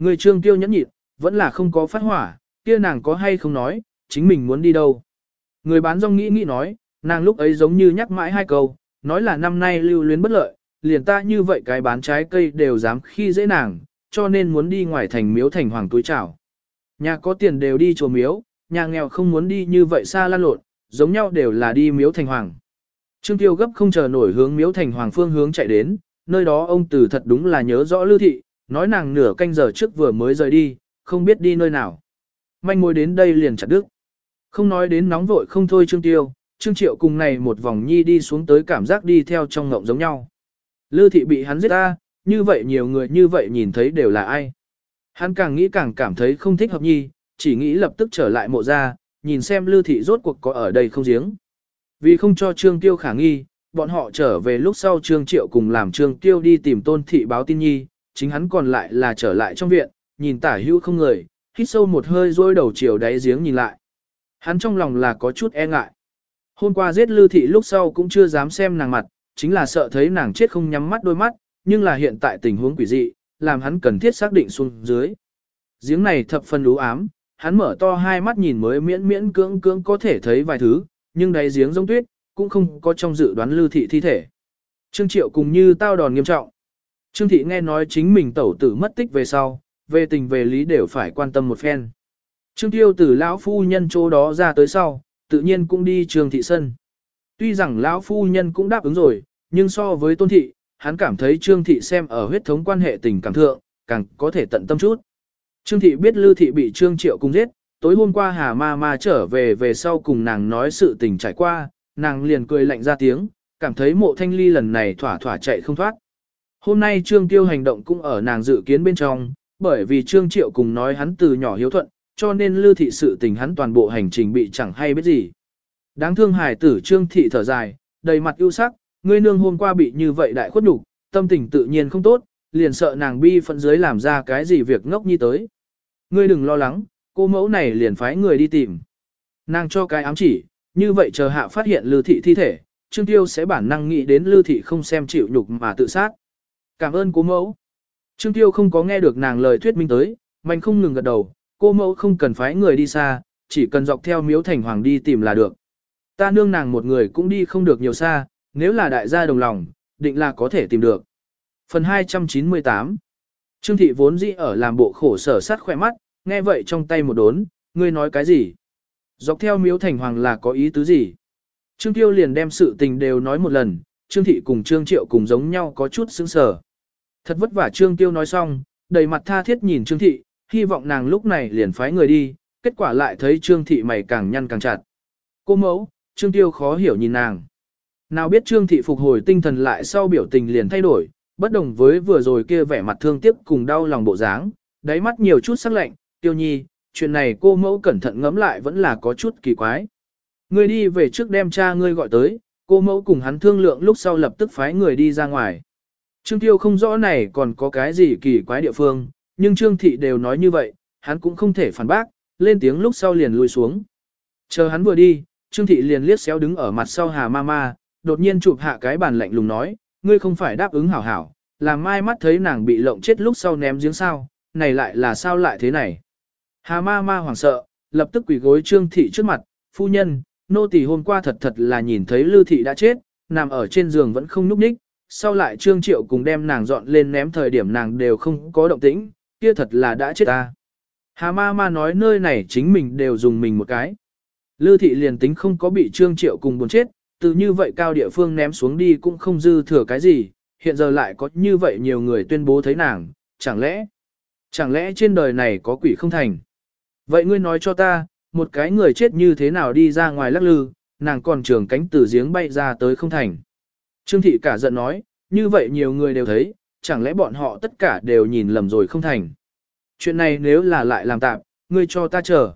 Speaker 1: Người trương tiêu nhẫn nhịn, vẫn là không có phát hỏa, kia nàng có hay không nói, chính mình muốn đi đâu. Người bán rong nghĩ nghĩ nói, nàng lúc ấy giống như nhắc mãi hai câu, nói là năm nay lưu luyến bất lợi, liền ta như vậy cái bán trái cây đều dám khi dễ nàng, cho nên muốn đi ngoài thành miếu thành hoàng túi chảo. Nhà có tiền đều đi chùa miếu, nhà nghèo không muốn đi như vậy xa lan lộn, giống nhau đều là đi miếu thành hoàng. Trương Tiêu gấp không chờ nổi hướng miếu thành hoàng phương hướng chạy đến, nơi đó ông tử thật đúng là nhớ rõ lưu thị, nói nàng nửa canh giờ trước vừa mới rời đi, không biết đi nơi nào. Manh mối đến đây liền chặt đứt. Không nói đến nóng vội không thôi Trương Tiêu, Trương Triệu cùng này một vòng nhi đi xuống tới cảm giác đi theo trong ngộng giống nhau. lư thị bị hắn giết ta, như vậy nhiều người như vậy nhìn thấy đều là ai. Hắn càng nghĩ càng cảm thấy không thích hợp nhi, chỉ nghĩ lập tức trở lại mộ ra, nhìn xem lư thị rốt cuộc có ở đây không giếng. Vì không cho Trương Tiêu khả nghi, bọn họ trở về lúc sau Trương Triệu cùng làm Trương Tiêu đi tìm tôn thị báo tin nhi, chính hắn còn lại là trở lại trong viện, nhìn tả hữu không người, hít sâu một hơi rôi đầu chiều đáy giếng nhìn lại. Hắn trong lòng là có chút e ngại. Hôm qua giết Lư Thị lúc sau cũng chưa dám xem nàng mặt, chính là sợ thấy nàng chết không nhắm mắt đôi mắt, nhưng là hiện tại tình huống quỷ dị, làm hắn cần thiết xác định xuống dưới. Giếng này thập phần lú ám, hắn mở to hai mắt nhìn mới miễn miễn cưỡng cưỡng có thể thấy vài thứ, nhưng đáy giếng giống tuyết, cũng không có trong dự đoán Lư Thị thi thể. Trương Triệu cùng như tao đòn nghiêm trọng. Trương Thị nghe nói chính mình tẩu tử mất tích về sau, về tình về lý đều phải quan tâm một phen. Trương Tiêu từ lão phu nhân chỗ đó ra tới sau, tự nhiên cũng đi Trương Thị sân. Tuy rằng lão phu nhân cũng đáp ứng rồi, nhưng so với Tôn Thị, hắn cảm thấy Trương Thị xem ở huyết thống quan hệ tình cảm thượng, càng có thể tận tâm chút. Trương Thị biết Lư Thị bị Trương Triệu cung giết, tối hôm qua Hà Ma Ma trở về về sau cùng nàng nói sự tình trải qua, nàng liền cười lạnh ra tiếng, cảm thấy mộ thanh ly lần này thỏa thỏa chạy không thoát. Hôm nay Trương Tiêu hành động cũng ở nàng dự kiến bên trong, bởi vì Trương Triệu cùng nói hắn từ nhỏ hiếu thuận, cho nên lưu thị sự tình hắn toàn bộ hành trình bị chẳng hay biết gì. Đáng thương hài tử Trương Thị thở dài, đầy mặt ưu sắc, ngươi nương hôm qua bị như vậy đại khuất nhục, tâm tình tự nhiên không tốt, liền sợ nàng bi phận dưới làm ra cái gì việc ngốc như tới. Ngươi đừng lo lắng, cô mẫu này liền phái người đi tìm. Nàng cho cái ám chỉ, như vậy chờ hạ phát hiện lưu thị thi thể, Trương Tiêu sẽ bản năng nghĩ đến lưu thị không xem chịu nhục mà tự sát. Cảm ơn cô mẫu. Trương Tiêu không có nghe được nàng lời thuyết minh tới, mạnh không ngừng gật đầu, cô mẫu không cần phái người đi xa, chỉ cần dọc theo miếu thành hoàng đi tìm là được. Ta nương nàng một người cũng đi không được nhiều xa, nếu là đại gia đồng lòng, định là có thể tìm được. Phần 298 Trương thị vốn dĩ ở làm bộ khổ sở sát khỏe mắt, nghe vậy trong tay một đốn, ngươi nói cái gì? Dọc theo miếu thành hoàng là có ý tứ gì? Trương Tiêu liền đem sự tình đều nói một lần, Trương thị cùng Trương Triệu cùng giống nhau có chút sững sờ. Thật vất vả Trương Tiêu nói xong, đầy mặt tha thiết nhìn Trương thị, hy vọng nàng lúc này liền phái người đi, kết quả lại thấy Trương thị mày càng nhăn càng chặt. Cô mẫu, Trương Tiêu khó hiểu nhìn nàng. Nào biết Trương thị phục hồi tinh thần lại sau biểu tình liền thay đổi, bất đồng với vừa rồi kia vẻ mặt thương tiếc cùng đau lòng bộ dáng, đáy mắt nhiều chút sắc lạnh, Tiêu Nhi, chuyện này cô mẫu cẩn thận ngẫm lại vẫn là có chút kỳ quái. Ngươi đi về trước đem cha ngươi gọi tới, cô mẫu cùng hắn thương lượng lúc sau lập tức phái người đi ra ngoài. Trương Tiêu không rõ này còn có cái gì kỳ quái địa phương, nhưng Trương Thị đều nói như vậy, hắn cũng không thể phản bác, lên tiếng lúc sau liền lùi xuống. Chờ hắn vừa đi, Trương Thị liền liếc xéo đứng ở mặt sau Hà Mama, đột nhiên chụp hạ cái bàn lạnh lùng nói, ngươi không phải đáp ứng hảo hảo, làm mai mắt thấy nàng bị lộng chết lúc sau ném giếng sao, này lại là sao lại thế này. Hà Mama hoảng sợ, lập tức quỳ gối Trương Thị trước mặt, phu nhân, nô tỳ hôm qua thật thật là nhìn thấy Lư Thị đã chết, nằm ở trên giường vẫn không nhúc nhích, sau lại Trương Triệu cùng đem nàng dọn lên ném thời điểm nàng đều không có động tĩnh, kia thật là đã chết ta. Hà ma ma nói nơi này chính mình đều dùng mình một cái. Lư thị liền tính không có bị Trương Triệu cùng buồn chết, từ như vậy cao địa phương ném xuống đi cũng không dư thừa cái gì, hiện giờ lại có như vậy nhiều người tuyên bố thấy nàng, chẳng lẽ, chẳng lẽ trên đời này có quỷ không thành. Vậy ngươi nói cho ta, một cái người chết như thế nào đi ra ngoài lắc lư, nàng còn trường cánh từ giếng bay ra tới không thành. Trương thị cả giận nói, như vậy nhiều người đều thấy, chẳng lẽ bọn họ tất cả đều nhìn lầm rồi không thành. Chuyện này nếu là lại làm tạm, ngươi cho ta chờ.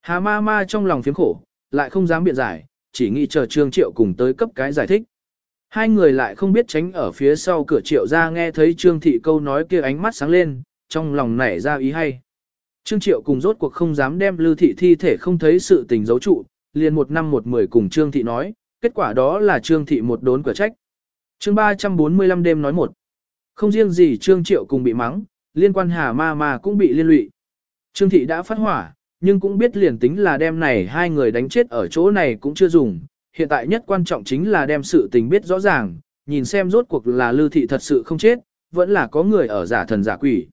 Speaker 1: Hà ma ma trong lòng phiếm khổ, lại không dám biện giải, chỉ nghĩ chờ Trương Triệu cùng tới cấp cái giải thích. Hai người lại không biết tránh ở phía sau cửa Triệu ra nghe thấy Trương Thị câu nói kia ánh mắt sáng lên, trong lòng nảy ra ý hay. Trương Triệu cùng rốt cuộc không dám đem Lưu Thị thi thể không thấy sự tình giấu trụ, liền một năm một mười cùng Trương Thị nói, kết quả đó là Trương Thị một đốn cửa trách. chương 345 đêm nói một. Không riêng gì Trương Triệu cùng bị mắng, liên quan Hà Ma Ma cũng bị liên lụy. Trương Thị đã phát hỏa, nhưng cũng biết liền tính là đem này hai người đánh chết ở chỗ này cũng chưa dùng. Hiện tại nhất quan trọng chính là đem sự tình biết rõ ràng, nhìn xem rốt cuộc là Lưu Thị thật sự không chết, vẫn là có người ở giả thần giả quỷ.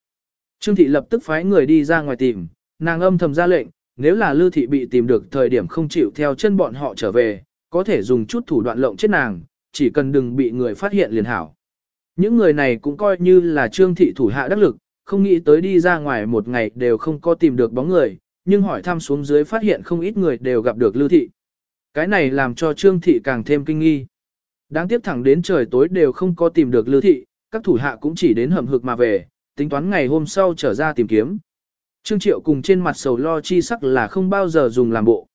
Speaker 1: Trương Thị lập tức phái người đi ra ngoài tìm, nàng âm thầm ra lệnh, nếu là Lưu Thị bị tìm được thời điểm không chịu theo chân bọn họ trở về, có thể dùng chút thủ đoạn lộng chết nàng, chỉ cần đừng bị người phát hiện liền hảo. Những người này cũng coi như là trương thị thủ hạ đắc lực, không nghĩ tới đi ra ngoài một ngày đều không có tìm được bóng người, nhưng hỏi thăm xuống dưới phát hiện không ít người đều gặp được lưu thị. Cái này làm cho trương thị càng thêm kinh nghi. Đáng tiếc thẳng đến trời tối đều không có tìm được lưu thị, các thủ hạ cũng chỉ đến hầm hực mà về, tính toán ngày hôm sau trở ra tìm kiếm. Trương Triệu cùng trên mặt sầu lo chi sắc là không bao giờ dùng làm bộ.